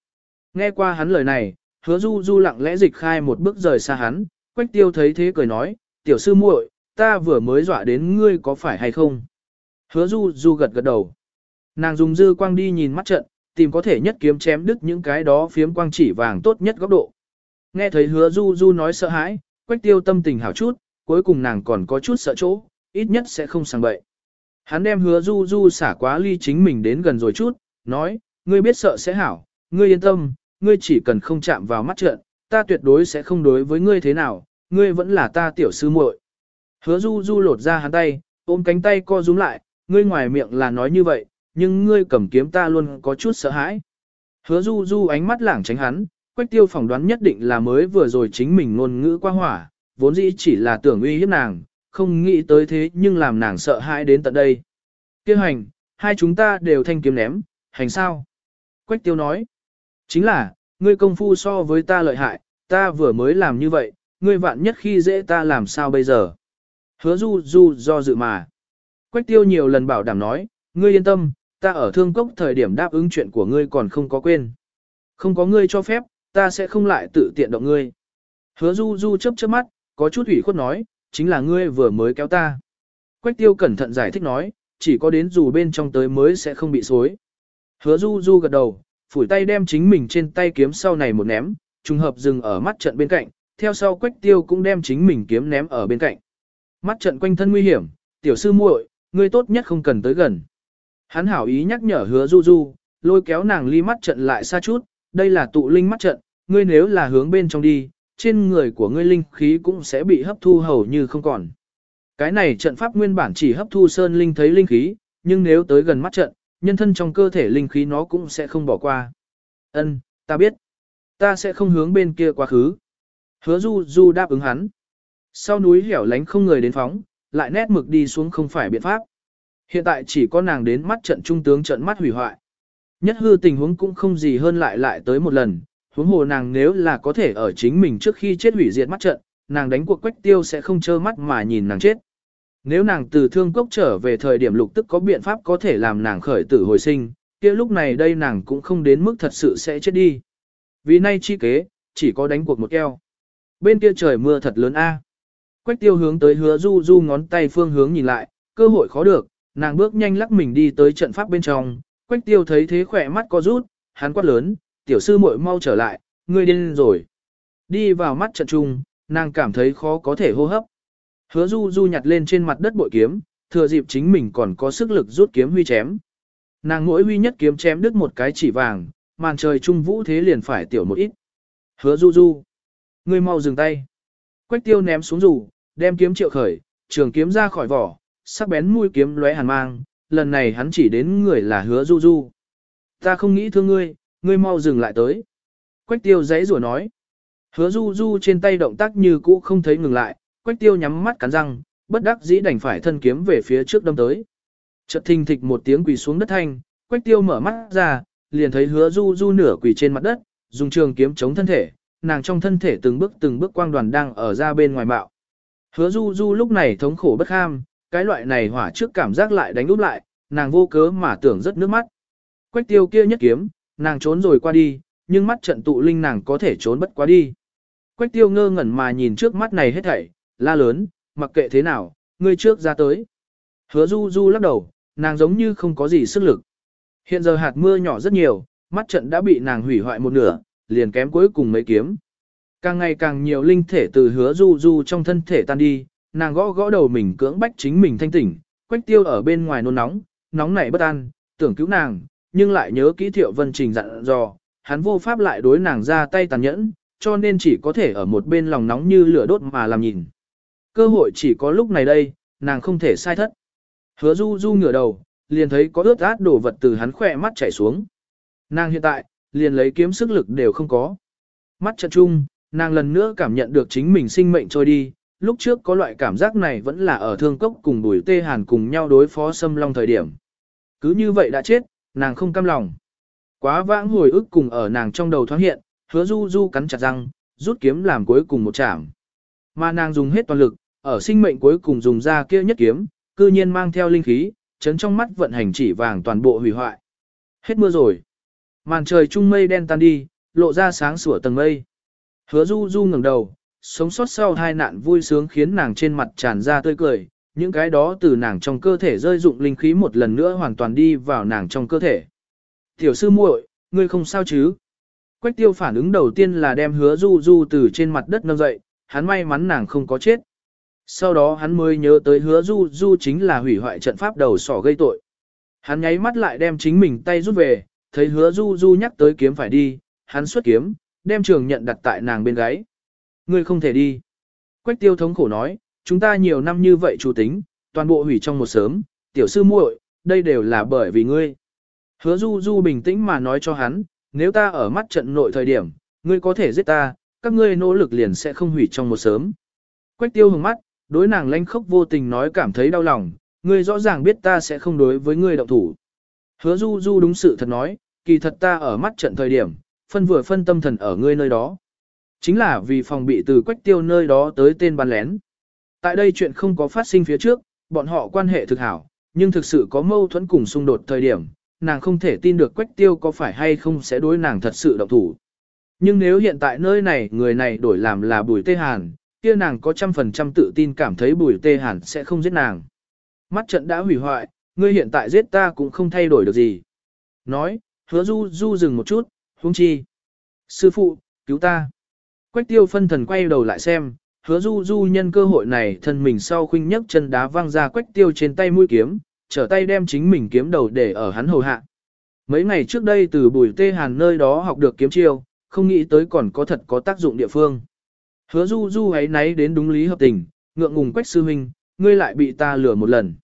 Nghe qua hắn lời này, hứa du du lặng lẽ dịch khai một bước rời xa hắn, quách tiêu thấy thế cười nói, tiểu sư muội, ta vừa mới dọa đến ngươi có phải hay không? Hứa du du gật gật đầu. Nàng dùng dư quang đi nhìn mắt trận, tìm có thể nhất kiếm chém đứt những cái đó phiếm quang chỉ vàng tốt nhất góc độ. Nghe thấy hứa du du nói sợ hãi, quách tiêu tâm tình hảo chút, cuối cùng nàng còn có chút sợ chỗ, ít nhất sẽ không sang bậy. Hắn đem hứa du du xả quá ly chính mình đến gần rồi chút, nói, ngươi biết sợ sẽ hảo, ngươi yên tâm, ngươi chỉ cần không chạm vào mắt trận, ta tuyệt đối sẽ không đối với ngươi thế nào, ngươi vẫn là ta tiểu sư muội. Hứa du du lột ra hắn tay, ôm cánh tay co rúm lại, ngươi ngoài miệng là nói như vậy, nhưng ngươi cầm kiếm ta luôn có chút sợ hãi. Hứa du du ánh mắt lảng tránh hắn, quách tiêu phỏng đoán nhất định là mới vừa rồi chính mình ngôn ngữ qua hỏa, vốn dĩ chỉ là tưởng uy hiếp nàng, không nghĩ tới thế nhưng làm nàng sợ hãi đến tận đây. Kêu hành, hai chúng ta đều thanh kiếm ném, hành sao? Quách tiêu nói, chính là, ngươi công phu so với ta lợi hại, ta vừa mới làm như vậy, ngươi vạn nhất khi dễ ta làm sao bây giờ? Hứa du du do dự mà. Quách tiêu nhiều lần bảo đảm nói, ngươi yên tâm, ta ở thương cốc thời điểm đáp ứng chuyện của ngươi còn không có quên. Không có ngươi cho phép, ta sẽ không lại tự tiện động ngươi. Hứa du du chớp chớp mắt, có chút ủy khuất nói, chính là ngươi vừa mới kéo ta. Quách tiêu cẩn thận giải thích nói, chỉ có đến dù bên trong tới mới sẽ không bị xối. Hứa du du gật đầu, phủi tay đem chính mình trên tay kiếm sau này một ném, trùng hợp dừng ở mắt trận bên cạnh, theo sau quách tiêu cũng đem chính mình kiếm ném ở bên cạnh. Mắt trận quanh thân nguy hiểm, tiểu sư muội, ngươi tốt nhất không cần tới gần. Hắn hảo ý nhắc nhở hứa du du, lôi kéo nàng ly mắt trận lại xa chút, đây là tụ linh mắt trận, ngươi nếu là hướng bên trong đi, trên người của ngươi linh khí cũng sẽ bị hấp thu hầu như không còn. Cái này trận pháp nguyên bản chỉ hấp thu sơn linh thấy linh khí, nhưng nếu tới gần mắt trận, nhân thân trong cơ thể linh khí nó cũng sẽ không bỏ qua. Ân, ta biết. Ta sẽ không hướng bên kia quá khứ. Hứa du du đáp ứng hắn. Sau núi hẻo lánh không người đến phóng, lại nét mực đi xuống không phải biện pháp. Hiện tại chỉ có nàng đến mắt trận trung tướng trận mắt hủy hoại. Nhất hư tình huống cũng không gì hơn lại lại tới một lần, huống hồ nàng nếu là có thể ở chính mình trước khi chết hủy diệt mắt trận, nàng đánh cuộc quách tiêu sẽ không trơ mắt mà nhìn nàng chết. Nếu nàng từ thương cốc trở về thời điểm lục tức có biện pháp có thể làm nàng khởi tử hồi sinh, kia lúc này đây nàng cũng không đến mức thật sự sẽ chết đi. Vì nay chi kế, chỉ có đánh cuộc một keo. Bên kia trời mưa thật lớn a. Quách tiêu hướng tới hứa du du ngón tay phương hướng nhìn lại, cơ hội khó được, nàng bước nhanh lắc mình đi tới trận pháp bên trong, quách tiêu thấy thế khỏe mắt có rút, hắn quát lớn, tiểu sư muội mau trở lại, ngươi điên rồi. Đi vào mắt trận trung, nàng cảm thấy khó có thể hô hấp. Hứa du du nhặt lên trên mặt đất bội kiếm, thừa dịp chính mình còn có sức lực rút kiếm huy chém. Nàng mỗi huy nhất kiếm chém đứt một cái chỉ vàng, màn trời trung vũ thế liền phải tiểu một ít. Hứa du du. Ngươi mau dừng tay. Quách tiêu ném xuống rủ, đem kiếm triệu khởi, trường kiếm ra khỏi vỏ, sắc bén mũi kiếm lóe hàn mang, lần này hắn chỉ đến người là hứa du du. Ta không nghĩ thương ngươi, ngươi mau dừng lại tới. Quách tiêu giấy rủa nói. Hứa du du trên tay động tác như cũ không thấy ngừng lại, quách tiêu nhắm mắt cắn răng, bất đắc dĩ đành phải thân kiếm về phía trước đâm tới. Chợt thình thịch một tiếng quỳ xuống đất thanh, quách tiêu mở mắt ra, liền thấy hứa du du nửa quỳ trên mặt đất, dùng trường kiếm chống thân thể, nàng trong thân thể từng bước từng bước quang đoàn đang ở ra bên ngoài bạo. Hứa du du lúc này thống khổ bất ham, cái loại này hỏa trước cảm giác lại đánh úp lại, nàng vô cớ mà tưởng rất nước mắt. Quách tiêu kia nhất kiếm, nàng trốn rồi qua đi, nhưng mắt trận tụ linh nàng có thể trốn bất quá đi. Quách tiêu ngơ ngẩn mà nhìn trước mắt này hết thảy, la lớn, mặc kệ thế nào, ngươi trước ra tới. Hứa du du lắc đầu, nàng giống như không có gì sức lực. Hiện giờ hạt mưa nhỏ rất nhiều, mắt trận đã bị nàng hủy hoại một nửa, liền kém cuối cùng mấy kiếm. Càng ngày càng nhiều linh thể từ hứa du du trong thân thể tan đi, nàng gõ gõ đầu mình cưỡng bách chính mình thanh tỉnh, quách tiêu ở bên ngoài nôn nóng, nóng nảy bất an, tưởng cứu nàng, nhưng lại nhớ kỹ thiệu vân trình dặn dò, hắn vô pháp lại đối nàng ra tay tàn nhẫn, cho nên chỉ có thể ở một bên lòng nóng như lửa đốt mà làm nhìn. Cơ hội chỉ có lúc này đây, nàng không thể sai thất. Hứa du du ngửa đầu, liền thấy có ướt át đổ vật từ hắn khỏe mắt chảy xuống. Nàng hiện tại, liền lấy kiếm sức lực đều không có. Mắt trận chung, nàng lần nữa cảm nhận được chính mình sinh mệnh trôi đi, lúc trước có loại cảm giác này vẫn là ở thương cốc cùng bùi tê hàn cùng nhau đối phó xâm long thời điểm. Cứ như vậy đã chết, nàng không cam lòng. Quá vãng hồi ức cùng ở nàng trong đầu thoáng hiện, hứa du du cắn chặt răng, rút kiếm làm cuối cùng một chạm. Mà nàng dùng hết toàn lực, ở sinh mệnh cuối cùng dùng ra kia nhất kiếm, cư nhiên mang theo linh khí, chấn trong mắt vận hành chỉ vàng toàn bộ hủy hoại. Hết mưa rồi. Màn trời trung mây đen tan đi, lộ ra sáng sủa tầng mây. Hứa du du ngẩng đầu, sống sót sau hai nạn vui sướng khiến nàng trên mặt tràn ra tươi cười, những cái đó từ nàng trong cơ thể rơi dụng linh khí một lần nữa hoàn toàn đi vào nàng trong cơ thể. Tiểu sư muội, ngươi không sao chứ? Quách tiêu phản ứng đầu tiên là đem hứa du du từ trên mặt đất nâng dậy, hắn may mắn nàng không có chết. Sau đó hắn mới nhớ tới hứa du du chính là hủy hoại trận pháp đầu sỏ gây tội. Hắn nháy mắt lại đem chính mình tay rút về, thấy hứa du du nhắc tới kiếm phải đi, hắn xuất kiếm, đem trường nhận đặt tại nàng bên gáy. Ngươi không thể đi. Quách tiêu thống khổ nói, chúng ta nhiều năm như vậy chủ tính, toàn bộ hủy trong một sớm, tiểu sư muội, đây đều là bởi vì ngươi. Hứa du du bình tĩnh mà nói cho hắn, nếu ta ở mắt trận nội thời điểm, ngươi có thể giết ta, các ngươi nỗ lực liền sẽ không hủy trong một sớm. Quách tiêu hừng mắt, đối nàng lanh khốc vô tình nói cảm thấy đau lòng, ngươi rõ ràng biết ta sẽ không đối với ngươi động thủ. Hứa du du đúng sự thật nói, kỳ thật ta ở mắt trận thời điểm, phân vừa phân tâm thần ở ngươi nơi đó. Chính là vì phòng bị từ quách tiêu nơi đó tới tên bắn lén. Tại đây chuyện không có phát sinh phía trước, bọn họ quan hệ thực hảo, nhưng thực sự có mâu thuẫn cùng xung đột thời điểm, nàng không thể tin được quách tiêu có phải hay không sẽ đối nàng thật sự động thủ. Nhưng nếu hiện tại nơi này người này đổi làm là bùi tê hàn, kia nàng có trăm phần trăm tự tin cảm thấy bùi tê hàn sẽ không giết nàng. Mắt trận đã hủy hoại, ngươi hiện tại giết ta cũng không thay đổi được gì. Nói, hứa du du dừng một chút, huống chi. Sư phụ, cứu ta. Quách tiêu phân thần quay đầu lại xem, hứa du du nhân cơ hội này thân mình sau khinh nhấc chân đá văng ra quách tiêu trên tay mũi kiếm, trở tay đem chính mình kiếm đầu để ở hắn hầu hạ. Mấy ngày trước đây từ bùi tê hàn nơi đó học được kiếm chiêu, không nghĩ tới còn có thật có tác dụng địa phương. Hứa du du ấy náy đến đúng lý hợp tình, ngượng ngùng quách sư huynh, ngươi lại bị ta lừa một lần.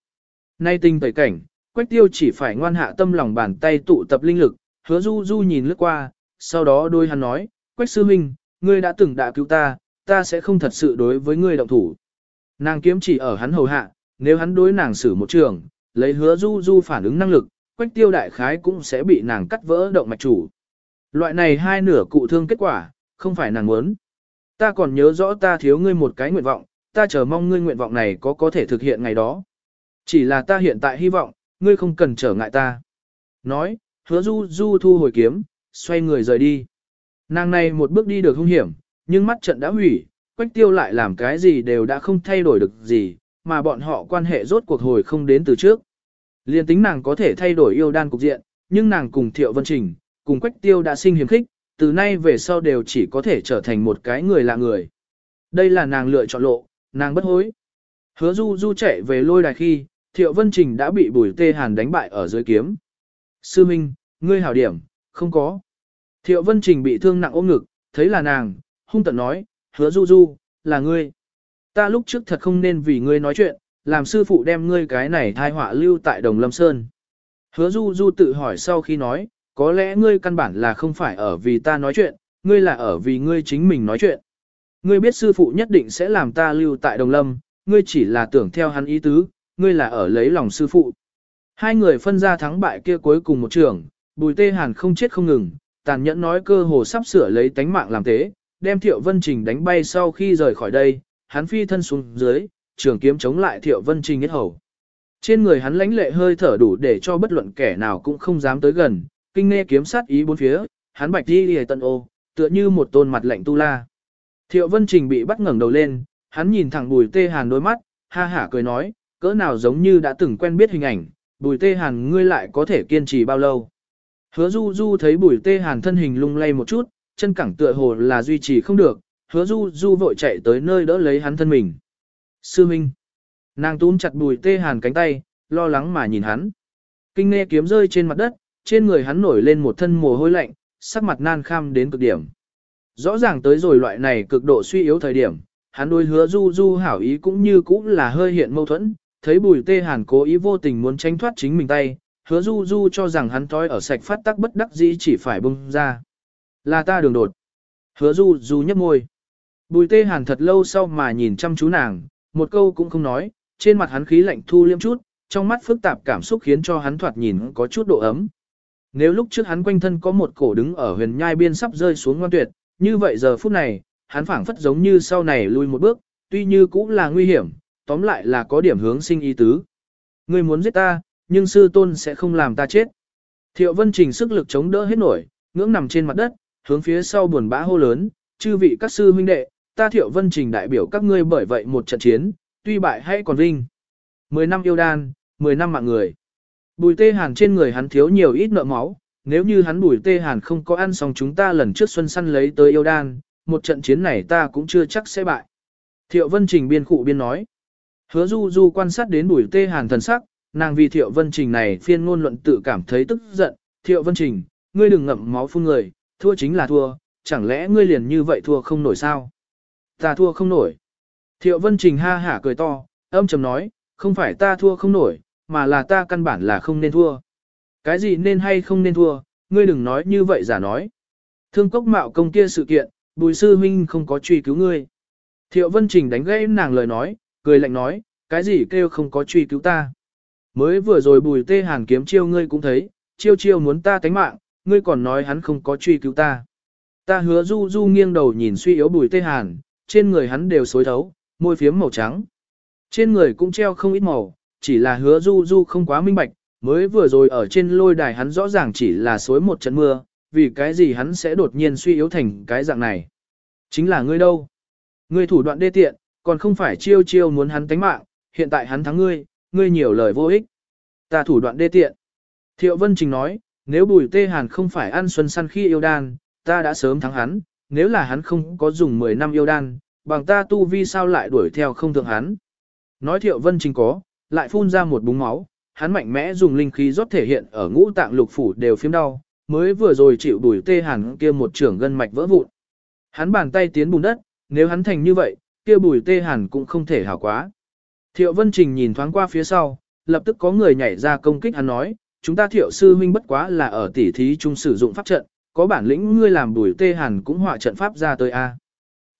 Nay tình tẩy cảnh, quách tiêu chỉ phải ngoan hạ tâm lòng bàn tay tụ tập linh lực, hứa du du nhìn lướt qua, sau đó đôi hắn nói, quách sư huynh, ngươi đã từng đã cứu ta, ta sẽ không thật sự đối với ngươi động thủ. Nàng kiếm chỉ ở hắn hầu hạ, nếu hắn đối nàng xử một trường, lấy hứa du du phản ứng năng lực, quách tiêu đại khái cũng sẽ bị nàng cắt vỡ động mạch chủ. Loại này hai nửa cụ thương kết quả, không phải nàng muốn. Ta còn nhớ rõ ta thiếu ngươi một cái nguyện vọng, ta chờ mong ngươi nguyện vọng này có có thể thực hiện ngày đó. Chỉ là ta hiện tại hy vọng, ngươi không cần trở ngại ta. Nói, hứa du du thu hồi kiếm, xoay người rời đi. Nàng này một bước đi được hung hiểm, nhưng mắt trận đã hủy, quách tiêu lại làm cái gì đều đã không thay đổi được gì, mà bọn họ quan hệ rốt cuộc hồi không đến từ trước. Liên tính nàng có thể thay đổi yêu đan cục diện, nhưng nàng cùng Thiệu Vân Trình, cùng Quách Tiêu đã sinh hiểm khích, từ nay về sau đều chỉ có thể trở thành một cái người lạ người. Đây là nàng lựa chọn lộ, nàng bất hối. Hứa Du Du chạy về lôi đài khi, Thiệu Vân Trình đã bị Bùi Tê Hàn đánh bại ở dưới kiếm. Sư Minh, ngươi hảo điểm, không có. Thiệu Vân Trình bị thương nặng ôm ngực, thấy là nàng, hung tận nói, hứa Du Du, là ngươi. Ta lúc trước thật không nên vì ngươi nói chuyện, làm sư phụ đem ngươi cái này thai họa lưu tại Đồng Lâm Sơn. Hứa Du Du tự hỏi sau khi nói, có lẽ ngươi căn bản là không phải ở vì ta nói chuyện, ngươi là ở vì ngươi chính mình nói chuyện. Ngươi biết sư phụ nhất định sẽ làm ta lưu tại Đồng Lâm, ngươi chỉ là tưởng theo hắn ý tứ, ngươi là ở lấy lòng sư phụ. Hai người phân ra thắng bại kia cuối cùng một trường, bùi tê hàn không chết không ngừng, tàn nhẫn nói cơ hồ sắp sửa lấy tánh mạng làm tế, đem Thiệu Vân Trình đánh bay sau khi rời khỏi đây, hắn phi thân xuống dưới, trường kiếm chống lại Thiệu Vân Trình nhất hầu. Trên người hắn lãnh lệ hơi thở đủ để cho bất luận kẻ nào cũng không dám tới gần, kinh nghe kiếm sát ý bốn phía, hắn bạch đi lìa tận ô, tựa như một tôn mặt lạnh tu la. Thiệu Vân Trình bị bắt ngẩng đầu lên, hắn nhìn thẳng Bùi Tê Hàn đôi mắt, ha hả cười nói, cỡ nào giống như đã từng quen biết hình ảnh, Bùi Tê Hàn ngươi lại có thể kiên trì bao lâu. Hứa Du Du thấy Bùi Tê Hàn thân hình lung lay một chút, chân cẳng tựa hồ là duy trì không được, hứa Du Du vội chạy tới nơi đỡ lấy hắn thân mình. Sư Minh. Nàng túm chặt Bùi Tê Hàn cánh tay, lo lắng mà nhìn hắn. Kinh nghe kiếm rơi trên mặt đất, trên người hắn nổi lên một thân mồ hôi lạnh, sắc mặt nan kham đến cực điểm. Rõ ràng tới rồi loại này cực độ suy yếu thời điểm, hắn đối hứa du du hảo ý cũng như cũng là hơi hiện mâu thuẫn, thấy bùi tê hàn cố ý vô tình muốn tránh thoát chính mình tay, hứa du du cho rằng hắn thói ở sạch phát tắc bất đắc dĩ chỉ phải bung ra. Là ta đường đột. Hứa du du nhấp môi. Bùi tê hàn thật lâu sau mà nhìn chăm chú nàng, một câu cũng không nói, trên mặt hắn khí lạnh thu liêm chút, trong mắt phức tạp cảm xúc khiến cho hắn thoạt nhìn có chút độ ấm. Nếu lúc trước hắn quanh thân có một cổ đứng ở huyền nhai biên sắp rơi xuống ngoan tuyệt, như vậy giờ phút này, hắn phảng phất giống như sau này lui một bước, tuy như cũng là nguy hiểm, tóm lại là có điểm hướng sinh ý tứ. Ngươi muốn giết ta, nhưng sư tôn sẽ không làm ta chết. Thiệu Vân Trình sức lực chống đỡ hết nổi, ngưỡng nằm trên mặt đất, hướng phía sau buồn bã hô lớn, chư vị các sư huynh đệ, ta Thiệu Vân Trình đại biểu các ngươi bởi vậy một trận chiến, tuy bại hay còn vinh. Mười năm yêu đan, mười năm mạng người. Bùi tê hàn trên người hắn thiếu nhiều ít nợ máu, nếu như hắn bùi tê hàn không có ăn xong chúng ta lần trước xuân săn lấy tới yêu đan, một trận chiến này ta cũng chưa chắc sẽ bại. Thiệu Vân Trình biên khụ biên nói. Hứa Du Du quan sát đến bùi tê hàn thần sắc, nàng vì Thiệu Vân Trình này phiên ngôn luận tự cảm thấy tức giận. Thiệu Vân Trình, ngươi đừng ngậm máu phun người, thua chính là thua, chẳng lẽ ngươi liền như vậy thua không nổi sao? Ta thua không nổi. Thiệu Vân Trình ha hả cười to, âm trầm nói, không phải ta thua không nổi, mà là ta căn bản là không nên thua. Cái gì nên hay không nên thua, ngươi đừng nói như vậy giả nói. Thương cốc mạo công kia sự kiện, bùi sư huynh không có truy cứu ngươi. Thiệu Vân Trình đánh gãy nàng lời nói, cười lạnh nói, cái gì kêu không có truy cứu ta. Mới vừa rồi bùi tê hàn kiếm chiêu ngươi cũng thấy, chiêu chiêu muốn ta tánh mạng, ngươi còn nói hắn không có truy cứu ta. Ta hứa du du nghiêng đầu nhìn suy yếu bùi tê hàn, trên người hắn đều xối thấu, môi phiếm màu trắng. Trên người cũng treo không ít màu, chỉ là hứa du du không quá minh bạch, mới vừa rồi ở trên lôi đài hắn rõ ràng chỉ là xối một trận mưa, vì cái gì hắn sẽ đột nhiên suy yếu thành cái dạng này. Chính là ngươi đâu. Ngươi thủ đoạn đê tiện, còn không phải chiêu chiêu muốn hắn tánh mạng, hiện tại hắn thắng ngươi, ngươi nhiều lời vô ích. Ta thủ đoạn đê tiện. Thiệu Vân Trình nói, nếu bùi tê hàn không phải ăn xuân săn khi yêu đan, ta đã sớm thắng hắn, nếu là hắn không có dùng 10 năm yêu đan, bằng ta tu vi sao lại đuổi theo không thượng hắn. Nói Thiệu Vân Trình có, lại phun ra một búng máu, hắn mạnh mẽ dùng linh khí rót thể hiện ở ngũ tạng lục phủ đều phiếm đau, mới vừa rồi chịu đuổi tê hàn kia một trưởng gân mạch vỡ vụn. Hắn bàn tay tiến bùn đất, nếu hắn thành như vậy, kia bùi tê hàn cũng không thể hảo quá. Thiệu Vân Trình nhìn thoáng qua phía sau, lập tức có người nhảy ra công kích hắn nói, chúng ta thiệu sư huynh bất quá là ở tỉ thí chung sử dụng pháp trận, có bản lĩnh ngươi làm bùi tê hàn cũng họa trận pháp ra tới a.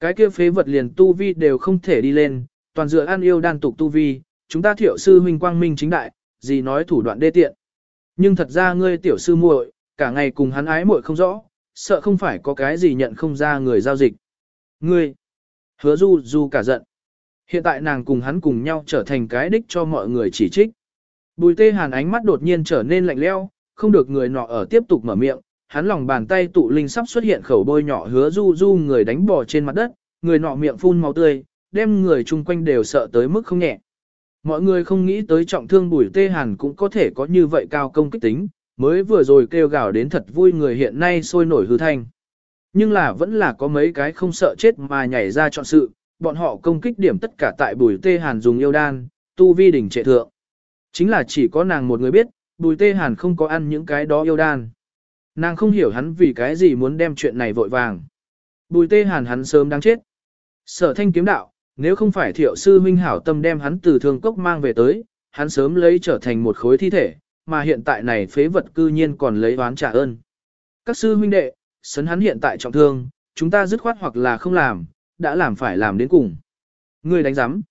Cái kia phế vật liền tu vi đều không thể đi lên, toàn dựa ăn yêu đan tục tu vi, chúng ta thiệu sư huynh quang minh chính đại, gì nói thủ đoạn đê tiện. Nhưng thật ra ngươi tiểu sư muội, cả ngày cùng hắn ái muội không rõ, sợ không phải có cái gì nhận không ra người giao dịch. Ngươi, hứa du du cả giận. Hiện tại nàng cùng hắn cùng nhau trở thành cái đích cho mọi người chỉ trích. Bùi tê hàn ánh mắt đột nhiên trở nên lạnh leo, không được người nọ ở tiếp tục mở miệng, hắn lòng bàn tay tụ linh sắp xuất hiện khẩu bôi nhỏ hứa du du người đánh bò trên mặt đất, người nọ miệng phun máu tươi, đem người chung quanh đều sợ tới mức không nhẹ. Mọi người không nghĩ tới trọng thương bùi tê hàn cũng có thể có như vậy cao công kích tính, mới vừa rồi kêu gào đến thật vui người hiện nay sôi nổi hư thanh. Nhưng là vẫn là có mấy cái không sợ chết mà nhảy ra chọn sự, bọn họ công kích điểm tất cả tại bùi tê hàn dùng yêu đan, tu vi đỉnh trệ thượng. Chính là chỉ có nàng một người biết, bùi tê hàn không có ăn những cái đó yêu đan. Nàng không hiểu hắn vì cái gì muốn đem chuyện này vội vàng. Bùi tê hàn hắn sớm đang chết. Sở thanh kiếm đạo, nếu không phải thiệu sư huynh hảo tâm đem hắn từ thương cốc mang về tới, hắn sớm lấy trở thành một khối thi thể, mà hiện tại này phế vật cư nhiên còn lấy oán trả ơn. các sư huynh đệ, sấn hắn hiện tại trọng thương, chúng ta dứt khoát hoặc là không làm, đã làm phải làm đến cùng. Ngươi đánh giám.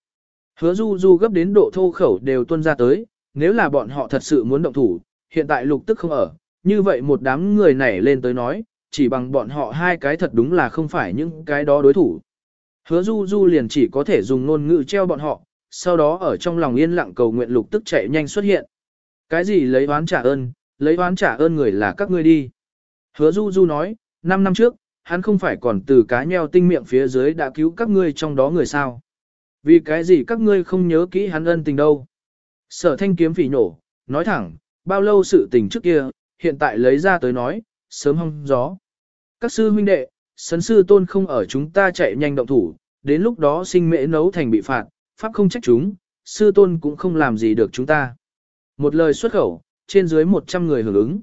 Hứa du du gấp đến độ thô khẩu đều tuân ra tới, nếu là bọn họ thật sự muốn động thủ, hiện tại lục tức không ở, như vậy một đám người nảy lên tới nói, chỉ bằng bọn họ hai cái thật đúng là không phải những cái đó đối thủ. Hứa du du liền chỉ có thể dùng ngôn ngữ treo bọn họ, sau đó ở trong lòng yên lặng cầu nguyện lục tức chạy nhanh xuất hiện. Cái gì lấy oán trả ơn, lấy oán trả ơn người là các ngươi đi. Hứa du du nói, 5 năm trước, hắn không phải còn từ cá nheo tinh miệng phía dưới đã cứu các ngươi trong đó người sao. Vì cái gì các ngươi không nhớ kỹ hắn ân tình đâu. Sở thanh kiếm phỉ nổ, nói thẳng, bao lâu sự tình trước kia, hiện tại lấy ra tới nói, sớm hong gió. Các sư huynh đệ, sấn sư tôn không ở chúng ta chạy nhanh động thủ, đến lúc đó sinh mễ nấu thành bị phạt, pháp không trách chúng, sư tôn cũng không làm gì được chúng ta. Một lời xuất khẩu, trên dưới 100 người hưởng ứng.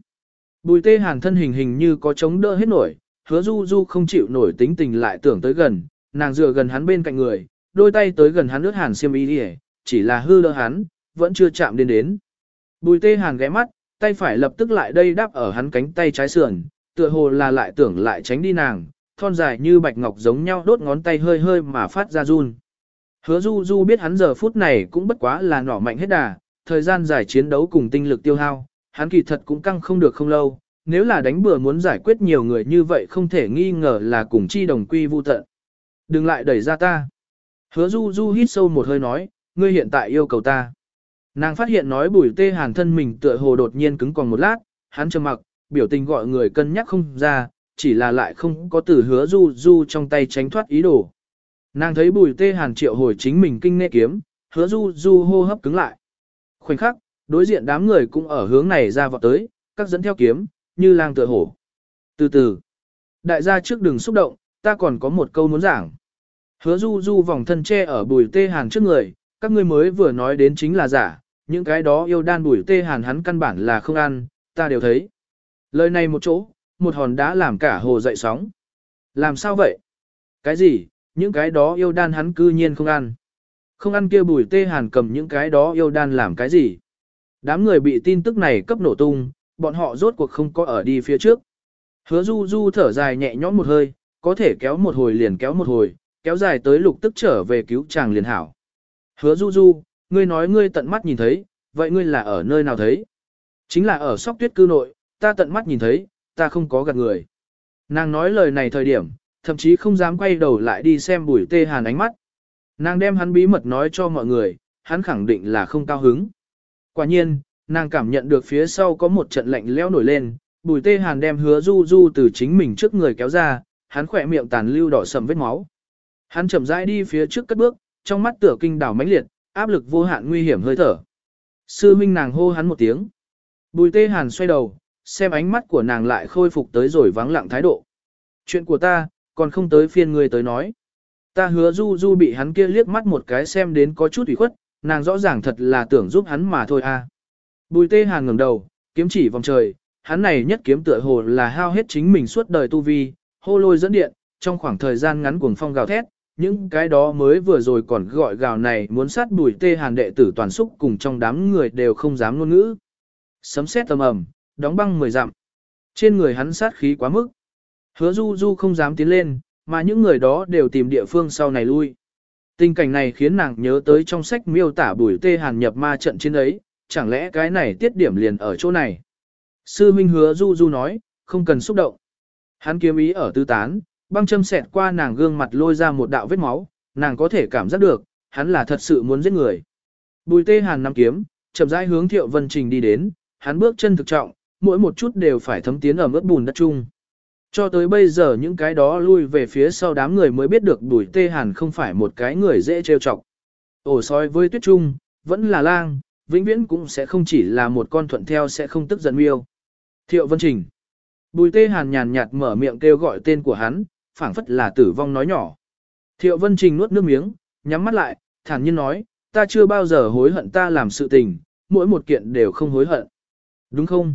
Bùi tê hàn thân hình hình như có chống đỡ hết nổi, hứa du du không chịu nổi tính tình lại tưởng tới gần, nàng dựa gần hắn bên cạnh người, đôi tay tới gần hắn ướt hàn xiêm y đi chỉ là hư đỡ hắn, vẫn chưa chạm đến đến. Bùi tê hàn ghé mắt, tay phải lập tức lại đây đáp ở hắn cánh tay trái sườn, tựa hồ là lại tưởng lại tránh đi nàng, thon dài như bạch ngọc giống nhau đốt ngón tay hơi hơi mà phát ra run. Hứa du du biết hắn giờ phút này cũng bất quá là nỏ mạnh hết đà, thời gian dài chiến đấu cùng tinh lực tiêu hao, hắn kỳ thật cũng căng không được không lâu, nếu là đánh bừa muốn giải quyết nhiều người như vậy không thể nghi ngờ là cùng chi đồng quy vu tận. Đừng lại đẩy ra ta. Hứa du du hít sâu một hơi nói, ngươi hiện tại yêu cầu ta. Nàng phát hiện nói bùi tê hàn thân mình tựa hồ đột nhiên cứng còn một lát, hắn trầm mặc, biểu tình gọi người cân nhắc không ra, chỉ là lại không có từ hứa du du trong tay tránh thoát ý đồ. Nàng thấy bùi tê hàn triệu hồi chính mình kinh nê kiếm, hứa du du hô hấp cứng lại. Khoảnh khắc, đối diện đám người cũng ở hướng này ra vọt tới, các dẫn theo kiếm, như lang tựa hổ. Từ từ, đại gia trước đừng xúc động, ta còn có một câu muốn giảng. Hứa du du vòng thân che ở bùi tê hàn trước người, các ngươi mới vừa nói đến chính là giả, những cái đó yêu đan bùi tê hàn hắn căn bản là không ăn, ta đều thấy. Lời này một chỗ, một hòn đá làm cả hồ dậy sóng. Làm sao vậy? Cái gì, những cái đó yêu đan hắn cư nhiên không ăn. Không ăn kia bùi tê hàn cầm những cái đó yêu đan làm cái gì? Đám người bị tin tức này cấp nổ tung, bọn họ rốt cuộc không có ở đi phía trước. Hứa du du thở dài nhẹ nhõm một hơi, có thể kéo một hồi liền kéo một hồi, kéo dài tới lục tức trở về cứu chàng liền hảo. Hứa du du, ngươi nói ngươi tận mắt nhìn thấy, vậy ngươi là ở nơi nào thấy? Chính là ở sóc tuyết cư nội, ta tận mắt nhìn thấy, ta không có gạt người. Nàng nói lời này thời điểm, thậm chí không dám quay đầu lại đi xem bùi tê hàn ánh mắt. Nàng đem hắn bí mật nói cho mọi người, hắn khẳng định là không cao hứng. Quả nhiên, nàng cảm nhận được phía sau có một trận lạnh lẽo nổi lên, bùi tê hàn đem hứa du du từ chính mình trước người kéo ra, hắn khỏe miệng tàn lưu đỏ sầm vết máu. Hắn chậm rãi đi phía trước cất bước, trong mắt tựa kinh đảo mãnh liệt, áp lực vô hạn nguy hiểm hơi thở. Sư minh nàng hô hắn một tiếng. Bùi tê hàn xoay đầu, xem ánh mắt của nàng lại khôi phục tới rồi vắng lặng thái độ. Chuyện của ta, còn không tới phiên ngươi tới nói. Ta hứa du du bị hắn kia liếc mắt một cái xem đến có chút ủy khuất, nàng rõ ràng thật là tưởng giúp hắn mà thôi à. Bùi tê hàn ngẩng đầu, kiếm chỉ vòng trời, hắn này nhất kiếm tựa hồ là hao hết chính mình suốt đời tu vi, hô lôi dẫn điện, trong khoảng thời gian ngắn cuồng phong gào thét, những cái đó mới vừa rồi còn gọi gào này muốn sát bùi tê hàn đệ tử toàn xúc cùng trong đám người đều không dám ngôn ngữ. Sấm sét tầm ầm, đóng băng mười dặm. Trên người hắn sát khí quá mức. Hứa du du không dám tiến lên, mà những người đó đều tìm địa phương sau này lui. Tình cảnh này khiến nàng nhớ tới trong sách miêu tả bùi tê hàn nhập ma trận chiến ấy, chẳng lẽ cái này tiết điểm liền ở chỗ này. Sư Minh hứa du du nói, không cần xúc động. Hắn kiếm ý ở tư tán, băng châm xẹt qua nàng gương mặt lôi ra một đạo vết máu, nàng có thể cảm giác được, hắn là thật sự muốn giết người. Bùi tê hàn nắm kiếm, chậm rãi hướng thiệu vân trình đi đến, hắn bước chân thực trọng, mỗi một chút đều phải thấm tiến ở mức bùn đất chung. Cho tới bây giờ những cái đó lui về phía sau đám người mới biết được bùi tê hàn không phải một cái người dễ trêu chọc. Ổ soi với tuyết trung, vẫn là lang, vĩnh viễn cũng sẽ không chỉ là một con thuận theo sẽ không tức giận miêu. Thiệu Vân Trình. Bùi tê hàn nhàn nhạt mở miệng kêu gọi tên của hắn, phảng phất là tử vong nói nhỏ. Thiệu Vân Trình nuốt nước miếng, nhắm mắt lại, thản nhiên nói, ta chưa bao giờ hối hận ta làm sự tình, mỗi một kiện đều không hối hận. Đúng không?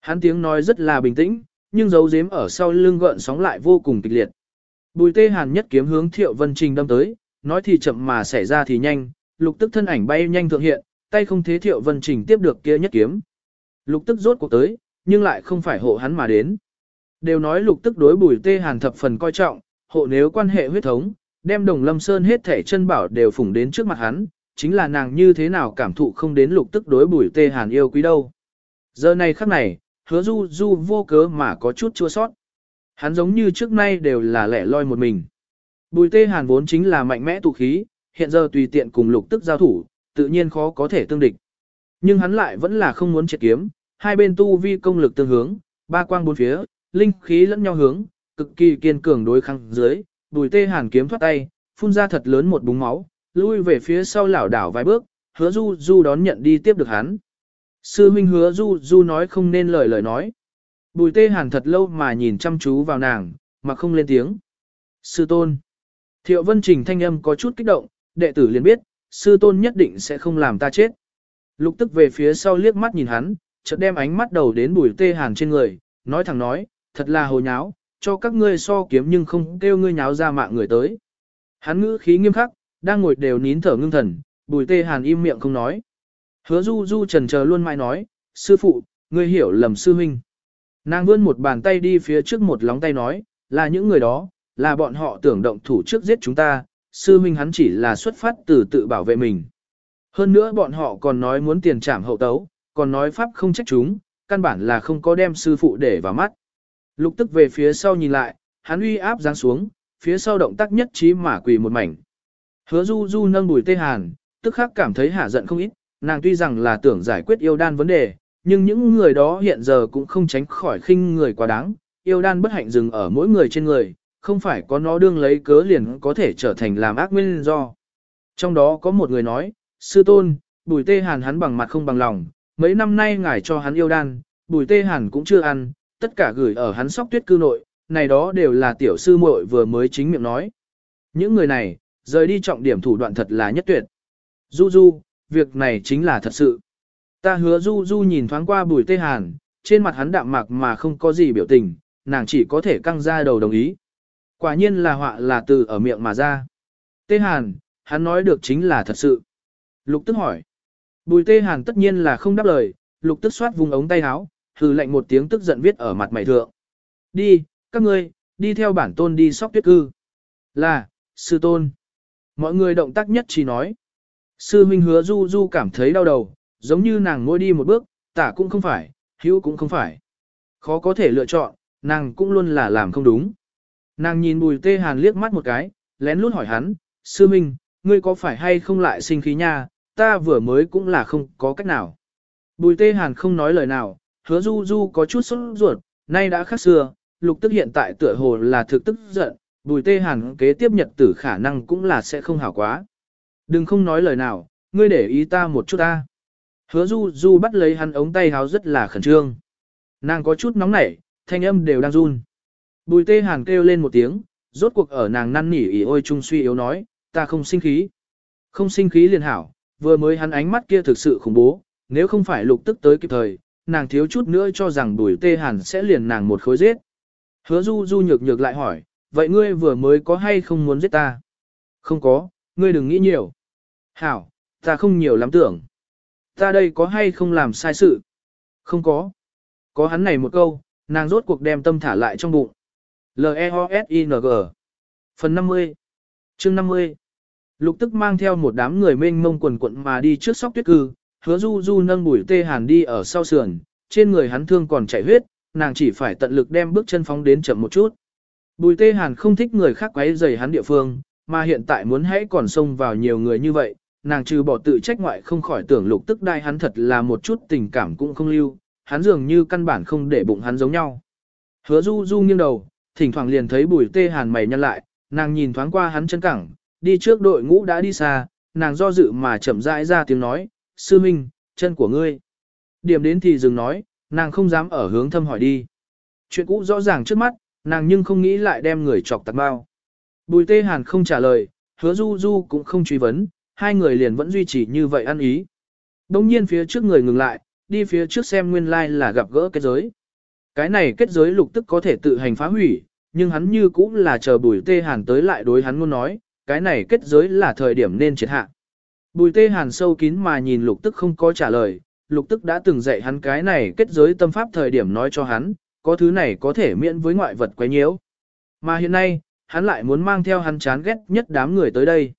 Hắn tiếng nói rất là bình tĩnh, nhưng dấu dếm ở sau lưng gợn sóng lại vô cùng kịch liệt. Bùi tê hàn nhất kiếm hướng Thiệu Vân Trình đâm tới, nói thì chậm mà xảy ra thì nhanh, lục tức thân ảnh bay nhanh thượng hiện, tay không thế Thiệu Vân Trình tiếp được kia nhất kiếm. Lục tức rốt cuộc tới, nhưng lại không phải hộ hắn mà đến. Đều nói lục tức đối bùi tê hàn thập phần coi trọng, hộ nếu quan hệ huyết thống, đem đồng lâm sơn hết thể chân bảo đều phủng đến trước mặt hắn, chính là nàng như thế nào cảm thụ không đến lục tức đối bùi tê hàn yêu quý đâu. Giờ này khắc này, hứa du du vô cớ mà có chút chua sót. Hắn giống như trước nay đều là lẻ loi một mình. Bùi tê hàn vốn chính là mạnh mẽ tụ khí, hiện giờ tùy tiện cùng lục tức giao thủ, tự nhiên khó có thể tương địch. Nhưng hắn lại vẫn là không muốn triệt kiếm, hai bên tu vi công lực tương hướng, ba quang bốn phía, linh khí lẫn nhau hướng, cực kỳ kiên cường đối kháng dưới, bùi tê hàn kiếm thoát tay, phun ra thật lớn một búng máu, lui về phía sau lảo đảo vài bước, hứa du du đón nhận đi tiếp được hắn. Sư huynh hứa du du nói không nên lời lời nói. Bùi tê hàn thật lâu mà nhìn chăm chú vào nàng, mà không lên tiếng. Sư tôn. Thiệu vân trình thanh âm có chút kích động, đệ tử liền biết, sư tôn nhất định sẽ không làm ta chết. Lục tức về phía sau liếc mắt nhìn hắn, chợt đem ánh mắt đầu đến bùi tê hàn trên người, nói thẳng nói, thật là hồ nháo, cho các ngươi so kiếm nhưng không kêu ngươi nháo ra mạng người tới. Hắn ngữ khí nghiêm khắc, đang ngồi đều nín thở ngưng thần, bùi tê hàn im miệng không nói. Hứa du du trần chờ luôn mãi nói, sư phụ, ngươi hiểu lầm sư huynh. Nàng vươn một bàn tay đi phía trước một lóng tay nói, là những người đó, là bọn họ tưởng động thủ trước giết chúng ta, sư huynh hắn chỉ là xuất phát từ tự bảo vệ mình. Hơn nữa bọn họ còn nói muốn tiền trảm hậu tấu, còn nói pháp không trách chúng, căn bản là không có đem sư phụ để vào mắt. Lục tức về phía sau nhìn lại, hắn uy áp giáng xuống, phía sau động tác nhất trí mà quỳ một mảnh. Hứa du du nâng đùi tê hàn, tức khắc cảm thấy hả giận không ít, nàng tuy rằng là tưởng giải quyết yêu đan vấn đề, nhưng những người đó hiện giờ cũng không tránh khỏi khinh người quá đáng, yêu đan bất hạnh dừng ở mỗi người trên người, không phải có nó đương lấy cớ liền có thể trở thành làm ác nguyên do. Trong đó có một người nói, sư tôn, bùi tê hàn hắn bằng mặt không bằng lòng, mấy năm nay ngài cho hắn yêu đan, bùi tê hàn cũng chưa ăn, tất cả gửi ở hắn sóc tuyết cư nội, này đó đều là tiểu sư muội vừa mới chính miệng nói. Những người này, rời đi trọng điểm thủ đoạn thật là nhất tuyệt. Du Du, việc này chính là thật sự. Ta hứa Du Du nhìn thoáng qua bùi tê hàn, trên mặt hắn đạm mạc mà không có gì biểu tình, nàng chỉ có thể căng ra đầu đồng ý. Quả nhiên là họa là từ ở miệng mà ra. Tê hàn, hắn nói được chính là thật sự. Lục tức hỏi. Bùi tê hàn tất nhiên là không đáp lời, lục tức xoát vùng ống tay áo, hừ lạnh một tiếng tức giận viết ở mặt mày thượng. Đi, các ngươi, đi theo bản tôn đi sóc tuyết cư. Là, sư tôn. Mọi người động tác nhất chỉ nói. Sư Minh hứa du du cảm thấy đau đầu, giống như nàng ngôi đi một bước, tả cũng không phải, hữu cũng không phải. Khó có thể lựa chọn, nàng cũng luôn là làm không đúng. Nàng nhìn bùi tê hàn liếc mắt một cái, lén lút hỏi hắn, sư Minh, ngươi có phải hay không lại sinh khí nha, ta vừa mới cũng là không có cách nào. Bùi tê hàn không nói lời nào, hứa du du có chút sốt ruột, nay đã khác xưa, lục tức hiện tại tựa hồ là thực tức giận, bùi tê hàn kế tiếp nhật tử khả năng cũng là sẽ không hảo quá. Đừng không nói lời nào, ngươi để ý ta một chút ta. Hứa du du bắt lấy hắn ống tay háo rất là khẩn trương. Nàng có chút nóng nảy, thanh âm đều đang run. Bùi tê hàn kêu lên một tiếng, rốt cuộc ở nàng năn nỉ ỉ ôi trung suy yếu nói, ta không sinh khí. Không sinh khí liền hảo, vừa mới hắn ánh mắt kia thực sự khủng bố, nếu không phải lục tức tới kịp thời, nàng thiếu chút nữa cho rằng bùi tê hàn sẽ liền nàng một khối giết. Hứa du du nhược nhược lại hỏi, vậy ngươi vừa mới có hay không muốn giết ta? Không có, ngươi đừng nghĩ nhiều. Hảo, ta không nhiều lắm tưởng. Ta đây có hay không làm sai sự? Không có. Có hắn này một câu, nàng rốt cuộc đem tâm thả lại trong bụng. L-E-O-S-I-N-G Phần 50 chương 50 Lục tức mang theo một đám người mênh mông quần quận mà đi trước sóc tuyết cư, hứa du du nâng bùi tê hàn đi ở sau sườn, trên người hắn thương còn chảy huyết, nàng chỉ phải tận lực đem bước chân phóng đến chậm một chút. Bùi tê hàn không thích người khác quấy rầy hắn địa phương, mà hiện tại muốn hãy còn xông vào nhiều người như vậy, nàng trừ bỏ tự trách ngoại không khỏi tưởng lục tức đai hắn thật là một chút tình cảm cũng không lưu, hắn dường như căn bản không để bụng hắn giống nhau. Hứa du du nghiêng đầu, thỉnh thoảng liền thấy bùi tê hàn mày nhăn lại, nàng nhìn thoáng qua hắn chân cẳng, đi trước đội ngũ đã đi xa, nàng do dự mà chậm rãi ra tiếng nói, sư minh, chân của ngươi. Điểm đến thì dừng nói, nàng không dám ở hướng thâm hỏi đi. Chuyện cũ rõ ràng trước mắt, nàng nhưng không nghĩ lại đem người chọc tạc bao. Bùi tê hàn không trả lời, hứa du du cũng không truy vấn, hai người liền vẫn duy trì như vậy ăn ý. Đông nhiên phía trước người ngừng lại, đi phía trước xem nguyên lai like là gặp gỡ kết giới. Cái này kết giới lục tức có thể tự hành phá hủy, nhưng hắn như cũng là chờ bùi tê hàn tới lại đối hắn muốn nói, cái này kết giới là thời điểm nên triệt hạ. Bùi tê hàn sâu kín mà nhìn lục tức không có trả lời, lục tức đã từng dạy hắn cái này kết giới tâm pháp thời điểm nói cho hắn, có thứ này có thể miễn với ngoại vật quấy nhiễu. Mà hiện nay, hắn lại muốn mang theo hắn chán ghét nhất đám người tới đây.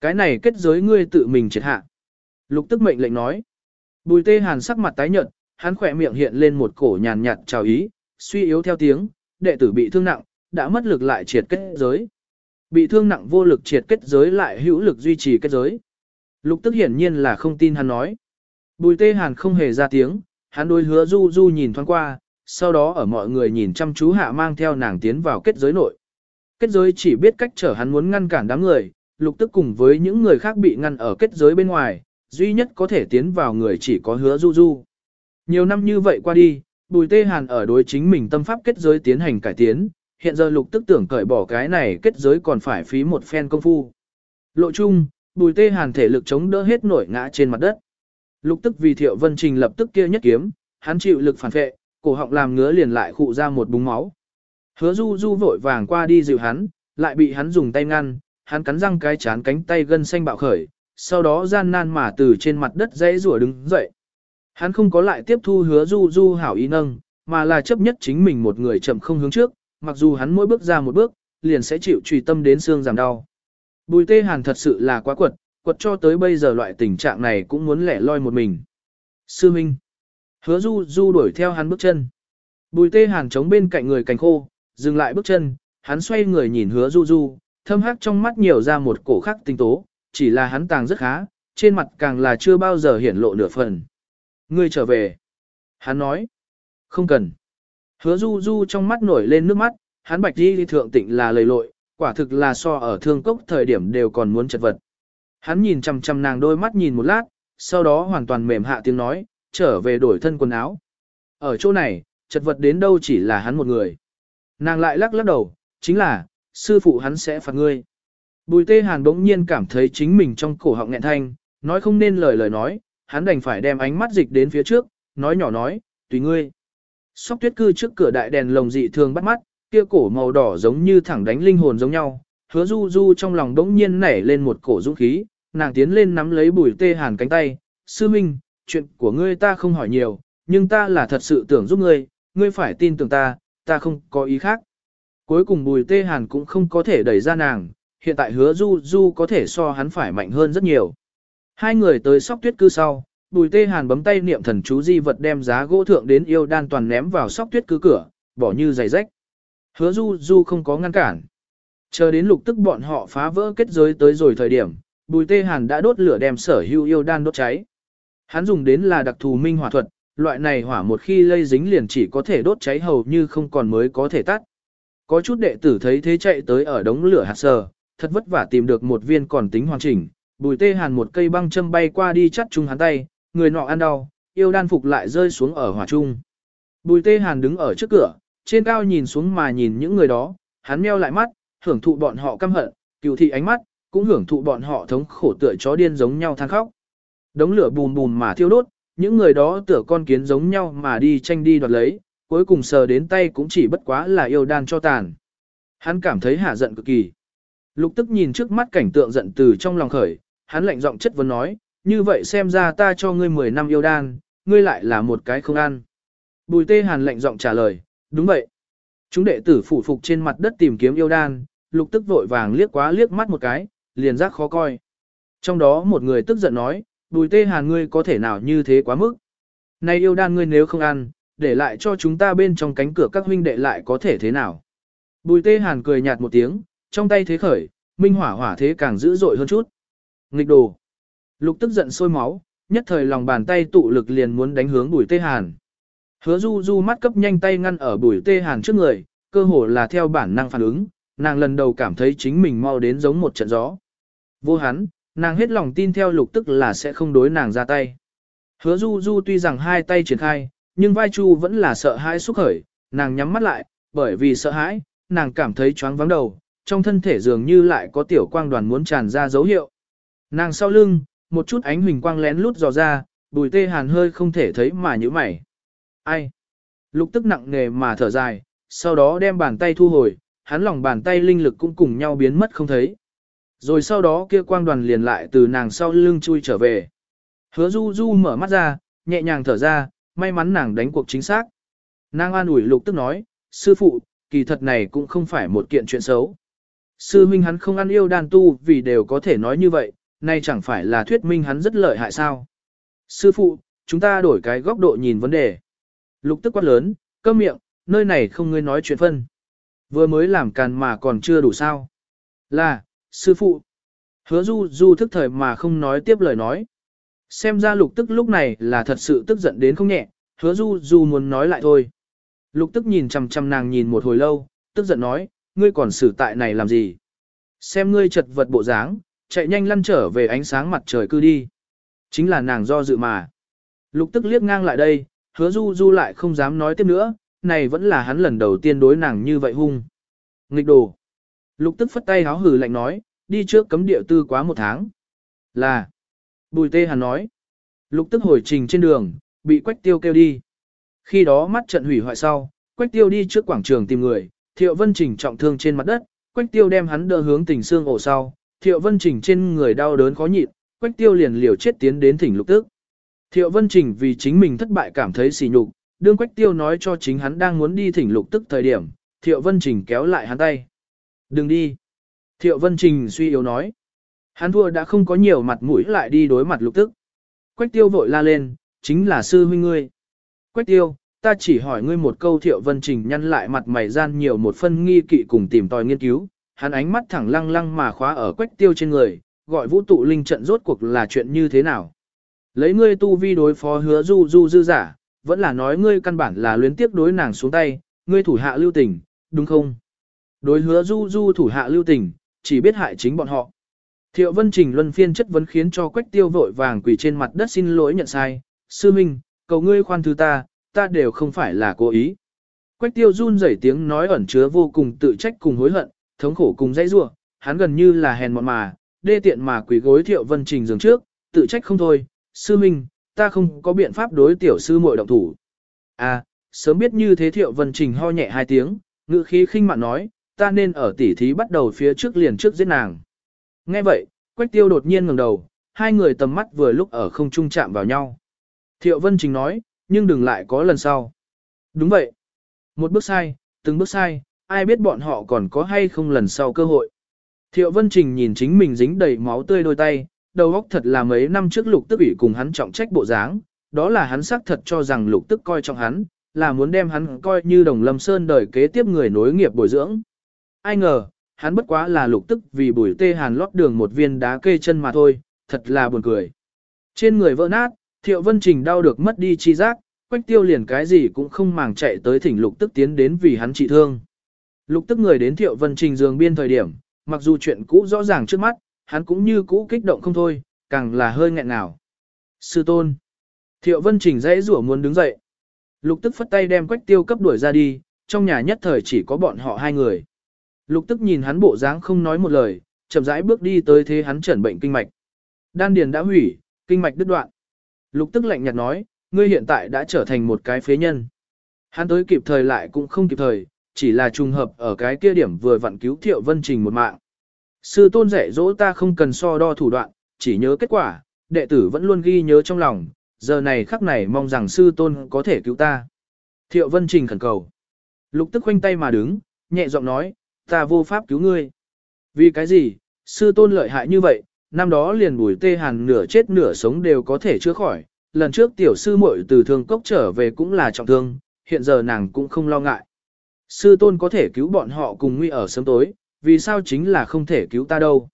Cái này kết giới ngươi tự mình triệt hạ. Lục tức mệnh lệnh nói. Bùi tê hàn sắc mặt tái nhợt, hắn khỏe miệng hiện lên một cổ nhàn nhạt chào ý, suy yếu theo tiếng, đệ tử bị thương nặng, đã mất lực lại triệt kết giới. Bị thương nặng vô lực triệt kết giới lại hữu lực duy trì kết giới. Lục tức hiển nhiên là không tin hắn nói. Bùi tê hàn không hề ra tiếng, hắn đối hứa du du nhìn thoáng qua, sau đó ở mọi người nhìn chăm chú hạ mang theo nàng tiến vào kết giới nội. Kết giới chỉ biết cách trở hắn muốn ngăn cản đám người, lục tức cùng với những người khác bị ngăn ở kết giới bên ngoài, duy nhất có thể tiến vào người chỉ có hứa du du. Nhiều năm như vậy qua đi, bùi tê hàn ở đối chính mình tâm pháp kết giới tiến hành cải tiến, hiện giờ lục tức tưởng cởi bỏ cái này kết giới còn phải phí một phen công phu. Lộ chung, bùi tê hàn thể lực chống đỡ hết nổi ngã trên mặt đất. Lục tức vì thiệu vân trình lập tức kia nhất kiếm, hắn chịu lực phản vệ, cổ họng làm ngứa liền lại khụ ra một búng máu. Hứa du du vội vàng qua đi dịu hắn, lại bị hắn dùng tay ngăn, hắn cắn răng cái chán cánh tay gân xanh bạo khởi, sau đó gian nan mà từ trên mặt đất dãy rủa đứng dậy. Hắn không có lại tiếp thu hứa du du hảo ý nâng, mà là chấp nhất chính mình một người chậm không hướng trước, mặc dù hắn mỗi bước ra một bước, liền sẽ chịu trùy tâm đến xương giảm đau. Bùi tê hàn thật sự là quá quật, quật cho tới bây giờ loại tình trạng này cũng muốn lẻ loi một mình. Sư Minh. Hứa du du đuổi theo hắn bước chân. Bùi tê hàn chống bên cạnh người cành khô, dừng lại bước chân, hắn xoay người nhìn hứa du du, thâm hắc trong mắt nhiều ra một cổ khắc tinh tố, chỉ là hắn tàng rất khá, trên mặt càng là chưa bao giờ hiển lộ nửa phần. Ngươi trở về. Hắn nói. Không cần. Hứa du du trong mắt nổi lên nước mắt, hắn bạch đi thượng tịnh là lời lội, quả thực là so ở thương cốc thời điểm đều còn muốn chật vật. Hắn nhìn chằm chằm nàng đôi mắt nhìn một lát, sau đó hoàn toàn mềm hạ tiếng nói, trở về đổi thân quần áo. Ở chỗ này, chật vật đến đâu chỉ là hắn một người. Nàng lại lắc lắc đầu, chính là, sư phụ hắn sẽ phạt ngươi. Bùi tê hàn bỗng nhiên cảm thấy chính mình trong cổ họng nghẹn thanh, nói không nên lời lời nói, hắn đành phải đem ánh mắt dịch đến phía trước, nói nhỏ nói, tùy ngươi. Sóc tuyết cư trước cửa đại đèn lồng dị thường bắt mắt, kia cổ màu đỏ giống như thẳng đánh linh hồn giống nhau, hứa du du trong lòng đống nhiên nảy lên một cổ dũng khí, nàng tiến lên nắm lấy bùi tê hàn cánh tay, sư minh, chuyện của ngươi ta không hỏi nhiều, nhưng ta là thật sự tưởng giúp ngươi, ngươi phải tin tưởng ta, ta không có ý khác. Cuối cùng bùi tê hàn cũng không có thể đẩy ra nàng, hiện tại hứa du du có thể so hắn phải mạnh hơn rất nhiều. Hai người tới sóc tuyết cư sau, bùi tê hàn bấm tay niệm thần chú di vật đem giá gỗ thượng đến yêu đan toàn ném vào sóc tuyết cư cửa, bỏ như giày rách. Hứa du du không có ngăn cản. Chờ đến lục tức bọn họ phá vỡ kết giới tới rồi thời điểm, bùi tê hàn đã đốt lửa đem sở hưu yêu đan đốt cháy. Hắn dùng đến là đặc thù minh hỏa thuật, loại này hỏa một khi lây dính liền chỉ có thể đốt cháy hầu như không còn mới có thể tắt. Có chút đệ tử thấy thế chạy tới ở đống lửa hạt sờ, thật vất vả tìm được một viên còn tính hoàn chỉnh, bùi tê hàn một cây băng châm bay qua đi chắt chung hắn tay, người nọ ăn đau, yêu đan phục lại rơi xuống ở hỏa trung. Bùi tê hàn đứng ở trước cửa, trên cao nhìn xuống mà nhìn những người đó, hắn meo lại mắt, hưởng thụ bọn họ căm hận, cựu thị ánh mắt, cũng hưởng thụ bọn họ thống khổ tựa chó điên giống nhau than khóc. Đống lửa bùn bùn mà thiêu đốt, những người đó tựa con kiến giống nhau mà đi tranh đi đoạt lấy, cuối cùng sờ đến tay cũng chỉ bất quá là yêu đan cho tàn. Hắn cảm thấy hạ giận cực kỳ. Lục tức nhìn trước mắt cảnh tượng giận từ trong lòng khởi, hắn lạnh giọng chất vấn nói, như vậy xem ra ta cho ngươi 10 năm yêu đan, ngươi lại là một cái không ăn. Bùi tê hàn lạnh giọng trả lời, đúng vậy. Chúng đệ tử phủ phục trên mặt đất tìm kiếm yêu đan, lục tức vội vàng liếc quá liếc mắt một cái, liền giác khó coi. Trong đó một người tức giận nói, bùi tê hàn ngươi có thể nào như thế quá mức. Này yêu đan ngươi nếu không ăn, để lại cho chúng ta bên trong cánh cửa các huynh đệ lại có thể thế nào. Bùi tê hàn cười nhạt một tiếng, trong tay thế khởi, minh hỏa hỏa thế càng dữ dội hơn chút. Nghịch đồ. Lục tức giận sôi máu, nhất thời lòng bàn tay tụ lực liền muốn đánh hướng bùi tê hàn. Hứa du du mắt cấp nhanh tay ngăn ở bùi tê hàn trước người, cơ hồ là theo bản năng phản ứng, nàng lần đầu cảm thấy chính mình mau đến giống một trận gió. Vô hắn, nàng hết lòng tin theo lục tức là sẽ không đối nàng ra tay. Hứa du du tuy rằng hai tay triển khai, nhưng vai chu vẫn là sợ hãi xúc khởi, nàng nhắm mắt lại, bởi vì sợ hãi, nàng cảm thấy choáng vắng đầu, trong thân thể dường như lại có tiểu quang đoàn muốn tràn ra dấu hiệu. Nàng sau lưng, một chút ánh huỳnh quang lén lút dò ra, bùi tê hàn hơi không thể thấy mà như mày. Ai? Lục tức nặng nề mà thở dài, sau đó đem bàn tay thu hồi, hắn lòng bàn tay linh lực cũng cùng nhau biến mất không thấy. Rồi sau đó kia quang đoàn liền lại từ nàng sau lưng chui trở về. Hứa du du mở mắt ra, nhẹ nhàng thở ra, may mắn nàng đánh cuộc chính xác. Nàng an ủi lục tức nói, sư phụ, kỳ thật này cũng không phải một kiện chuyện xấu. Sư minh hắn không ăn yêu đan tu vì đều có thể nói như vậy, nay chẳng phải là thuyết minh hắn rất lợi hại sao. Sư phụ, chúng ta đổi cái góc độ nhìn vấn đề. Lục tức quát lớn, câm miệng, nơi này không ngươi nói chuyện phân. Vừa mới làm càn mà còn chưa đủ sao. Là, sư phụ. Hứa du du thức thời mà không nói tiếp lời nói. Xem ra lục tức lúc này là thật sự tức giận đến không nhẹ, hứa du du muốn nói lại thôi. Lục tức nhìn chằm chằm nàng nhìn một hồi lâu, tức giận nói, ngươi còn xử tại này làm gì? Xem ngươi chật vật bộ dáng, chạy nhanh lăn trở về ánh sáng mặt trời cư đi. Chính là nàng do dự mà. Lục tức liếc ngang lại đây, hứa du du lại không dám nói tiếp nữa, này vẫn là hắn lần đầu tiên đối nàng như vậy hung. Nghịch đồ. Lục tức phất tay háo hử lạnh nói, đi trước cấm địa tư quá một tháng. Là. Bùi tê hàn nói. Lục tức hồi trình trên đường, bị quách tiêu kêu đi. Khi đó mắt trận hủy hoại sau, quách tiêu đi trước quảng trường tìm người, thiệu vân trình trọng thương trên mặt đất, quách tiêu đem hắn đỡ hướng tình xương ổ sau, thiệu vân trình trên người đau đớn khó nhịn, quách tiêu liền liều chết tiến đến thỉnh lục tức. Thiệu vân trình vì chính mình thất bại cảm thấy sỉ nhục, đương quách tiêu nói cho chính hắn đang muốn đi thỉnh lục tức thời điểm, thiệu vân trình kéo lại hắn tay. Đừng đi. Thiệu vân trình suy yếu nói. Hắn thua đã không có nhiều mặt mũi lại đi đối mặt lục tức. Quách tiêu vội la lên, chính là sư huynh ngươi. Quách tiêu, ta chỉ hỏi ngươi một câu thiệu vân trình nhăn lại mặt mày gian nhiều một phân nghi kỵ cùng tìm tòi nghiên cứu. Hắn ánh mắt thẳng lăng lăng mà khóa ở quách tiêu trên người, gọi vũ tụ linh trận rốt cuộc là chuyện như thế nào. Lấy ngươi tu vi đối phó hứa du du dư giả, vẫn là nói ngươi căn bản là luyến tiếp đối nàng xuống tay, ngươi thủ hạ lưu tình, đúng không? Đối hứa du du thủ hạ lưu tình, chỉ biết hại chính bọn họ. Thiệu Vân Trình luân phiên chất vấn khiến cho Quách Tiêu vội vàng quỳ trên mặt đất xin lỗi nhận sai, sư minh, cầu ngươi khoan thứ ta, ta đều không phải là cố ý. Quách Tiêu run rẩy tiếng nói ẩn chứa vô cùng tự trách cùng hối hận, thống khổ cùng dãy rủa, hắn gần như là hèn mọn mà, đê tiện mà quỳ gối Thiệu Vân Trình giường trước, tự trách không thôi, sư minh, ta không có biện pháp đối tiểu sư muội động thủ. À, sớm biết như thế Thiệu Vân Trình ho nhẹ hai tiếng, ngữ khí khinh mạn nói, ta nên ở tỉ thí bắt đầu phía trước liền trước giết nàng. Nghe vậy, Quách Tiêu đột nhiên ngẩng đầu, hai người tầm mắt vừa lúc ở không trung chạm vào nhau. Thiệu Vân Trình nói, nhưng đừng lại có lần sau. Đúng vậy. Một bước sai, từng bước sai, ai biết bọn họ còn có hay không lần sau cơ hội. Thiệu Vân Trình nhìn chính mình dính đầy máu tươi đôi tay, đầu óc thật là mấy năm trước lục tức ủy cùng hắn trọng trách bộ dáng, đó là hắn xác thật cho rằng lục tức coi trọng hắn, là muốn đem hắn coi như đồng lâm sơn đời kế tiếp người nối nghiệp bồi dưỡng. Ai ngờ, hắn bất quá là lục tức vì bùi tê hàn lót đường một viên đá kê chân mà thôi, thật là buồn cười. Trên người vỡ nát, thiệu vân trình đau được mất đi chi giác, quách tiêu liền cái gì cũng không màng chạy tới thỉnh lục tức tiến đến vì hắn trị thương. Lục tức người đến thiệu vân trình giường biên thời điểm, mặc dù chuyện cũ rõ ràng trước mắt, hắn cũng như cũ kích động không thôi, càng là hơi nghẹn ngào. Sư tôn. Thiệu vân trình dãy rủa muốn đứng dậy. Lục tức phất tay đem quách tiêu cấp đuổi ra đi, trong nhà nhất thời chỉ có bọn họ hai người. Lục tức nhìn hắn bộ dáng không nói một lời, chậm rãi bước đi tới thế hắn chẩn bệnh kinh mạch. Đan điền đã hủy, kinh mạch đứt đoạn. Lục tức lạnh nhạt nói, ngươi hiện tại đã trở thành một cái phế nhân. Hắn tới kịp thời lại cũng không kịp thời, chỉ là trùng hợp ở cái kia điểm vừa vặn cứu Thiệu Vân Trình một mạng. Sư tôn dạy dỗ ta không cần so đo thủ đoạn, chỉ nhớ kết quả, đệ tử vẫn luôn ghi nhớ trong lòng, giờ này khắc này mong rằng sư tôn có thể cứu ta. Thiệu Vân Trình khẩn cầu. Lục tức khoanh tay mà đứng, nhẹ giọng nói, ta vô pháp cứu ngươi. Vì cái gì, sư tôn lợi hại như vậy, năm đó liền bùi tê hàn nửa chết nửa sống đều có thể chữa khỏi, lần trước tiểu sư muội từ thương cốc trở về cũng là trọng thương, hiện giờ nàng cũng không lo ngại. Sư tôn có thể cứu bọn họ cùng nguy ở sớm tối, vì sao chính là không thể cứu ta đâu.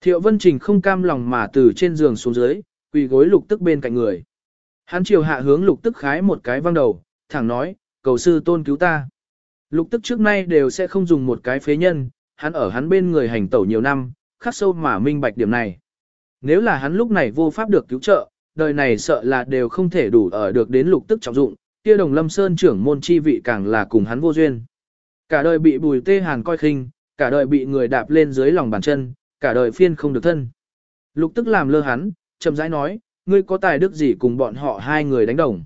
Thiệu Vân Trình không cam lòng mà từ trên giường xuống dưới, quỳ gối lục tức bên cạnh người. Hắn chiều hạ hướng lục tức khái một cái văng đầu, thẳng nói, cầu sư tôn cứu ta. Lục tức trước nay đều sẽ không dùng một cái phế nhân, hắn ở hắn bên người hành tẩu nhiều năm, khắc sâu mà minh bạch điểm này. Nếu là hắn lúc này vô pháp được cứu trợ, đời này sợ là đều không thể đủ ở được đến lục tức trọng dụng, kia đồng lâm sơn trưởng môn chi vị càng là cùng hắn vô duyên. Cả đời bị bùi tê hàn coi khinh, cả đời bị người đạp lên dưới lòng bàn chân, cả đời phiên không được thân. Lục tức làm lơ hắn, chậm rãi nói, ngươi có tài đức gì cùng bọn họ hai người đánh đồng.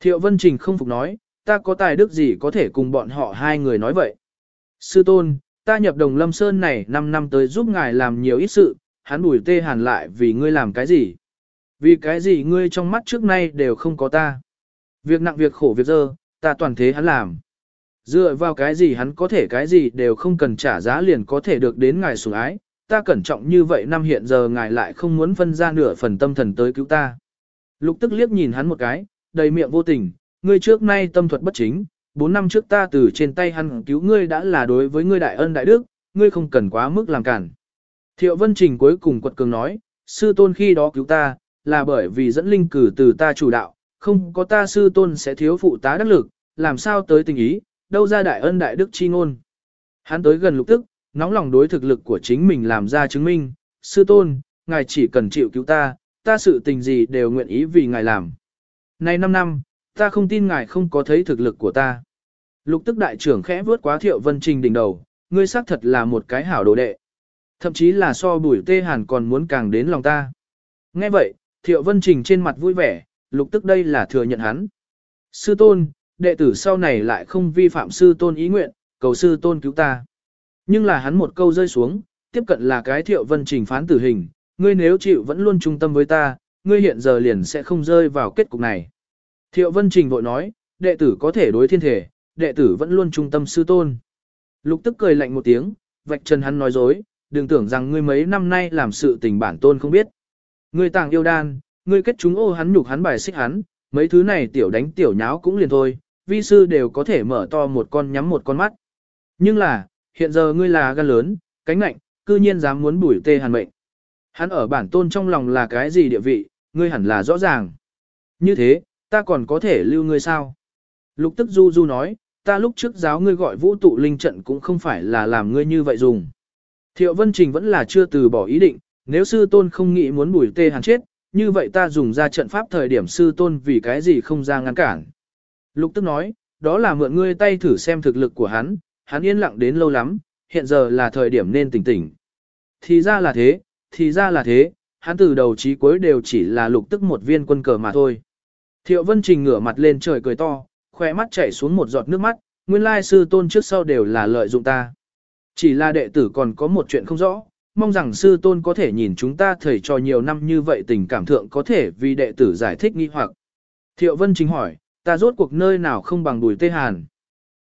Thiệu Vân Trình không phục nói, ta có tài đức gì có thể cùng bọn họ hai người nói vậy. Sư tôn, ta nhập đồng lâm sơn này 5 năm tới giúp ngài làm nhiều ít sự, hắn bùi tê hàn lại vì ngươi làm cái gì. Vì cái gì ngươi trong mắt trước nay đều không có ta. Việc nặng việc khổ việc dơ, Ta toàn thế hắn làm. Dựa vào cái gì hắn có thể cái gì đều không cần trả giá liền có thể được đến ngài sủng ái, ta cẩn trọng như vậy năm hiện giờ ngài lại không muốn phân ra nửa phần tâm thần tới cứu ta. Lục tức liếc nhìn hắn một cái, đầy miệng vô tình, ngươi trước nay tâm thuật bất chính, bốn năm trước ta từ trên tay hắn cứu ngươi đã là đối với ngươi đại ân đại đức, ngươi không cần quá mức làm cản. Thiệu Vân Trình cuối cùng quật cường nói, sư tôn khi đó cứu ta, là bởi vì dẫn linh cử từ ta chủ đạo, không có ta sư tôn sẽ thiếu phụ tá đắc lực, làm sao tới tình ý, đâu ra đại ân đại đức chi ngôn. Hắn tới gần lục tức, nóng lòng đối thực lực của chính mình làm ra chứng minh, sư tôn, ngài chỉ cần chịu cứu ta, ta sự tình gì đều nguyện ý vì ngài làm. Nay 5 năm, ta không tin ngài không có thấy thực lực của ta. Lục tức đại trưởng khẽ vướt quá thiệu vân trình đỉnh đầu, ngươi xác thật là một cái hảo đồ đệ. Thậm chí là so bùi tê hàn còn muốn càng đến lòng ta. Nghe vậy, thiệu vân trình trên mặt vui vẻ, lục tức đây là thừa nhận hắn. Sư tôn, đệ tử sau này lại không vi phạm sư tôn ý nguyện, cầu sư tôn cứu ta. Nhưng là hắn một câu rơi xuống, tiếp cận là cái thiệu vân trình phán tử hình, ngươi nếu chịu vẫn luôn trung tâm với ta, ngươi hiện giờ liền sẽ không rơi vào kết cục này. Thiệu vân trình vội nói, đệ tử có thể đối thiên thể, đệ tử vẫn luôn trung tâm sư tôn. Lục tức cười lạnh một tiếng, vạch chân hắn nói dối, đừng tưởng rằng ngươi mấy năm nay làm sự tình bản tôn không biết. Ngươi tàng yêu đan, ngươi kết chúng ô hắn nhục hắn bài xích hắn, mấy thứ này tiểu đánh tiểu nháo cũng liền thôi, vi sư đều có thể mở to một con nhắm một con mắt. Nhưng là, hiện giờ ngươi là gan lớn, cánh lạnh, cư nhiên dám muốn bủi tê hàn mệnh. Hắn ở bản tôn trong lòng là cái gì địa vị, ngươi hẳn là rõ ràng. Như thế, ta còn có thể lưu ngươi sao? Lục tức du du nói, ta lúc trước giáo ngươi gọi vũ tụ linh trận cũng không phải là làm ngươi như vậy dùng. Thiệu Vân Trình vẫn là chưa từ bỏ ý định, nếu sư tôn không nghĩ muốn bùi tê hàn chết, như vậy ta dùng ra trận pháp thời điểm sư tôn vì cái gì không ra ngăn cản. Lục tức nói, đó là mượn ngươi tay thử xem thực lực của hắn, hắn yên lặng đến lâu lắm, hiện giờ là thời điểm nên tỉnh tỉnh. Thì ra là thế, thì ra là thế, hắn từ đầu chí cuối đều chỉ là lục tức một viên quân cờ mà thôi. Thiệu Vân Trình ngửa mặt lên trời cười to, khỏe mắt chảy xuống một giọt nước mắt, nguyên lai sư tôn trước sau đều là lợi dụng ta. Chỉ là đệ tử còn có một chuyện không rõ, mong rằng sư tôn có thể nhìn chúng ta thầy cho nhiều năm như vậy tình cảm thượng có thể vì đệ tử giải thích nghi hoặc. Thiệu Vân Chính hỏi, ta rốt cuộc nơi nào không bằng đùi tê hàn.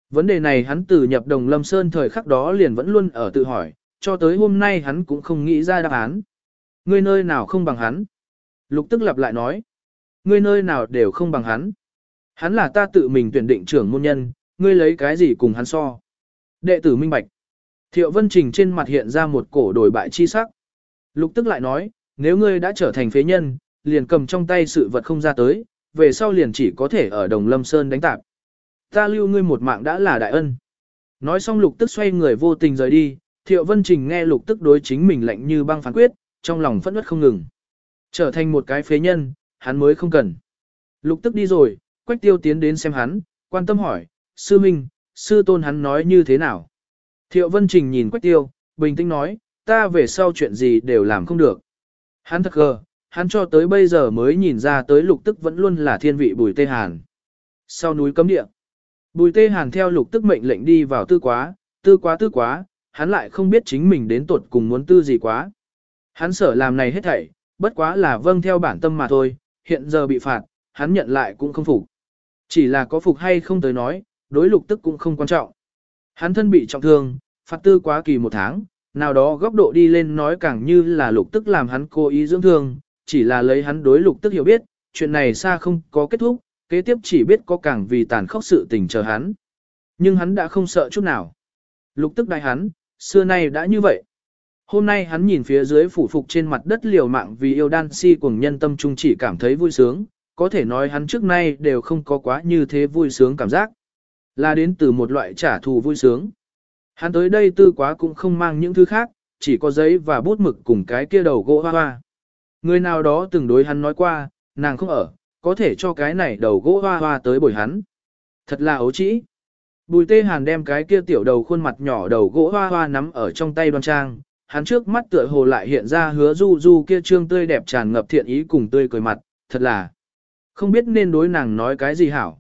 Vấn đề này hắn từ nhập đồng lâm sơn thời khắc đó liền vẫn luôn ở tự hỏi, cho tới hôm nay hắn cũng không nghĩ ra đáp án. Ngươi nơi nào không bằng hắn? Lục tức lặp lại nói. Ngươi nơi nào đều không bằng hắn. Hắn là ta tự mình tuyển định trưởng môn nhân, ngươi lấy cái gì cùng hắn so. Đệ tử minh bạch. Thiệu Vân Trình trên mặt hiện ra một cổ đổi bại chi sắc. Lục tức lại nói, nếu ngươi đã trở thành phế nhân, liền cầm trong tay sự vật không ra tới, về sau liền chỉ có thể ở Đồng Lâm Sơn đánh tạp. Ta lưu ngươi một mạng đã là đại ân. Nói xong lục tức xoay người vô tình rời đi, Thiệu Vân Trình nghe lục tức đối chính mình lạnh như băng phán quyết, trong lòng phẫn nộ không ngừng. Trở thành một cái phế nhân, hắn mới không cần. Lục tức đi rồi, Quách Tiêu tiến đến xem hắn, quan tâm hỏi, sư minh, sư tôn hắn nói như thế nào? Thiệu Vân Trình nhìn Quách Tiêu, bình tĩnh nói, ta về sau chuyện gì đều làm không được. Hắn thật gờ, hắn cho tới bây giờ mới nhìn ra tới lục tức vẫn luôn là thiên vị bùi tê hàn. Sau núi cấm địa, bùi tê hàn theo lục tức mệnh lệnh đi vào tư quá, tư quá tư quá, hắn lại không biết chính mình đến tuột cùng muốn tư gì quá. Hắn sở làm này hết thảy, bất quá là vâng theo bản tâm mà thôi, hiện giờ bị phạt, hắn nhận lại cũng không phục. Chỉ là có phục hay không tới nói, đối lục tức cũng không quan trọng. Hắn thân bị trọng thương, phạt tư quá kỳ một tháng, nào đó góc độ đi lên nói càng như là lục tức làm hắn cố ý dưỡng thương, chỉ là lấy hắn đối lục tức hiểu biết, chuyện này xa không có kết thúc, kế tiếp chỉ biết có càng vì tàn khốc sự tình chờ hắn. Nhưng hắn đã không sợ chút nào. Lục tức đại hắn, xưa nay đã như vậy. Hôm nay hắn nhìn phía dưới phủ phục trên mặt đất liều mạng vì yêu đan si cùng nhân tâm trung chỉ cảm thấy vui sướng, có thể nói hắn trước nay đều không có quá như thế vui sướng cảm giác. Là đến từ một loại trả thù vui sướng. Hắn tới đây tư quá cũng không mang những thứ khác, chỉ có giấy và bút mực cùng cái kia đầu gỗ hoa hoa. Người nào đó từng đối hắn nói qua, nàng không ở, có thể cho cái này đầu gỗ hoa hoa tới bồi hắn. Thật là ấu trĩ. Bùi tê hàn đem cái kia tiểu đầu khuôn mặt nhỏ đầu gỗ hoa hoa nắm ở trong tay đoan trang, hắn trước mắt tựa hồ lại hiện ra hứa du du kia trương tươi đẹp tràn ngập thiện ý cùng tươi cười mặt, thật là không biết nên đối nàng nói cái gì hảo.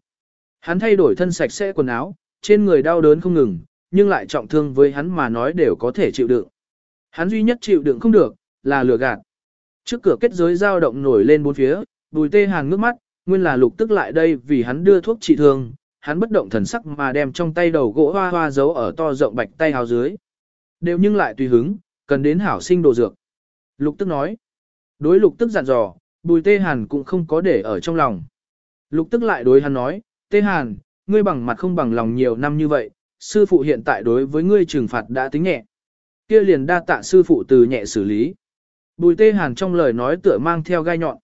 Hắn thay đổi thân sạch sẽ quần áo, trên người đau đớn không ngừng, nhưng lại trọng thương với hắn mà nói đều có thể chịu đựng. Hắn duy nhất chịu đựng không được, là lừa gạt. Trước cửa kết giới dao động nổi lên bốn phía, bùi tê hàng nước mắt, nguyên là lục tức lại đây vì hắn đưa thuốc trị thương, hắn bất động thần sắc mà đem trong tay đầu gỗ hoa hoa giấu ở to rộng bạch tay hào dưới. Đều nhưng lại tùy hứng, cần đến hảo sinh đồ dược. Lục tức nói. Đối lục tức dặn dò, bùi tê hàn cũng không có để ở trong lòng. Lục tức lại đối hắn nói, tê hàn, ngươi bằng mặt không bằng lòng nhiều năm như vậy, sư phụ hiện tại đối với ngươi trừng phạt đã tính nhẹ. Kia liền đa tạ sư phụ từ nhẹ xử lý. Bùi tê hàn trong lời nói tựa mang theo gai nhọn.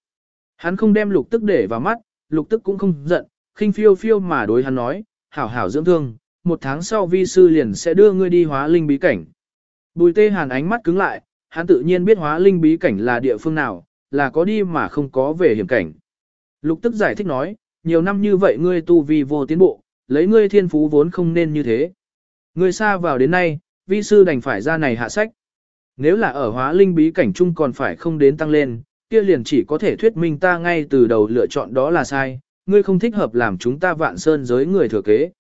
Hắn không đem lục tức để vào mắt, lục tức cũng không giận, khinh phiêu phiêu mà đối hắn nói, hảo hảo dưỡng thương, một tháng sau vi sư liền sẽ đưa ngươi đi hóa linh bí cảnh. Bùi tê hàn ánh mắt cứng lại, hắn tự nhiên biết hóa linh bí cảnh là địa phương nào, là có đi mà không có về hiểm cảnh. Lục tức giải thích nói, nhiều năm như vậy ngươi tu vi vô tiến bộ, lấy ngươi thiên phú vốn không nên như thế. Ngươi xa vào đến nay, vi sư đành phải ra này hạ sách. Nếu là ở hóa linh bí cảnh chung còn phải không đến tăng lên, kia liền chỉ có thể thuyết minh ta ngay từ đầu lựa chọn đó là sai, ngươi không thích hợp làm chúng ta vạn sơn giới người thừa kế.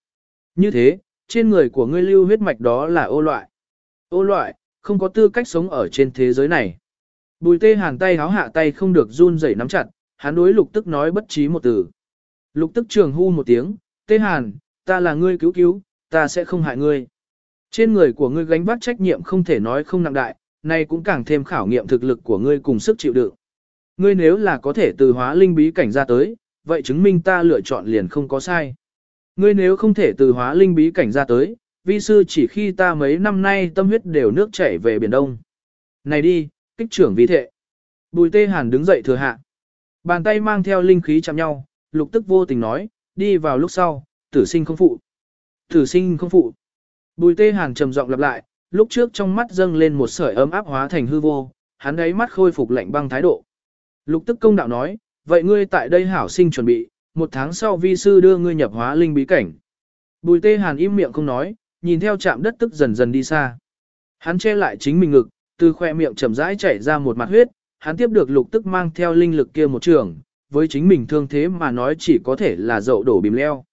Như thế, trên người của ngươi lưu huyết mạch đó là ô loại. Ô loại, không có tư cách sống ở trên thế giới này. Bùi tê hàn tay háo hạ tay không được run rẩy nắm chặt, hắn đối lục tức nói bất trí một từ. Lục tức trường hu một tiếng, tê hàn, ta là ngươi cứu cứu, ta sẽ không hại ngươi. Trên người của ngươi gánh vác trách nhiệm không thể nói không nặng đại, nay cũng càng thêm khảo nghiệm thực lực của ngươi cùng sức chịu đựng. Ngươi nếu là có thể từ hóa linh bí cảnh ra tới, vậy chứng minh ta lựa chọn liền không có sai. Ngươi nếu không thể từ hóa linh bí cảnh ra tới, vi sư chỉ khi ta mấy năm nay tâm huyết đều nước chảy về Biển Đông. Này đi, kích trưởng vi thệ. Bùi tê hàn đứng dậy thừa hạ. Bàn tay mang theo linh khí chạm nhau, lục tức vô tình nói, đi vào lúc sau, tử sinh không phụ. Tử sinh không phụ. Bùi tê hàn trầm giọng lặp lại, lúc trước trong mắt dâng lên một sợi ấm áp hóa thành hư vô, hắn ấy mắt khôi phục lạnh băng thái độ. Lục tức công đạo nói, vậy ngươi tại đây hảo sinh chuẩn bị, một tháng sau vi sư đưa ngươi nhập hóa linh bí cảnh. Bùi tê hàn im miệng không nói, nhìn theo chạm đất tức dần dần đi xa. Hắn che lại chính mình ngực, từ khoe miệng chậm rãi chảy ra một mặt huyết, hắn tiếp được lục tức mang theo linh lực kia một trường, với chính mình thương thế mà nói chỉ có thể là dậu đổ bìm leo.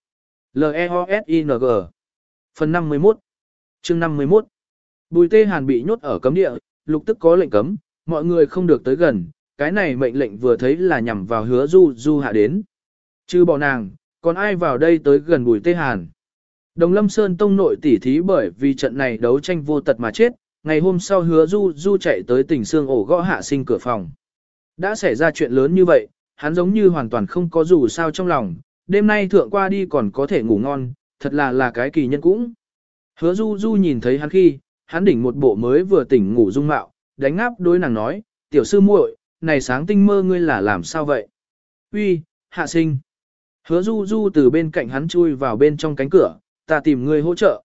L-E-O-S-I-N-G Phần 51 chương 51 Bùi tê hàn bị nhốt ở cấm địa, lục tức có lệnh cấm, mọi người không được tới gần, cái này mệnh lệnh vừa thấy là nhằm vào hứa du du hạ đến. Chứ bỏ nàng, còn ai vào đây tới gần bùi tê hàn. Đồng lâm sơn tông nội tỉ thí bởi vì trận này đấu tranh vô tật mà chết, ngày hôm sau hứa du du chạy tới tỉnh xương ổ gõ hạ sinh cửa phòng. Đã xảy ra chuyện lớn như vậy, hắn giống như hoàn toàn không có dù sao trong lòng, đêm nay thượng qua đi còn có thể ngủ ngon, thật là là cái kỳ nhân cũng. Hứa du du nhìn thấy hắn khi, hắn đỉnh một bộ mới vừa tỉnh ngủ dung mạo, đánh áp đối nàng nói, tiểu sư muội, này sáng tinh mơ ngươi là làm sao vậy? Uy, hạ sinh. Hứa du du từ bên cạnh hắn chui vào bên trong cánh cửa, ta tìm ngươi hỗ trợ.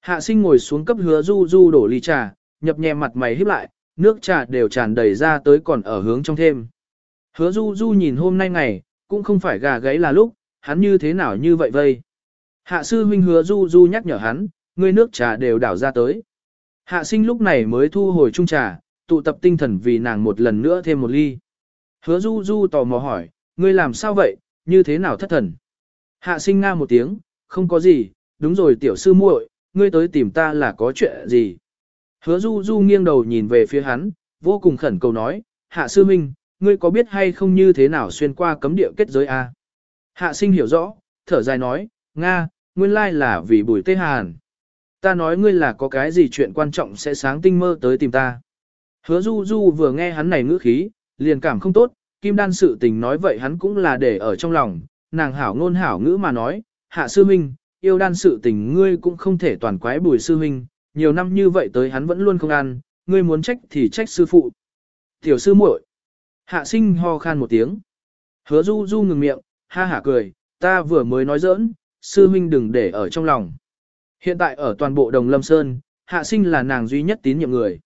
Hạ sinh ngồi xuống cấp hứa du du đổ ly trà, nhập nhẹ mặt mày híp lại, nước trà đều tràn đầy ra tới còn ở hướng trong thêm. Hứa du du nhìn hôm nay ngày, cũng không phải gà gáy là lúc, hắn như thế nào như vậy vây. Hạ sư huynh hứa du du nhắc nhở hắn, ngươi nước trà đều đảo ra tới. Hạ sinh lúc này mới thu hồi chung trà, tụ tập tinh thần vì nàng một lần nữa thêm một ly. Hứa du du tò mò hỏi, ngươi làm sao vậy, như thế nào thất thần? Hạ sinh nga một tiếng, không có gì, đúng rồi tiểu sư muội, ngươi tới tìm ta là có chuyện gì? Hứa du du nghiêng đầu nhìn về phía hắn, vô cùng khẩn cầu nói, hạ sư minh, ngươi có biết hay không như thế nào xuyên qua cấm địa kết giới a? Hạ sinh hiểu rõ, thở dài nói, Nga, nguyên lai là vì bùi tê hàn. Ta nói ngươi là có cái gì chuyện quan trọng sẽ sáng tinh mơ tới tìm ta. Hứa du du vừa nghe hắn này ngữ khí, liền cảm không tốt, kim đan sự tình nói vậy hắn cũng là để ở trong lòng, nàng hảo ngôn hảo ngữ mà nói, hạ sư minh, yêu đan sự tình ngươi cũng không thể toàn quái bùi sư huynh nhiều năm như vậy tới hắn vẫn luôn không ăn, ngươi muốn trách thì trách sư phụ. Tiểu sư muội. Hạ sinh ho khan một tiếng. Hứa du du ngừng miệng, ha hả cười, ta vừa mới nói giỡn, sư huynh đừng để ở trong lòng. Hiện tại ở toàn bộ đồng lâm sơn, hạ sinh là nàng duy nhất tín nhiệm người.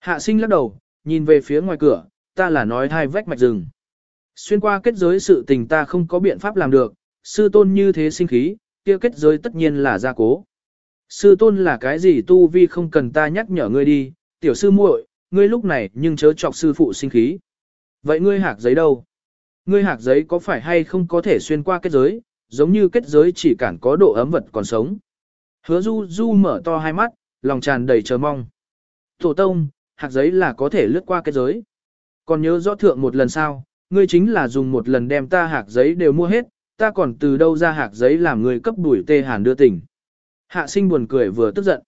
Hạ sinh lắc đầu, nhìn về phía ngoài cửa, ta là nói hai vách mạch rừng. Xuyên qua kết giới sự tình ta không có biện pháp làm được, sư tôn như thế sinh khí, kia kết giới tất nhiên là gia cố. Sư tôn là cái gì tu vi không cần ta nhắc nhở ngươi đi, tiểu sư muội, ngươi lúc này nhưng chớ chọc sư phụ sinh khí. Vậy ngươi hạc giấy đâu? Ngươi hạc giấy có phải hay không có thể xuyên qua kết giới, giống như kết giới chỉ cản có độ ấm vật còn sống. Hứa du du mở to hai mắt, lòng tràn đầy chờ mong. Tổ tông, hạc giấy là có thể lướt qua kết giới. Còn nhớ rõ thượng một lần sao, ngươi chính là dùng một lần đem ta hạc giấy đều mua hết, ta còn từ đâu ra hạc giấy làm người cấp đuổi tê hàn đưa tình. Hạ sinh buồn cười vừa tức giận.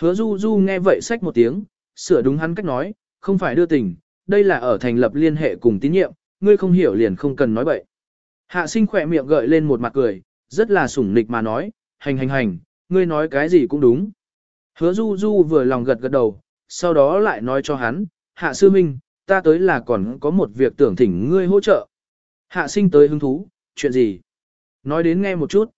Hứa du du nghe vậy sách một tiếng, sửa đúng hắn cách nói, không phải đưa tình, đây là ở thành lập liên hệ cùng tín nhiệm, ngươi không hiểu liền không cần nói bậy. Hạ sinh khỏe miệng gợi lên một mặt cười, rất là sủng nịch mà nói, hành hành hành, ngươi nói cái gì cũng đúng. Hứa du du vừa lòng gật gật đầu, sau đó lại nói cho hắn, hạ sư minh, ta tới là còn có một việc tưởng thỉnh ngươi hỗ trợ. Hạ sinh tới hứng thú, chuyện gì? Nói đến nghe một chút.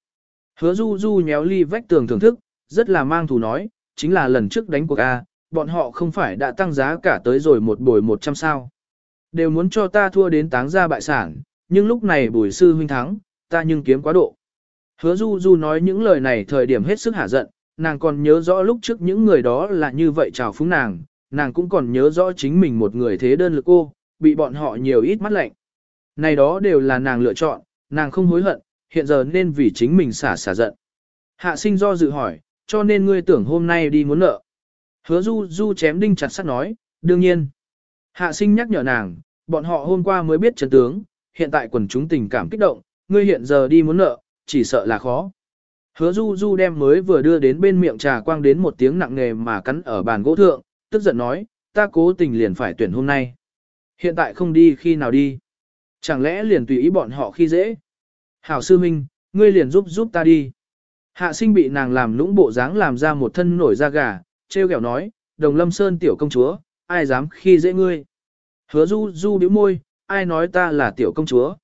Hứa du du nhéo ly vách tường thưởng thức, rất là mang thù nói, chính là lần trước đánh cuộc A, bọn họ không phải đã tăng giá cả tới rồi một buổi một trăm sao. Đều muốn cho ta thua đến táng ra bại sản, nhưng lúc này bùi sư huynh thắng, ta nhưng kiếm quá độ. Hứa du du nói những lời này thời điểm hết sức hả giận, nàng còn nhớ rõ lúc trước những người đó là như vậy chào phúng nàng, nàng cũng còn nhớ rõ chính mình một người thế đơn lực cô, bị bọn họ nhiều ít mắt lạnh. Này đó đều là nàng lựa chọn, nàng không hối hận, hiện giờ nên vì chính mình xả xả giận. Hạ sinh do dự hỏi, cho nên ngươi tưởng hôm nay đi muốn nợ. Hứa du du chém đinh chặt sắt nói, đương nhiên. Hạ sinh nhắc nhở nàng, bọn họ hôm qua mới biết chân tướng, hiện tại quần chúng tình cảm kích động, ngươi hiện giờ đi muốn nợ, chỉ sợ là khó. Hứa du du đem mới vừa đưa đến bên miệng trà quang đến một tiếng nặng nề mà cắn ở bàn gỗ thượng, tức giận nói, ta cố tình liền phải tuyển hôm nay. Hiện tại không đi khi nào đi. Chẳng lẽ liền tùy ý bọn họ khi dễ. Hảo sư minh, ngươi liền giúp giúp ta đi. Hạ sinh bị nàng làm lũng bộ dáng làm ra một thân nổi da gà, treo kẹo nói, đồng lâm sơn tiểu công chúa, ai dám khi dễ ngươi. Hứa du du bĩu môi, ai nói ta là tiểu công chúa.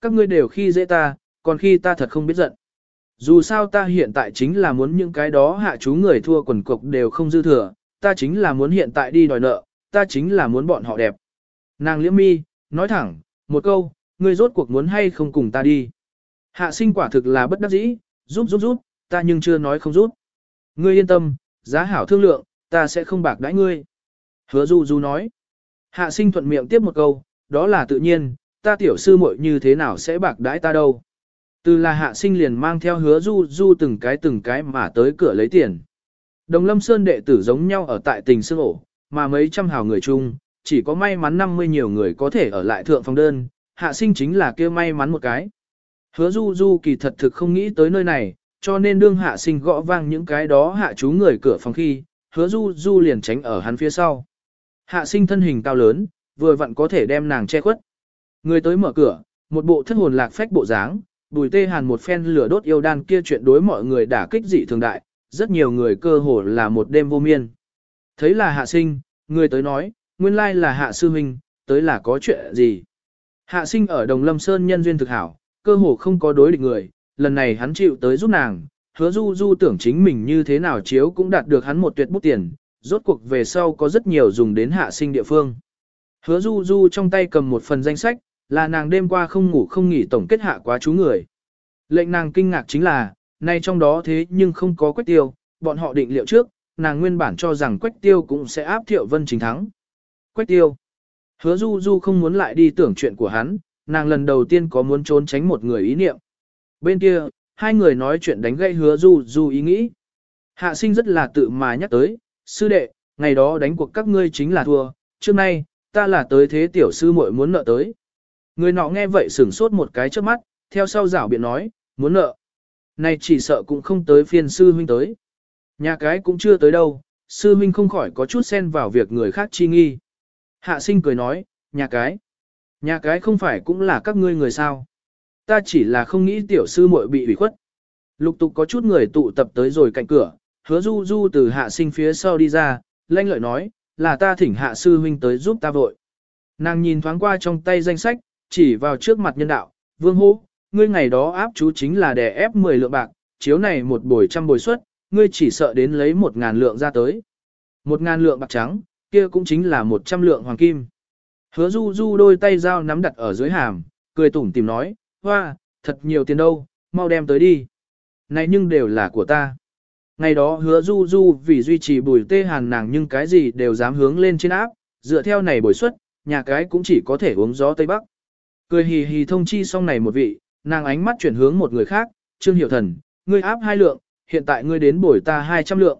Các ngươi đều khi dễ ta, còn khi ta thật không biết giận. Dù sao ta hiện tại chính là muốn những cái đó hạ chú người thua quần cục đều không dư thừa, ta chính là muốn hiện tại đi đòi nợ, ta chính là muốn bọn họ đẹp. Nàng liễm mi, nói thẳng, một câu, ngươi rốt cuộc muốn hay không cùng ta đi. Hạ sinh quả thực là bất đắc dĩ, giúp giúp giúp, ta nhưng chưa nói không giúp. Ngươi yên tâm, giá hảo thương lượng, ta sẽ không bạc đãi ngươi. Hứa du du nói. Hạ sinh thuận miệng tiếp một câu, đó là tự nhiên, ta tiểu sư muội như thế nào sẽ bạc đãi ta đâu. Từ là hạ sinh liền mang theo hứa du du từng cái từng cái mà tới cửa lấy tiền. Đồng lâm sơn đệ tử giống nhau ở tại tình sương ổ, mà mấy trăm hào người chung, chỉ có may mắn 50 nhiều người có thể ở lại thượng phòng đơn, hạ sinh chính là kia may mắn một cái. Hứa du du kỳ thật thực không nghĩ tới nơi này, cho nên đương hạ sinh gõ vang những cái đó hạ chú người cửa phòng khi, hứa du du liền tránh ở hắn phía sau. Hạ sinh thân hình cao lớn, vừa vặn có thể đem nàng che khuất. Người tới mở cửa, một bộ thất hồn lạc phách bộ dáng, bùi tê hàn một phen lửa đốt yêu đan kia chuyện đối mọi người đả kích dị thường đại, rất nhiều người cơ hồ là một đêm vô miên. Thấy là hạ sinh, người tới nói, nguyên lai là hạ sư huynh, tới là có chuyện gì. Hạ sinh ở Đồng Lâm Sơn nhân duyên thực hảo, cơ hồ không có đối địch người, lần này hắn chịu tới giúp nàng, hứa du du tưởng chính mình như thế nào chiếu cũng đạt được hắn một tuyệt bút tiền, rốt cuộc về sau có rất nhiều dùng đến hạ sinh địa phương. Hứa du du trong tay cầm một phần danh sách, là nàng đêm qua không ngủ không nghỉ tổng kết hạ quá chú người. Lệnh nàng kinh ngạc chính là, nay trong đó thế nhưng không có quách tiêu, bọn họ định liệu trước, nàng nguyên bản cho rằng quách tiêu cũng sẽ áp thiệu vân chính thắng. Quách tiêu. Hứa du du không muốn lại đi tưởng chuyện của hắn, nàng lần đầu tiên có muốn trốn tránh một người ý niệm. Bên kia, hai người nói chuyện đánh gây hứa du du ý nghĩ. Hạ sinh rất là tự mà nhắc tới, sư đệ, ngày đó đánh cuộc các ngươi chính là thua, trước nay, ta là tới thế tiểu sư muội muốn nợ tới. Người nọ nghe vậy sửng sốt một cái trước mắt, theo sau rảo biện nói, muốn nợ. Này chỉ sợ cũng không tới phiên sư huynh tới. Nhà cái cũng chưa tới đâu, sư huynh không khỏi có chút xen vào việc người khác chi nghi. Hạ sinh cười nói, nhà cái. Nhà cái không phải cũng là các ngươi người sao. Ta chỉ là không nghĩ tiểu sư muội bị ủy khuất. Lục tục có chút người tụ tập tới rồi cạnh cửa, hứa du du từ hạ sinh phía sau đi ra, lanh lợi nói, là ta thỉnh hạ sư huynh tới giúp ta vội. Nàng nhìn thoáng qua trong tay danh sách, chỉ vào trước mặt nhân đạo, vương hô, ngươi ngày đó áp chú chính là đè ép 10 lượng bạc, chiếu này một bồi trăm bồi suất, ngươi chỉ sợ đến lấy một ngàn lượng ra tới. Một ngàn lượng bạc trắng, kia cũng chính là một trăm lượng hoàng kim. Hứa du du đôi tay dao nắm đặt ở dưới hàm, cười tủm tìm nói, hoa, thật nhiều tiền đâu, mau đem tới đi. Này nhưng đều là của ta. Ngày đó hứa du du vì duy trì bùi tê hàn nàng nhưng cái gì đều dám hướng lên trên áp, dựa theo này bồi suất, nhà cái cũng chỉ có thể uống gió Tây Bắc. Cười hì hì thông chi xong này một vị, nàng ánh mắt chuyển hướng một người khác, Trương Hiểu Thần, ngươi áp hai lượng, hiện tại ngươi đến bồi ta hai trăm lượng.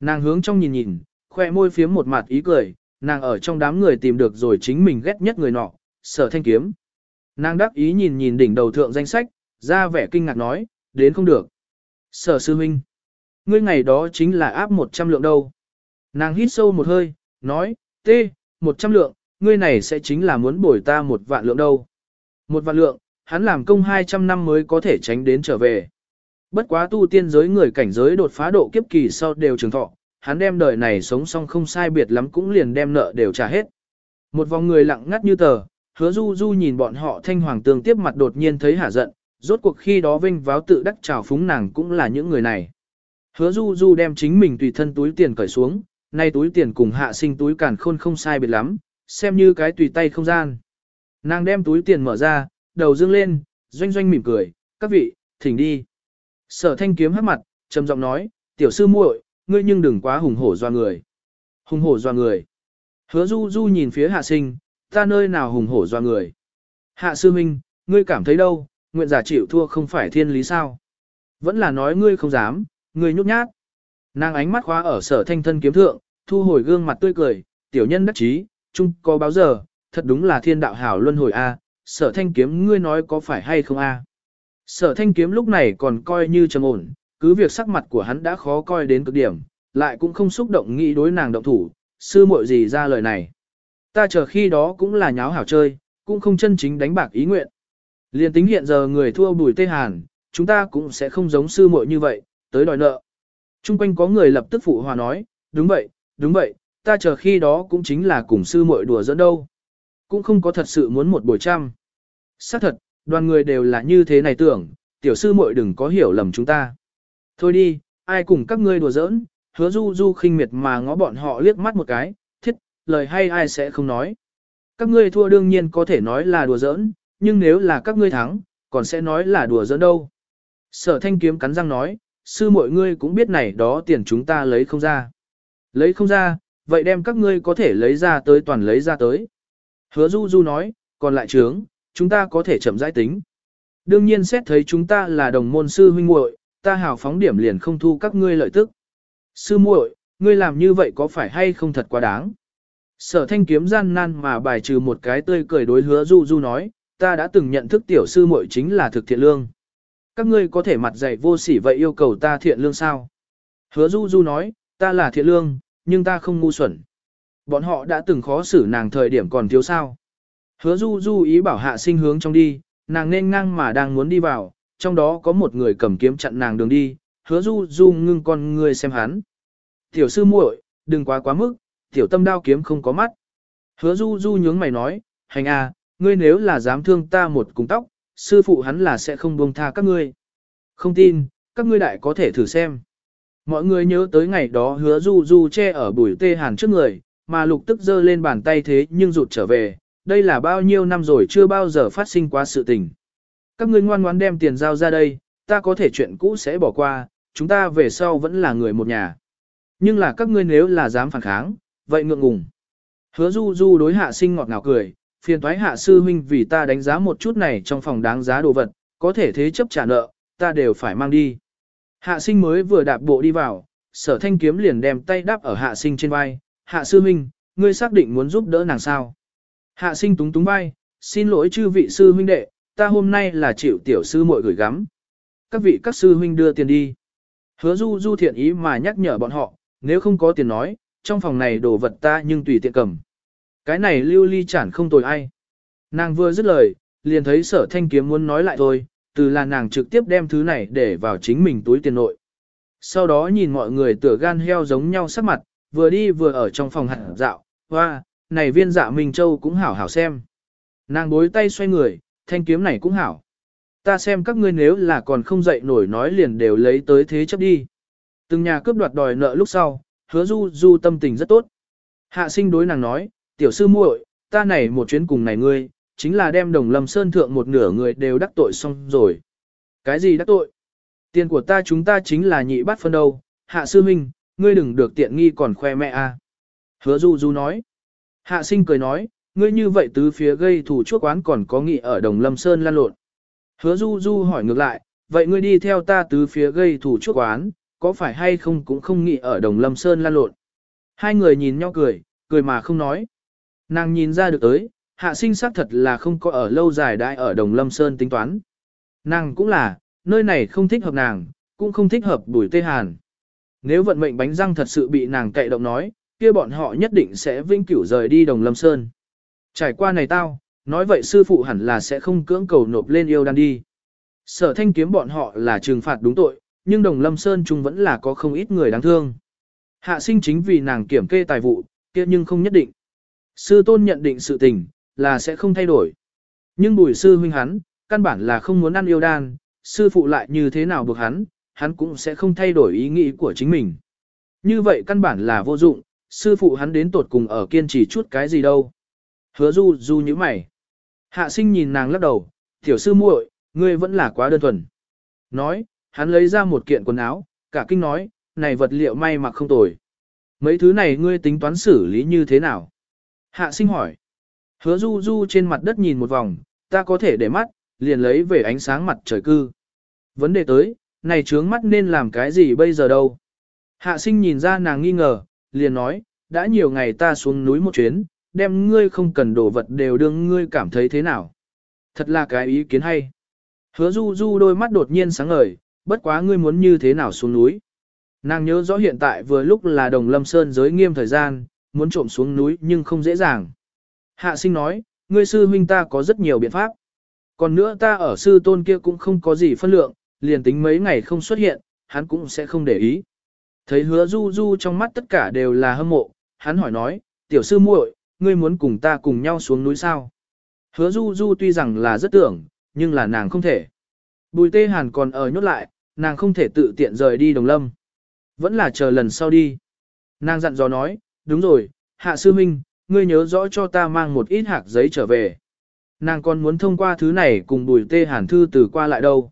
Nàng hướng trong nhìn nhìn, khoe môi phiếm một mặt ý cười, nàng ở trong đám người tìm được rồi chính mình ghét nhất người nọ, sở thanh kiếm. Nàng đắc ý nhìn nhìn đỉnh đầu thượng danh sách, ra vẻ kinh ngạc nói, đến không được. Sở sư huynh, ngươi ngày đó chính là áp 100 lượng đâu. Nàng hít sâu một hơi, nói, tê, 100 lượng, ngươi này sẽ chính là muốn bồi ta một vạn lượng đâu. Một vạn lượng, hắn làm công 200 năm mới có thể tránh đến trở về. Bất quá tu tiên giới người cảnh giới đột phá độ kiếp kỳ sau đều trường thọ, hắn đem đời này sống xong không sai biệt lắm cũng liền đem nợ đều trả hết. Một vòng người lặng ngắt như tờ, hứa du du nhìn bọn họ thanh hoàng tương tiếp mặt đột nhiên thấy hả giận, rốt cuộc khi đó vinh váo tự đắc trào phúng nàng cũng là những người này. Hứa du du đem chính mình tùy thân túi tiền cởi xuống, nay túi tiền cùng hạ sinh túi càn khôn không sai biệt lắm, xem như cái tùy tay không gian. Nàng đem túi tiền mở ra, đầu dương lên, doanh doanh mỉm cười, các vị, thỉnh đi. Sở thanh kiếm hát mặt, trầm giọng nói, tiểu sư muội, ngươi nhưng đừng quá hùng hổ doa người. Hùng hổ doa người. Hứa du du nhìn phía hạ sinh, ta nơi nào hùng hổ doa người. Hạ sư minh, ngươi cảm thấy đâu, nguyện giả chịu thua không phải thiên lý sao. Vẫn là nói ngươi không dám, ngươi nhút nhát. Nàng ánh mắt khóa ở sở thanh thân kiếm thượng, thu hồi gương mặt tươi cười, tiểu nhân đắc chí, chung có báo giờ, thật đúng là thiên đạo hảo luân hồi a. sở thanh kiếm ngươi nói có phải hay không a? Sở thanh kiếm lúc này còn coi như trầm ổn, cứ việc sắc mặt của hắn đã khó coi đến cực điểm, lại cũng không xúc động nghĩ đối nàng động thủ, sư muội gì ra lời này. Ta chờ khi đó cũng là nháo hảo chơi, cũng không chân chính đánh bạc ý nguyện. Liên tính hiện giờ người thua bùi tê hàn, chúng ta cũng sẽ không giống sư muội như vậy, tới đòi nợ. Trung quanh có người lập tức phụ hòa nói, đúng vậy, đúng vậy, ta chờ khi đó cũng chính là cùng sư muội đùa dẫn đâu. Cũng không có thật sự muốn một buổi trăm. Xác thật, đoàn người đều là như thế này tưởng, tiểu sư muội đừng có hiểu lầm chúng ta. Thôi đi, ai cùng các ngươi đùa giỡn, hứa du du khinh miệt mà ngó bọn họ liếc mắt một cái, thiết, lời hay ai sẽ không nói. Các ngươi thua đương nhiên có thể nói là đùa giỡn, nhưng nếu là các ngươi thắng, còn sẽ nói là đùa giỡn đâu. Sở thanh kiếm cắn răng nói, sư mọi ngươi cũng biết này đó tiền chúng ta lấy không ra. Lấy không ra, vậy đem các ngươi có thể lấy ra tới toàn lấy ra tới. Hứa du du nói, còn lại trướng, chúng ta có thể chậm giải tính. Đương nhiên xét thấy chúng ta là đồng môn sư huynh muội, ta hào phóng điểm liền không thu các ngươi lợi tức. Sư muội, ngươi làm như vậy có phải hay không thật quá đáng? Sở thanh kiếm gian nan mà bài trừ một cái tươi cười đối hứa du du nói, ta đã từng nhận thức tiểu sư muội chính là thực thiện lương. Các ngươi có thể mặt dày vô sỉ vậy yêu cầu ta thiện lương sao? Hứa du du nói, ta là thiện lương, nhưng ta không ngu xuẩn. Bọn họ đã từng khó xử nàng thời điểm còn thiếu sao. Hứa du du ý bảo hạ sinh hướng trong đi, nàng nên ngang mà đang muốn đi vào, trong đó có một người cầm kiếm chặn nàng đường đi, hứa du du ngưng con người xem hắn. Tiểu sư muội, đừng quá quá mức, tiểu tâm đao kiếm không có mắt. Hứa du du nhướng mày nói, hành à, ngươi nếu là dám thương ta một cùng tóc, sư phụ hắn là sẽ không buông tha các ngươi. Không tin, các ngươi đại có thể thử xem. Mọi người nhớ tới ngày đó hứa du du che ở bùi tê hàn trước người, mà lục tức giơ lên bàn tay thế nhưng rụt trở về, đây là bao nhiêu năm rồi chưa bao giờ phát sinh quá sự tình. Các ngươi ngoan ngoãn đem tiền giao ra đây, ta có thể chuyện cũ sẽ bỏ qua, chúng ta về sau vẫn là người một nhà. Nhưng là các ngươi nếu là dám phản kháng, vậy ngượng ngùng. Hứa du du đối hạ sinh ngọt ngào cười, phiền thoái hạ sư huynh vì ta đánh giá một chút này trong phòng đáng giá đồ vật, có thể thế chấp trả nợ, ta đều phải mang đi. Hạ sinh mới vừa đạp bộ đi vào, sở thanh kiếm liền đem tay đáp ở hạ sinh trên vai, hạ sư huynh, ngươi xác định muốn giúp đỡ nàng sao. Hạ sinh túng túng vai, xin lỗi chư vị sư huynh đệ, ta hôm nay là chịu tiểu sư muội gửi gắm. Các vị các sư huynh đưa tiền đi. Hứa du du thiện ý mà nhắc nhở bọn họ, nếu không có tiền nói, trong phòng này đồ vật ta nhưng tùy tiện cầm. Cái này lưu ly chản không tồi ai. Nàng vừa dứt lời, liền thấy sở thanh kiếm muốn nói lại thôi, từ là nàng trực tiếp đem thứ này để vào chính mình túi tiền nội. Sau đó nhìn mọi người tựa gan heo giống nhau sắc mặt, vừa đi vừa ở trong phòng hẳn dạo, hoa, này viên dạ Minh Châu cũng hảo hảo xem. Nàng bối tay xoay người, thanh kiếm này cũng hảo. Ta xem các ngươi nếu là còn không dậy nổi nói liền đều lấy tới thế chấp đi. Từng nhà cướp đoạt đòi nợ lúc sau, hứa du du tâm tình rất tốt. Hạ sinh đối nàng nói, tiểu sư muội, ta này một chuyến cùng này ngươi, chính là đem đồng lâm sơn thượng một nửa người đều đắc tội xong rồi. Cái gì đắc tội? Tiền của ta chúng ta chính là nhị bắt phân đâu, hạ sư minh, ngươi đừng được tiện nghi còn khoe mẹ a. Hứa du du nói. Hạ sinh cười nói, ngươi như vậy tứ phía gây thủ chuốc quán còn có nghị ở đồng lâm sơn lan lộn. Hứa du du hỏi ngược lại, vậy ngươi đi theo ta tứ phía gây thủ chuốc quán, có phải hay không cũng không nghị ở đồng lâm sơn lan lộn. Hai người nhìn nhau cười, cười mà không nói. Nàng nhìn ra được tới, hạ sinh xác thật là không có ở lâu dài đại ở đồng lâm sơn tính toán. Nàng cũng là, nơi này không thích hợp nàng, cũng không thích hợp bùi tê hàn. Nếu vận mệnh bánh răng thật sự bị nàng cậy động nói, kia bọn họ nhất định sẽ vĩnh cửu rời đi đồng lâm sơn. Trải qua này tao, nói vậy sư phụ hẳn là sẽ không cưỡng cầu nộp lên yêu đan đi. Sở thanh kiếm bọn họ là trừng phạt đúng tội, nhưng đồng lâm sơn chung vẫn là có không ít người đáng thương. Hạ sinh chính vì nàng kiểm kê tài vụ, kia nhưng không nhất định. Sư tôn nhận định sự tình, là sẽ không thay đổi. Nhưng bùi sư huynh hắn, căn bản là không muốn ăn yêu đan, sư phụ lại như thế nào buộc hắn, hắn cũng sẽ không thay đổi ý nghĩ của chính mình. Như vậy căn bản là vô dụng, sư phụ hắn đến tột cùng ở kiên trì chút cái gì đâu. Hứa du du như mày. Hạ sinh nhìn nàng lắc đầu, tiểu sư muội, ngươi vẫn là quá đơn thuần. Nói, hắn lấy ra một kiện quần áo, cả kinh nói, này vật liệu may mặc không tồi. Mấy thứ này ngươi tính toán xử lý như thế nào? Hạ sinh hỏi. Hứa du du trên mặt đất nhìn một vòng, ta có thể để mắt, liền lấy về ánh sáng mặt trời cư. Vấn đề tới, này trướng mắt nên làm cái gì bây giờ đâu? Hạ sinh nhìn ra nàng nghi ngờ, liền nói, đã nhiều ngày ta xuống núi một chuyến, đem ngươi không cần đồ vật đều đương ngươi cảm thấy thế nào. Thật là cái ý kiến hay. Hứa du du đôi mắt đột nhiên sáng ngời, bất quá ngươi muốn như thế nào xuống núi. Nàng nhớ rõ hiện tại vừa lúc là đồng lâm sơn giới nghiêm thời gian, muốn trộm xuống núi nhưng không dễ dàng. Hạ sinh nói, ngươi sư huynh ta có rất nhiều biện pháp. Còn nữa ta ở sư tôn kia cũng không có gì phân lượng, liền tính mấy ngày không xuất hiện, hắn cũng sẽ không để ý. Thấy hứa du du trong mắt tất cả đều là hâm mộ, hắn hỏi nói, tiểu sư muội, ngươi muốn cùng ta cùng nhau xuống núi sao? Hứa du du tuy rằng là rất tưởng, nhưng là nàng không thể. Bùi tê hàn còn ở nhốt lại, nàng không thể tự tiện rời đi đồng lâm. Vẫn là chờ lần sau đi. Nàng dặn dò nói, đúng rồi, hạ sư minh, ngươi nhớ rõ cho ta mang một ít hạt giấy trở về. Nàng còn muốn thông qua thứ này cùng bùi tê hàn thư từ qua lại đâu.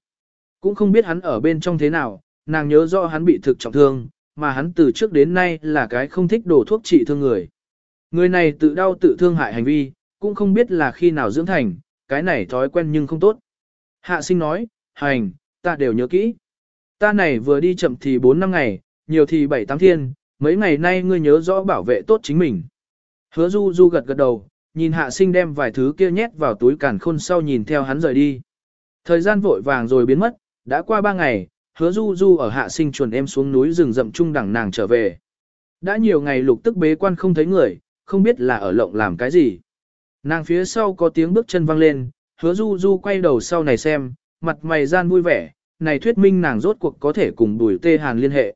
Cũng không biết hắn ở bên trong thế nào, nàng nhớ rõ hắn bị thực trọng thương, mà hắn từ trước đến nay là cái không thích đổ thuốc trị thương người. Người này tự đau tự thương hại hành vi, cũng không biết là khi nào dưỡng thành, cái này thói quen nhưng không tốt. Hạ sinh nói, hành, ta đều nhớ kỹ. Ta này vừa đi chậm thì 4 năm ngày, nhiều thì 7 tám thiên, mấy ngày nay ngươi nhớ rõ bảo vệ tốt chính mình. Hứa du du gật gật đầu, nhìn hạ sinh đem vài thứ kia nhét vào túi cản khôn sau nhìn theo hắn rời đi. Thời gian vội vàng rồi biến mất, đã qua 3 ngày, hứa du du ở hạ sinh chuồn em xuống núi rừng rậm trung đẳng nàng trở về. Đã nhiều ngày lục tức bế quan không thấy người, không biết là ở lộng làm cái gì. Nàng phía sau có tiếng bước chân vang lên, hứa du du quay đầu sau này xem, mặt mày gian vui vẻ, này thuyết minh nàng rốt cuộc có thể cùng đuổi tê hàn liên hệ.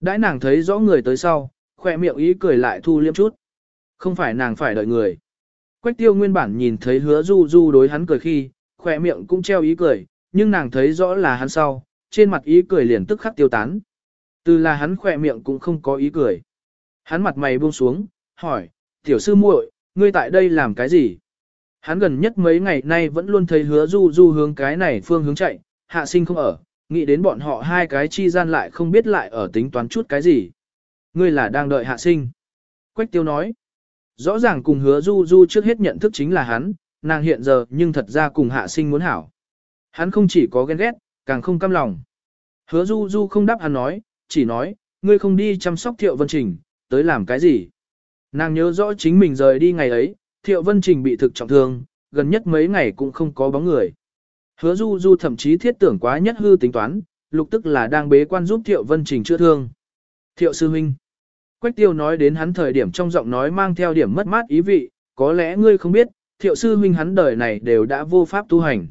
Đãi nàng thấy rõ người tới sau, khỏe miệng ý cười lại thu liêm chút. Không phải nàng phải đợi người. Quách tiêu nguyên bản nhìn thấy hứa du du đối hắn cười khi, khỏe miệng cũng treo ý cười, nhưng nàng thấy rõ là hắn sau, trên mặt ý cười liền tức khắc tiêu tán. Từ là hắn khỏe miệng cũng không có ý cười. Hắn mặt mày buông xuống, hỏi, tiểu sư muội, ngươi tại đây làm cái gì? Hắn gần nhất mấy ngày nay vẫn luôn thấy hứa du du hướng cái này phương hướng chạy, hạ sinh không ở, nghĩ đến bọn họ hai cái chi gian lại không biết lại ở tính toán chút cái gì. Ngươi là đang đợi hạ sinh. Quách tiêu nói, rõ ràng cùng hứa du du trước hết nhận thức chính là hắn, nàng hiện giờ nhưng thật ra cùng hạ sinh muốn hảo. Hắn không chỉ có ghen ghét, càng không căm lòng. Hứa du du không đáp hắn nói, chỉ nói, ngươi không đi chăm sóc thiệu vân trình, tới làm cái gì. Nàng nhớ rõ chính mình rời đi ngày ấy, thiệu vân trình bị thực trọng thương, gần nhất mấy ngày cũng không có bóng người. Hứa du du thậm chí thiết tưởng quá nhất hư tính toán, lục tức là đang bế quan giúp thiệu vân trình chữa thương. Thiệu sư huynh. Quách tiêu nói đến hắn thời điểm trong giọng nói mang theo điểm mất mát ý vị, có lẽ ngươi không biết, thiệu sư huynh hắn đời này đều đã vô pháp tu hành.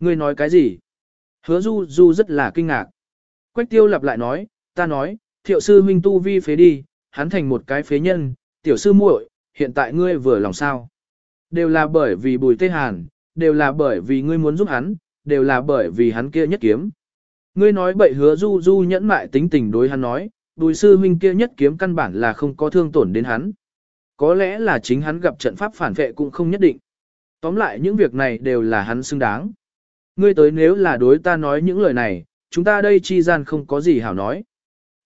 Ngươi nói cái gì? Hứa du du rất là kinh ngạc. Quách tiêu lặp lại nói, ta nói, thiệu sư huynh tu vi phế đi, hắn thành một cái phế nhân, tiểu sư muội, hiện tại ngươi vừa lòng sao. Đều là bởi vì bùi tê hàn, đều là bởi vì ngươi muốn giúp hắn, đều là bởi vì hắn kia nhất kiếm. Ngươi nói bậy hứa du du nhẫn mại tính tình đối hắn nói, bùi sư huynh kia nhất kiếm căn bản là không có thương tổn đến hắn. Có lẽ là chính hắn gặp trận pháp phản vệ cũng không nhất định. Tóm lại những việc này đều là hắn xứng đáng. Ngươi tới nếu là đối ta nói những lời này, chúng ta đây chi gian không có gì hảo nói.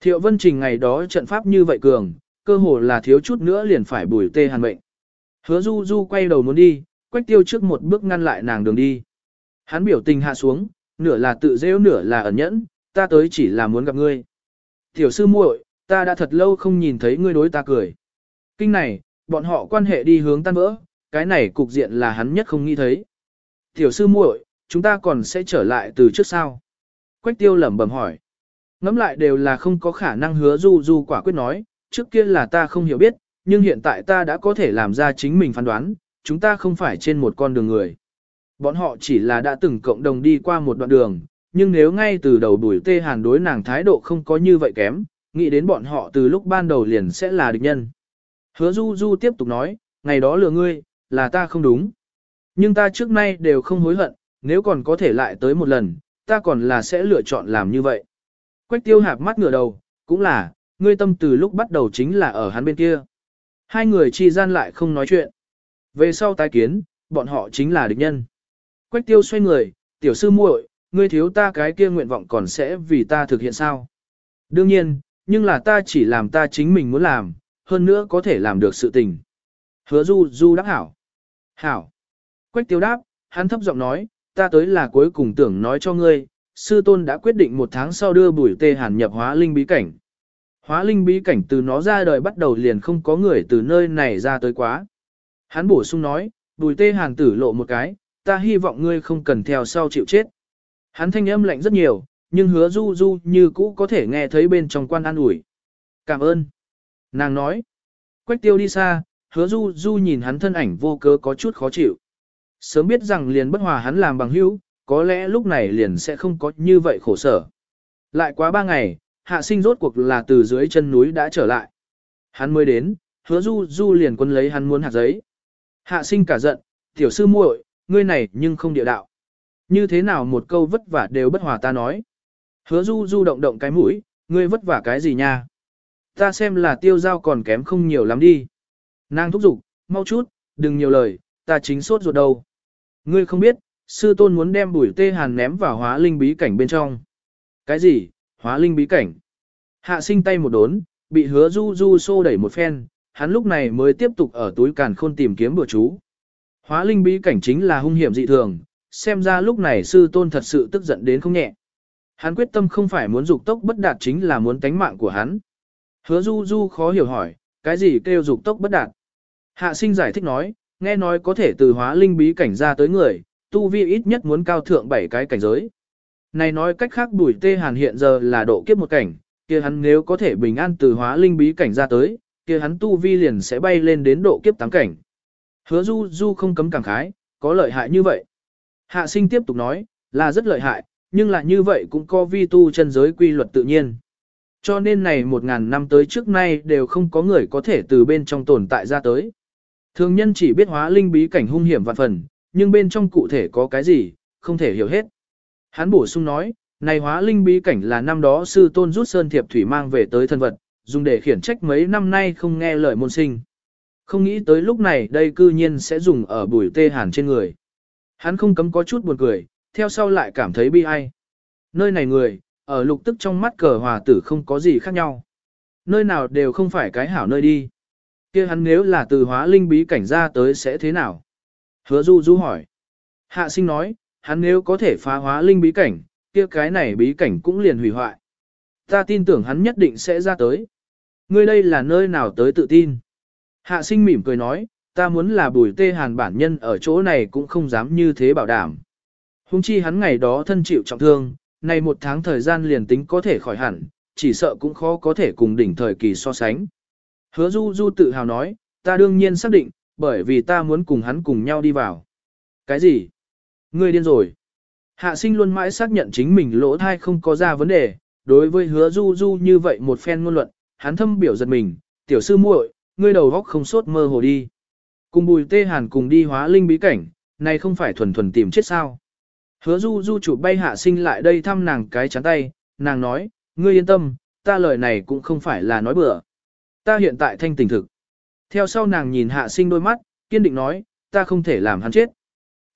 Thiệu Vân Trình ngày đó trận pháp như vậy cường, cơ hồ là thiếu chút nữa liền phải bùi tê hàn mệnh. Hứa Du Du quay đầu muốn đi, quách tiêu trước một bước ngăn lại nàng đường đi. Hắn biểu tình hạ xuống, nửa là tự rêu nửa là ẩn nhẫn, ta tới chỉ là muốn gặp ngươi. Tiểu sư muội, ta đã thật lâu không nhìn thấy ngươi đối ta cười. Kinh này, bọn họ quan hệ đi hướng tan vỡ, cái này cục diện là hắn nhất không nghĩ thấy. Tiểu sư muội, chúng ta còn sẽ trở lại từ trước sao? Quách tiêu lẩm bẩm hỏi. Ngắm lại đều là không có khả năng hứa du du quả quyết nói, trước kia là ta không hiểu biết, nhưng hiện tại ta đã có thể làm ra chính mình phán đoán, chúng ta không phải trên một con đường người. Bọn họ chỉ là đã từng cộng đồng đi qua một đoạn đường, nhưng nếu ngay từ đầu đuổi tê hàn đối nàng thái độ không có như vậy kém, nghĩ đến bọn họ từ lúc ban đầu liền sẽ là địch nhân. Hứa du du tiếp tục nói, ngày đó lừa ngươi, là ta không đúng. Nhưng ta trước nay đều không hối hận, nếu còn có thể lại tới một lần, ta còn là sẽ lựa chọn làm như vậy. Quách tiêu hạp mắt ngửa đầu, cũng là, ngươi tâm từ lúc bắt đầu chính là ở hắn bên kia. Hai người chi gian lại không nói chuyện. Về sau tái kiến, bọn họ chính là địch nhân. Quách tiêu xoay người, tiểu sư muội, ngươi thiếu ta cái kia nguyện vọng còn sẽ vì ta thực hiện sao? Đương nhiên, nhưng là ta chỉ làm ta chính mình muốn làm, hơn nữa có thể làm được sự tình. Hứa du du đáp hảo. Hảo. Quách tiêu đáp, hắn thấp giọng nói, ta tới là cuối cùng tưởng nói cho ngươi, sư tôn đã quyết định một tháng sau đưa bùi tê hàn nhập hóa linh bí cảnh. Hóa linh bí cảnh từ nó ra đời bắt đầu liền không có người từ nơi này ra tới quá. Hắn bổ sung nói, bùi tê hàn tử lộ một cái, ta hy vọng ngươi không cần theo sau chịu chết. Hắn thanh âm lạnh rất nhiều, nhưng hứa du du như cũ có thể nghe thấy bên trong quan an ủi. Cảm ơn. Nàng nói. Quách tiêu đi xa, hứa du du nhìn hắn thân ảnh vô cớ có chút khó chịu. Sớm biết rằng liền bất hòa hắn làm bằng hữu, có lẽ lúc này liền sẽ không có như vậy khổ sở. Lại quá ba ngày, hạ sinh rốt cuộc là từ dưới chân núi đã trở lại. Hắn mới đến, hứa du du liền quân lấy hắn muốn hạt giấy. Hạ sinh cả giận, tiểu sư muội, ngươi này nhưng không địa đạo. Như thế nào một câu vất vả đều bất hòa ta nói. Hứa du du động động cái mũi, ngươi vất vả cái gì nha? Ta xem là tiêu giao còn kém không nhiều lắm đi. Nàng thúc giục, mau chút, đừng nhiều lời, ta chính sốt ruột đầu. Ngươi không biết, sư tôn muốn đem bùi tê hàn ném vào hóa linh bí cảnh bên trong. Cái gì, hóa linh bí cảnh? Hạ sinh tay một đốn, bị hứa du du xô đẩy một phen, hắn lúc này mới tiếp tục ở túi càn khôn tìm kiếm bữa chú. Hóa linh bí cảnh chính là hung hiểm dị thường, xem ra lúc này sư tôn thật sự tức giận đến không nhẹ. Hắn quyết tâm không phải muốn dục tốc bất đạt chính là muốn tánh mạng của hắn. Hứa du du khó hiểu hỏi, cái gì kêu dục tốc bất đạt? Hạ sinh giải thích nói, nghe nói có thể từ hóa linh bí cảnh ra tới người, tu vi ít nhất muốn cao thượng 7 cái cảnh giới. Này nói cách khác bùi tê hàn hiện giờ là độ kiếp một cảnh, kia hắn nếu có thể bình an từ hóa linh bí cảnh ra tới, kia hắn tu vi liền sẽ bay lên đến độ kiếp tám cảnh. Hứa du du không cấm cảm khái, có lợi hại như vậy. Hạ sinh tiếp tục nói, là rất lợi hại, nhưng là như vậy cũng có vi tu chân giới quy luật tự nhiên. Cho nên này một ngàn năm tới trước nay đều không có người có thể từ bên trong tồn tại ra tới. Thường nhân chỉ biết hóa linh bí cảnh hung hiểm vạn phần, nhưng bên trong cụ thể có cái gì, không thể hiểu hết. Hắn bổ sung nói, này hóa linh bí cảnh là năm đó sư tôn rút sơn thiệp thủy mang về tới thân vật, dùng để khiển trách mấy năm nay không nghe lời môn sinh. Không nghĩ tới lúc này đây cư nhiên sẽ dùng ở bùi tê hàn trên người. Hắn không cấm có chút buồn cười, theo sau lại cảm thấy bi ai. Nơi này người, ở lục tức trong mắt cờ hòa tử không có gì khác nhau. Nơi nào đều không phải cái hảo nơi đi. kia hắn nếu là từ hóa linh bí cảnh ra tới sẽ thế nào? Hứa du du hỏi. Hạ sinh nói, hắn nếu có thể phá hóa linh bí cảnh, kia cái này bí cảnh cũng liền hủy hoại. Ta tin tưởng hắn nhất định sẽ ra tới. Ngươi đây là nơi nào tới tự tin? Hạ sinh mỉm cười nói, ta muốn là bùi tê hàn bản nhân ở chỗ này cũng không dám như thế bảo đảm. Hùng chi hắn ngày đó thân chịu trọng thương, nay một tháng thời gian liền tính có thể khỏi hẳn, chỉ sợ cũng khó có thể cùng đỉnh thời kỳ so sánh. Hứa Du Du tự hào nói, ta đương nhiên xác định, bởi vì ta muốn cùng hắn cùng nhau đi vào. Cái gì? Ngươi điên rồi. Hạ sinh luôn mãi xác nhận chính mình lỗ thai không có ra vấn đề, đối với hứa Du Du như vậy một phen ngôn luận, hắn thâm biểu giật mình, tiểu sư muội, ngươi đầu góc không sốt mơ hồ đi. Cùng bùi tê hàn cùng đi hóa linh bí cảnh, này không phải thuần thuần tìm chết sao. Hứa du du chủ bay hạ sinh lại đây thăm nàng cái chắn tay, nàng nói, ngươi yên tâm, ta lời này cũng không phải là nói bừa. Ta hiện tại thanh tỉnh thực. Theo sau nàng nhìn hạ sinh đôi mắt, kiên định nói, ta không thể làm hắn chết.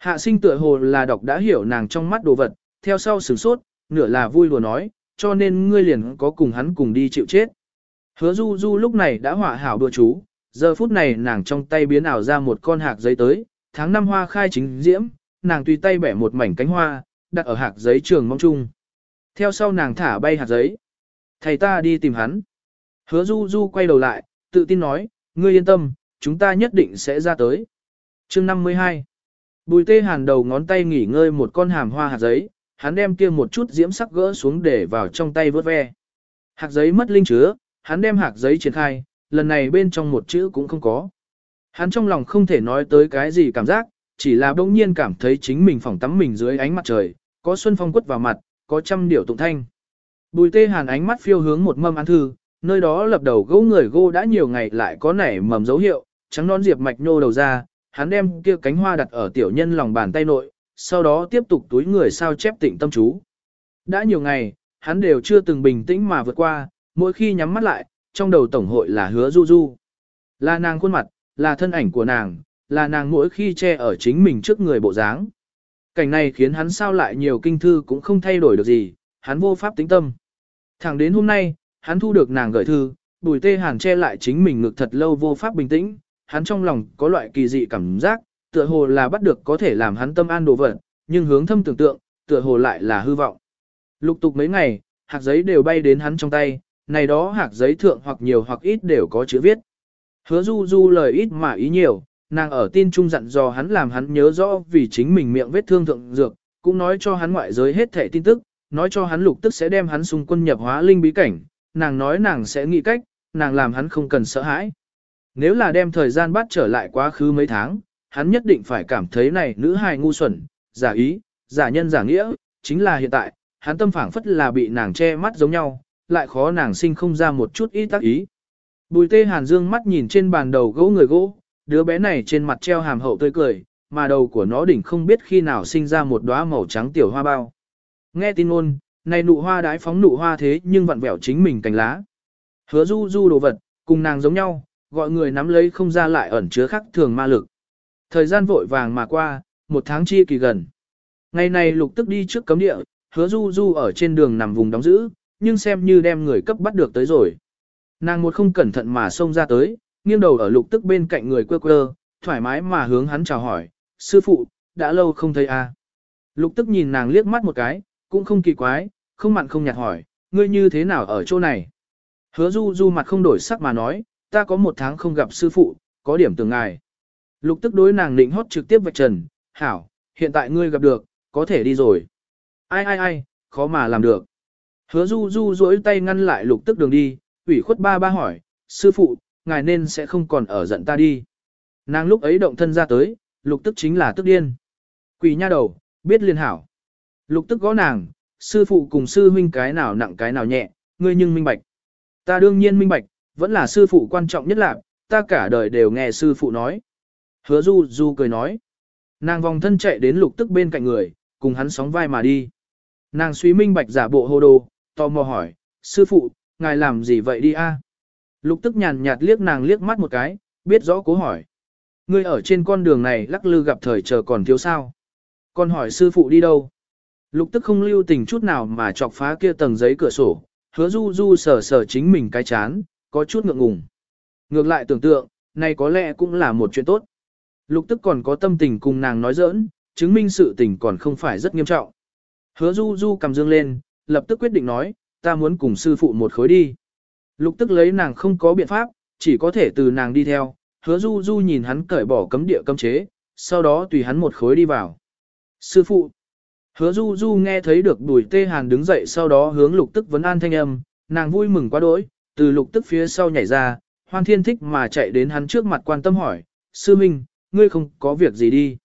Hạ sinh tựa hồ là đọc đã hiểu nàng trong mắt đồ vật, theo sau sửng sốt, nửa là vui lùa nói, cho nên ngươi liền có cùng hắn cùng đi chịu chết. Hứa du du lúc này đã hỏa hảo đùa chú, giờ phút này nàng trong tay biến ảo ra một con hạc giấy tới, tháng năm hoa khai chính diễm, nàng tùy tay bẻ một mảnh cánh hoa, đặt ở hạc giấy trường mong chung. Theo sau nàng thả bay hạt giấy. Thầy ta đi tìm hắn. Hứa du du quay đầu lại, tự tin nói, ngươi yên tâm, chúng ta nhất định sẽ ra tới. chương 52 Bùi tê hàn đầu ngón tay nghỉ ngơi một con hàm hoa hạt giấy, hắn đem kia một chút diễm sắc gỡ xuống để vào trong tay vớt ve. Hạt giấy mất linh chứa, hắn đem hạt giấy triển khai, lần này bên trong một chữ cũng không có. Hắn trong lòng không thể nói tới cái gì cảm giác, chỉ là bỗng nhiên cảm thấy chính mình phỏng tắm mình dưới ánh mặt trời, có xuân phong quất vào mặt, có trăm điệu tụng thanh. Bùi tê hàn ánh mắt phiêu hướng một mâm án thư, nơi đó lập đầu gỗ người gô đã nhiều ngày lại có nảy mầm dấu hiệu, trắng non diệp mạch nô đầu ra, hắn đem kia cánh hoa đặt ở tiểu nhân lòng bàn tay nội, sau đó tiếp tục túi người sao chép tịnh tâm chú. Đã nhiều ngày, hắn đều chưa từng bình tĩnh mà vượt qua, mỗi khi nhắm mắt lại, trong đầu tổng hội là hứa du du. Là nàng khuôn mặt, là thân ảnh của nàng, là nàng mỗi khi che ở chính mình trước người bộ dáng. Cảnh này khiến hắn sao lại nhiều kinh thư cũng không thay đổi được gì, hắn vô pháp tính tâm. Thẳng đến hôm nay, hắn thu được nàng gửi thư, bùi tê hàn che lại chính mình ngực thật lâu vô pháp bình tĩnh, hắn trong lòng có loại kỳ dị cảm giác, tựa hồ là bắt được có thể làm hắn tâm an đồ vật, nhưng hướng thâm tưởng tượng, tựa hồ lại là hư vọng. Lục tục mấy ngày, hạt giấy đều bay đến hắn trong tay, này đó hạt giấy thượng hoặc nhiều hoặc ít đều có chữ viết. Hứa du du lời ít mà ý nhiều, nàng ở tin trung dặn dò hắn làm hắn nhớ rõ vì chính mình miệng vết thương thượng dược, cũng nói cho hắn ngoại giới hết thể tin tức, nói cho hắn lục tức sẽ đem hắn xung quân nhập hóa linh bí cảnh, nàng nói nàng sẽ nghĩ cách, nàng làm hắn không cần sợ hãi. Nếu là đem thời gian bắt trở lại quá khứ mấy tháng, hắn nhất định phải cảm thấy này nữ hài ngu xuẩn, giả ý, giả nhân giả nghĩa, chính là hiện tại, hắn tâm phảng phất là bị nàng che mắt giống nhau, lại khó nàng sinh không ra một chút ít tác ý. Bùi tê hàn dương mắt nhìn trên bàn đầu gỗ người gỗ, đứa bé này trên mặt treo hàm hậu tươi cười, mà đầu của nó đỉnh không biết khi nào sinh ra một đóa màu trắng tiểu hoa bao. Nghe tin ôn, này nụ hoa đái phóng nụ hoa thế nhưng vặn vẹo chính mình cành lá. Hứa du du đồ vật, cùng nàng giống nhau, gọi người nắm lấy không ra lại ẩn chứa khắc thường ma lực. Thời gian vội vàng mà qua, một tháng chi kỳ gần. Ngày này lục tức đi trước cấm địa, hứa du du ở trên đường nằm vùng đóng giữ, nhưng xem như đem người cấp bắt được tới rồi. Nàng một không cẩn thận mà xông ra tới, nghiêng đầu ở lục tức bên cạnh người quơ quơ, thoải mái mà hướng hắn chào hỏi, sư phụ, đã lâu không thấy a. À? Lục tức nhìn nàng liếc mắt một cái, cũng không kỳ quái, không mặn không nhạt hỏi, ngươi như thế nào ở chỗ này? Hứa du du mặt không đổi sắc mà nói, ta có một tháng không gặp sư phụ, có điểm tưởng ngài. Lục tức đối nàng định hót trực tiếp vạch trần, hảo, hiện tại ngươi gặp được, có thể đi rồi. Ai ai ai, khó mà làm được. Hứa du du duỗi tay ngăn lại lục tức đường đi, ủy khuất ba ba hỏi, sư phụ, ngài nên sẽ không còn ở giận ta đi. Nàng lúc ấy động thân ra tới, lục tức chính là tức điên. Quỷ nha đầu, biết liên hảo. Lục tức gõ nàng, sư phụ cùng sư huynh cái nào nặng cái nào nhẹ, ngươi nhưng minh bạch. Ta đương nhiên minh bạch, vẫn là sư phụ quan trọng nhất là, ta cả đời đều nghe sư phụ nói. Hứa du du cười nói. Nàng vòng thân chạy đến lục tức bên cạnh người, cùng hắn sóng vai mà đi. Nàng suy minh bạch giả bộ hồ đồ, tò mò hỏi, sư phụ, ngài làm gì vậy đi a? Lục tức nhàn nhạt liếc nàng liếc mắt một cái, biết rõ cố hỏi. Ngươi ở trên con đường này lắc lư gặp thời chờ còn thiếu sao? Con hỏi sư phụ đi đâu? Lục tức không lưu tình chút nào mà chọc phá kia tầng giấy cửa sổ, hứa du du sờ sờ chính mình cái chán, có chút ngượng ngùng. Ngược lại tưởng tượng, này có lẽ cũng là một chuyện tốt. Lục tức còn có tâm tình cùng nàng nói giỡn, chứng minh sự tình còn không phải rất nghiêm trọng. Hứa du du cầm dương lên, lập tức quyết định nói, ta muốn cùng sư phụ một khối đi. Lục tức lấy nàng không có biện pháp, chỉ có thể từ nàng đi theo, hứa du du nhìn hắn cởi bỏ cấm địa cấm chế, sau đó tùy hắn một khối đi vào. Sư phụ, hứa du du nghe thấy được đùi tê hàn đứng dậy sau đó hướng lục tức vấn an thanh âm, nàng vui mừng quá đỗi, từ lục tức phía sau nhảy ra, hoan thiên thích mà chạy đến hắn trước mặt quan tâm hỏi, sư minh, ngươi không có việc gì đi.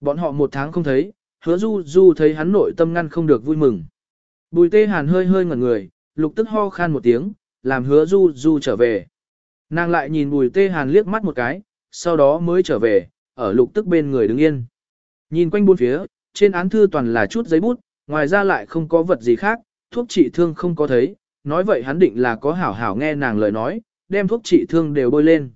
Bọn họ một tháng không thấy, hứa du du thấy hắn nội tâm ngăn không được vui mừng. Bùi tê hàn hơi hơi ngẩn người, lục tức ho khan một tiếng, làm hứa du du trở về. Nàng lại nhìn bùi tê hàn liếc mắt một cái, sau đó mới trở về, ở lục tức bên người đứng yên. Nhìn quanh bốn phía, trên án thư toàn là chút giấy bút, ngoài ra lại không có vật gì khác, thuốc trị thương không có thấy, nói vậy hắn định là có hảo hảo nghe nàng lời nói, đem thuốc trị thương đều bôi lên.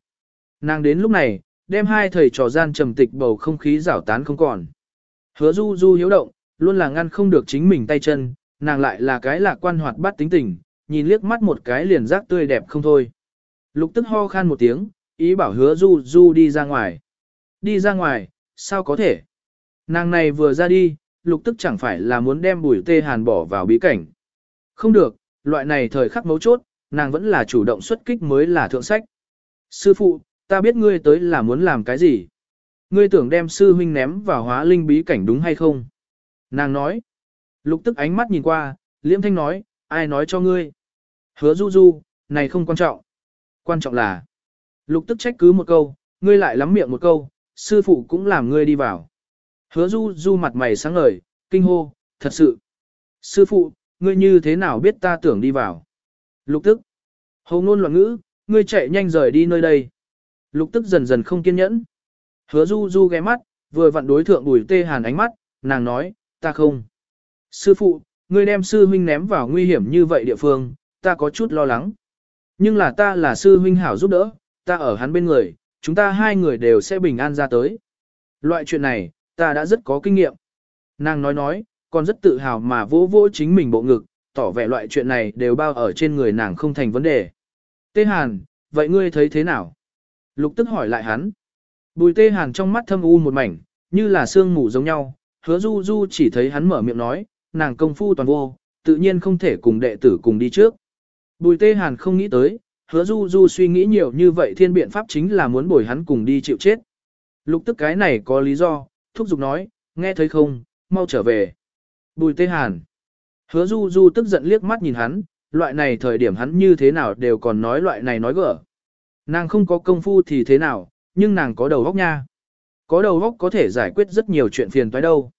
Nàng đến lúc này, đem hai thầy trò gian trầm tịch bầu không khí rảo tán không còn. Hứa du du hiếu động, luôn là ngăn không được chính mình tay chân, nàng lại là cái lạc quan hoạt bát tính tình, nhìn liếc mắt một cái liền giác tươi đẹp không thôi. Lục tức ho khan một tiếng, ý bảo hứa du du đi ra ngoài. Đi ra ngoài, sao có thể? Nàng này vừa ra đi, lục tức chẳng phải là muốn đem bùi tê hàn bỏ vào bí cảnh. Không được, loại này thời khắc mấu chốt, nàng vẫn là chủ động xuất kích mới là thượng sách. Sư phụ, ta biết ngươi tới là muốn làm cái gì. Ngươi tưởng đem sư huynh ném vào hóa linh bí cảnh đúng hay không? Nàng nói. Lục tức ánh mắt nhìn qua, liễm thanh nói, ai nói cho ngươi? Hứa du du, này không quan trọng. Quan trọng là, lục tức trách cứ một câu, ngươi lại lắm miệng một câu, sư phụ cũng làm ngươi đi vào. Hứa du du mặt mày sáng ngời, kinh hô, thật sự. Sư phụ, ngươi như thế nào biết ta tưởng đi vào? Lục tức. Hầu ngôn loạn ngữ, ngươi chạy nhanh rời đi nơi đây. Lục tức dần dần không kiên nhẫn. Hứa du du ghé mắt, vừa vặn đối thượng bùi tê hàn ánh mắt, nàng nói, ta không. Sư phụ, ngươi đem sư huynh ném vào nguy hiểm như vậy địa phương, ta có chút lo lắng. Nhưng là ta là sư huynh hảo giúp đỡ, ta ở hắn bên người, chúng ta hai người đều sẽ bình an ra tới. Loại chuyện này, ta đã rất có kinh nghiệm. Nàng nói nói, còn rất tự hào mà vỗ vỗ chính mình bộ ngực, tỏ vẻ loại chuyện này đều bao ở trên người nàng không thành vấn đề. Tê Hàn, vậy ngươi thấy thế nào? Lục tức hỏi lại hắn. Bùi Tê Hàn trong mắt thâm u một mảnh, như là sương mù giống nhau, hứa du du chỉ thấy hắn mở miệng nói, nàng công phu toàn vô, tự nhiên không thể cùng đệ tử cùng đi trước. Bùi Tê Hàn không nghĩ tới, hứa du du suy nghĩ nhiều như vậy thiên biện pháp chính là muốn bồi hắn cùng đi chịu chết. Lục tức cái này có lý do, thúc giục nói, nghe thấy không, mau trở về. Bùi Tê Hàn. Hứa du du tức giận liếc mắt nhìn hắn, loại này thời điểm hắn như thế nào đều còn nói loại này nói gỡ. Nàng không có công phu thì thế nào, nhưng nàng có đầu óc nha. Có đầu óc có thể giải quyết rất nhiều chuyện phiền toái đâu.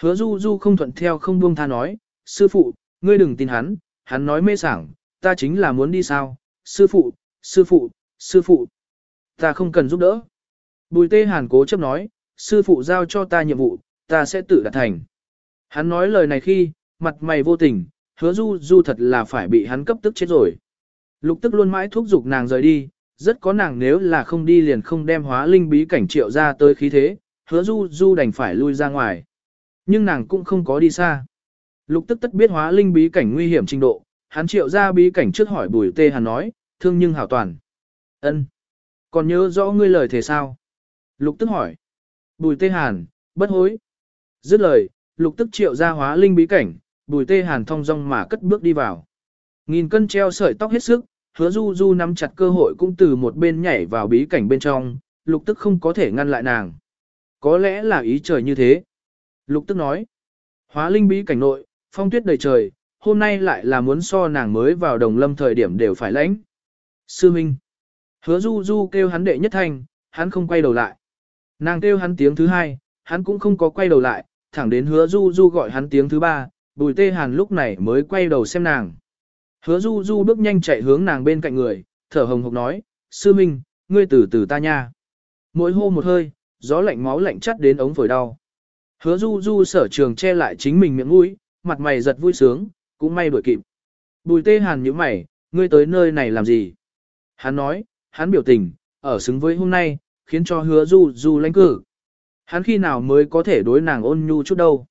Hứa du du không thuận theo không buông tha nói, sư phụ, ngươi đừng tin hắn, hắn nói mê sảng, ta chính là muốn đi sao, sư phụ, sư phụ, sư phụ, ta không cần giúp đỡ. Bùi tê hàn cố chấp nói, sư phụ giao cho ta nhiệm vụ, ta sẽ tự đạt thành. Hắn nói lời này khi, mặt mày vô tình, hứa du du thật là phải bị hắn cấp tức chết rồi. Lục tức luôn mãi thúc giục nàng rời đi, rất có nàng nếu là không đi liền không đem hóa linh bí cảnh triệu ra tới khí thế, hứa du du đành phải lui ra ngoài. Nhưng nàng cũng không có đi xa. Lục tức tất biết hóa linh bí cảnh nguy hiểm trình độ, hắn triệu ra bí cảnh trước hỏi bùi tê hàn nói, thương nhưng hảo toàn. ân Còn nhớ rõ ngươi lời thế sao? Lục tức hỏi. Bùi tê hàn, bất hối. Dứt lời, lục tức triệu ra hóa linh bí cảnh, bùi tê hàn thong dong mà cất bước đi vào. Nghìn cân treo sợi tóc hết sức, hứa du du nắm chặt cơ hội cũng từ một bên nhảy vào bí cảnh bên trong, lục tức không có thể ngăn lại nàng. Có lẽ là ý trời như thế. Lục tức nói, hóa linh bí cảnh nội, phong tuyết đầy trời, hôm nay lại là muốn so nàng mới vào đồng lâm thời điểm đều phải lãnh. Sư Minh, hứa du du kêu hắn đệ nhất thanh, hắn không quay đầu lại. Nàng kêu hắn tiếng thứ hai, hắn cũng không có quay đầu lại, thẳng đến hứa du du gọi hắn tiếng thứ ba, bùi tê hàn lúc này mới quay đầu xem nàng. Hứa du du bước nhanh chạy hướng nàng bên cạnh người, thở hồng hộc nói, sư minh, ngươi từ từ ta nha. Mỗi hô một hơi, gió lạnh máu lạnh chắt đến ống phổi đau. Hứa du du sở trường che lại chính mình miệng mũi, mặt mày giật vui sướng, cũng may đuổi kịp. Bùi tê hàn như mày, ngươi tới nơi này làm gì? Hắn nói, hắn biểu tình, ở xứng với hôm nay, khiến cho hứa du du lãnh cử. Hắn khi nào mới có thể đối nàng ôn nhu chút đâu?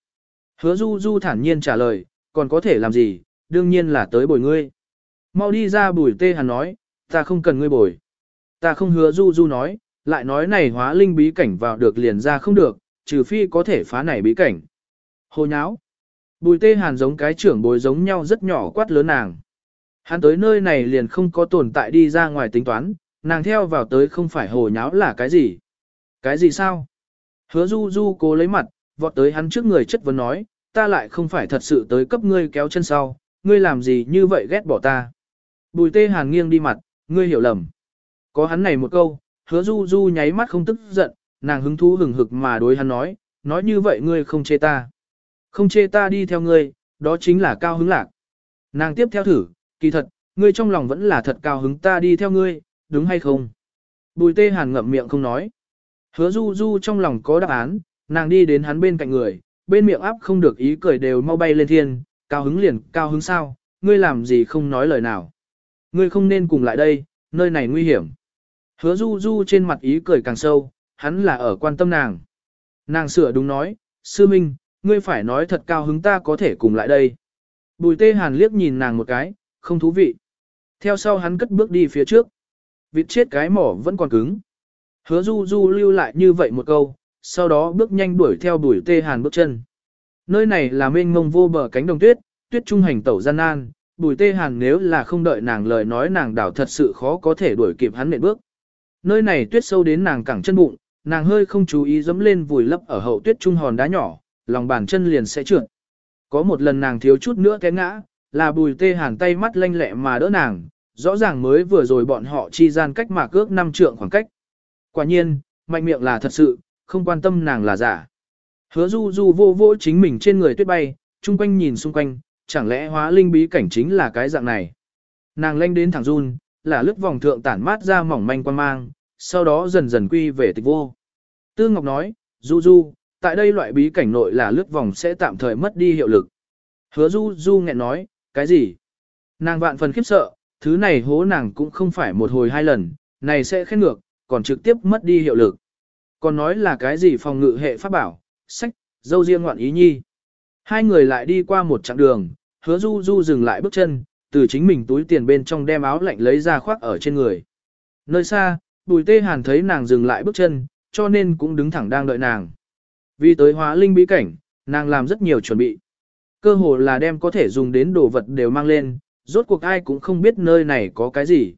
Hứa du du thản nhiên trả lời, còn có thể làm gì, đương nhiên là tới bồi ngươi. Mau đi ra bùi tê hàn nói, ta không cần ngươi bồi. Ta không hứa du du nói, lại nói này hóa linh bí cảnh vào được liền ra không được, trừ phi có thể phá này bí cảnh. Hồ nháo. Bùi tê hàn giống cái trưởng bồi giống nhau rất nhỏ quát lớn nàng. Hắn tới nơi này liền không có tồn tại đi ra ngoài tính toán, nàng theo vào tới không phải hồ nháo là cái gì. Cái gì sao? Hứa du du cố lấy mặt, vọt tới hắn trước người chất vấn nói, ta lại không phải thật sự tới cấp ngươi kéo chân sau, ngươi làm gì như vậy ghét bỏ ta. Bùi tê hàn nghiêng đi mặt, ngươi hiểu lầm. Có hắn này một câu, hứa du du nháy mắt không tức giận, nàng hứng thú hừng hực mà đối hắn nói, nói như vậy ngươi không chê ta. Không chê ta đi theo ngươi, đó chính là cao hứng lạc. Nàng tiếp theo thử, kỳ thật, ngươi trong lòng vẫn là thật cao hứng ta đi theo ngươi, đúng hay không? Bùi tê hàn ngậm miệng không nói. Hứa du du trong lòng có đáp án, nàng đi đến hắn bên cạnh người, bên miệng áp không được ý cười đều mau bay lên thiên, cao hứng liền, cao hứng sao, ngươi làm gì không nói lời nào. Ngươi không nên cùng lại đây, nơi này nguy hiểm. Hứa du du trên mặt ý cười càng sâu, hắn là ở quan tâm nàng. Nàng sửa đúng nói, sư minh, ngươi phải nói thật cao hứng ta có thể cùng lại đây. Bùi tê hàn liếc nhìn nàng một cái, không thú vị. Theo sau hắn cất bước đi phía trước. Vịt chết cái mỏ vẫn còn cứng. Hứa du du lưu lại như vậy một câu, sau đó bước nhanh đuổi theo bùi tê hàn bước chân. Nơi này là mênh mông vô bờ cánh đồng tuyết, tuyết trung hành tẩu gian nan, bùi tê hàn nếu là không đợi nàng lời nói nàng đảo thật sự khó có thể đuổi kịp hắn nện bước. Nơi này tuyết sâu đến nàng cẳng chân bụng, nàng hơi không chú ý dẫm lên vùi lấp ở hậu tuyết trung hòn đá nhỏ, lòng bàn chân liền sẽ trượt. Có một lần nàng thiếu chút nữa té ngã, là bùi tê hàn tay mắt lanh lẹ mà đỡ nàng, rõ ràng mới vừa rồi bọn họ chi gian cách mà cước năm trượng khoảng cách. Quả nhiên, mạnh miệng là thật sự, không quan tâm nàng là giả. Hứa du du vô vô chính mình trên người tuyết bay, chung quanh nhìn xung quanh, chẳng lẽ hóa linh bí cảnh chính là cái dạng này. Nàng lanh đến thẳng run, là lướt vòng thượng tản mát ra mỏng manh quan mang, sau đó dần dần quy về tịch vô. Tư Ngọc nói, du du, tại đây loại bí cảnh nội là lướt vòng sẽ tạm thời mất đi hiệu lực. Hứa du du nghẹn nói, cái gì? Nàng vạn phần khiếp sợ, thứ này hố nàng cũng không phải một hồi hai lần, này sẽ khét ngược, còn trực tiếp mất đi hiệu lực. Còn nói là cái gì phòng ngự hệ pháp bảo, sách, dâu riêng ngoạn ý nhi. Hai người lại đi qua một chặng đường, hứa du du dừng lại bước chân, từ chính mình túi tiền bên trong đem áo lạnh lấy ra khoác ở trên người. Nơi xa, bùi tê hàn thấy nàng dừng lại bước chân, cho nên cũng đứng thẳng đang đợi nàng. Vì tới hóa linh bí cảnh, nàng làm rất nhiều chuẩn bị. Cơ hồ là đem có thể dùng đến đồ vật đều mang lên, rốt cuộc ai cũng không biết nơi này có cái gì.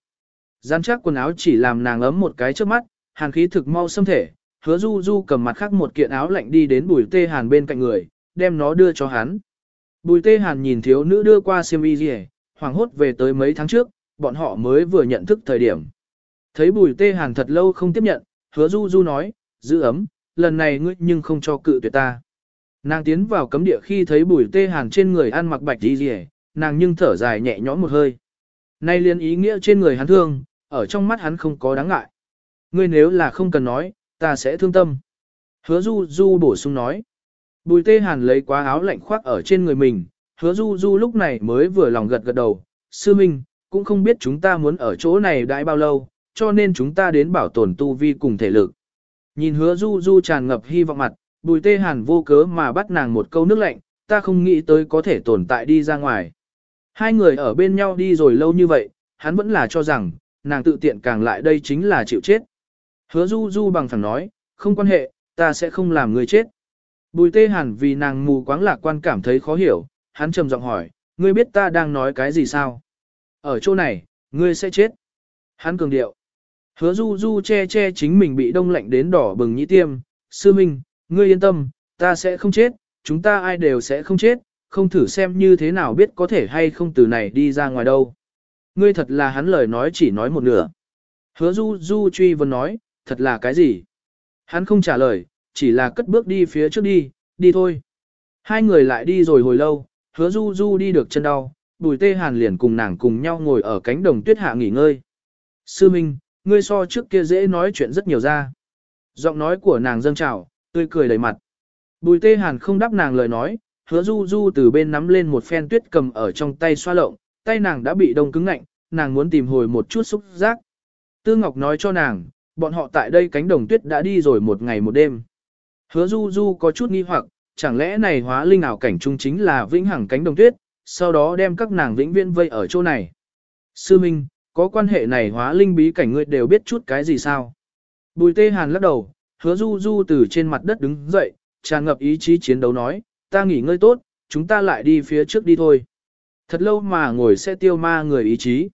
Gián chắc quần áo chỉ làm nàng ấm một cái trước mắt, hàn khí thực mau xâm thể, hứa du du cầm mặt khác một kiện áo lạnh đi đến bùi tê hàn bên cạnh người, đem nó đưa cho hắn. Bùi tê hàn nhìn thiếu nữ đưa qua xem y gì hoảng hốt về tới mấy tháng trước, bọn họ mới vừa nhận thức thời điểm. Thấy bùi tê hàn thật lâu không tiếp nhận, hứa du du nói, giữ ấm, lần này ngươi nhưng không cho cự tuyệt ta. Nàng tiến vào cấm địa khi thấy bùi tê hàn trên người ăn mặc bạch đi gì nàng nhưng thở dài nhẹ nhõm một hơi. Nay liên ý nghĩa trên người hắn thương, ở trong mắt hắn không có đáng ngại. Ngươi nếu là không cần nói, ta sẽ thương tâm. Hứa du du bổ sung nói. Bùi tê hàn lấy quá áo lạnh khoác ở trên người mình, hứa du du lúc này mới vừa lòng gật gật đầu. Sư Minh, cũng không biết chúng ta muốn ở chỗ này đãi bao lâu, cho nên chúng ta đến bảo tồn tu vi cùng thể lực. Nhìn hứa du du tràn ngập hy vọng mặt, bùi tê hàn vô cớ mà bắt nàng một câu nước lạnh, ta không nghĩ tới có thể tồn tại đi ra ngoài. Hai người ở bên nhau đi rồi lâu như vậy, hắn vẫn là cho rằng, nàng tự tiện càng lại đây chính là chịu chết. Hứa du du bằng thẳng nói, không quan hệ, ta sẽ không làm người chết. Bùi tê hàn vì nàng mù quáng lạc quan cảm thấy khó hiểu, hắn trầm giọng hỏi, ngươi biết ta đang nói cái gì sao? Ở chỗ này, ngươi sẽ chết. Hắn cường điệu. Hứa du du che che chính mình bị đông lạnh đến đỏ bừng nhĩ tiêm, sư minh, ngươi yên tâm, ta sẽ không chết, chúng ta ai đều sẽ không chết, không thử xem như thế nào biết có thể hay không từ này đi ra ngoài đâu. Ngươi thật là hắn lời nói chỉ nói một nửa. Hứa du du truy vấn nói, thật là cái gì? Hắn không trả lời, chỉ là cất bước đi phía trước đi, đi thôi. Hai người lại đi rồi hồi lâu, hứa du du đi được chân đau, bùi tê hàn liền cùng nàng cùng nhau ngồi ở cánh đồng tuyết hạ nghỉ ngơi. Sư Minh, ngươi so trước kia dễ nói chuyện rất nhiều ra. Giọng nói của nàng dâng trào, tươi cười đầy mặt. Bùi tê hàn không đáp nàng lời nói, hứa du du từ bên nắm lên một phen tuyết cầm ở trong tay xoa lộng, tay nàng đã bị đông cứng ngạnh, nàng muốn tìm hồi một chút xúc giác. Tư Ngọc nói cho nàng, bọn họ tại đây cánh đồng tuyết đã đi rồi một ngày một đêm. Hứa du du có chút nghi hoặc, chẳng lẽ này hóa linh ảo cảnh trung chính là vĩnh hằng cánh đồng tuyết, sau đó đem các nàng vĩnh viễn vây ở chỗ này. Sư Minh, có quan hệ này hóa linh bí cảnh ngươi đều biết chút cái gì sao? Bùi tê hàn lắc đầu, hứa du du từ trên mặt đất đứng dậy, tràn ngập ý chí chiến đấu nói, ta nghỉ ngơi tốt, chúng ta lại đi phía trước đi thôi. Thật lâu mà ngồi sẽ tiêu ma người ý chí.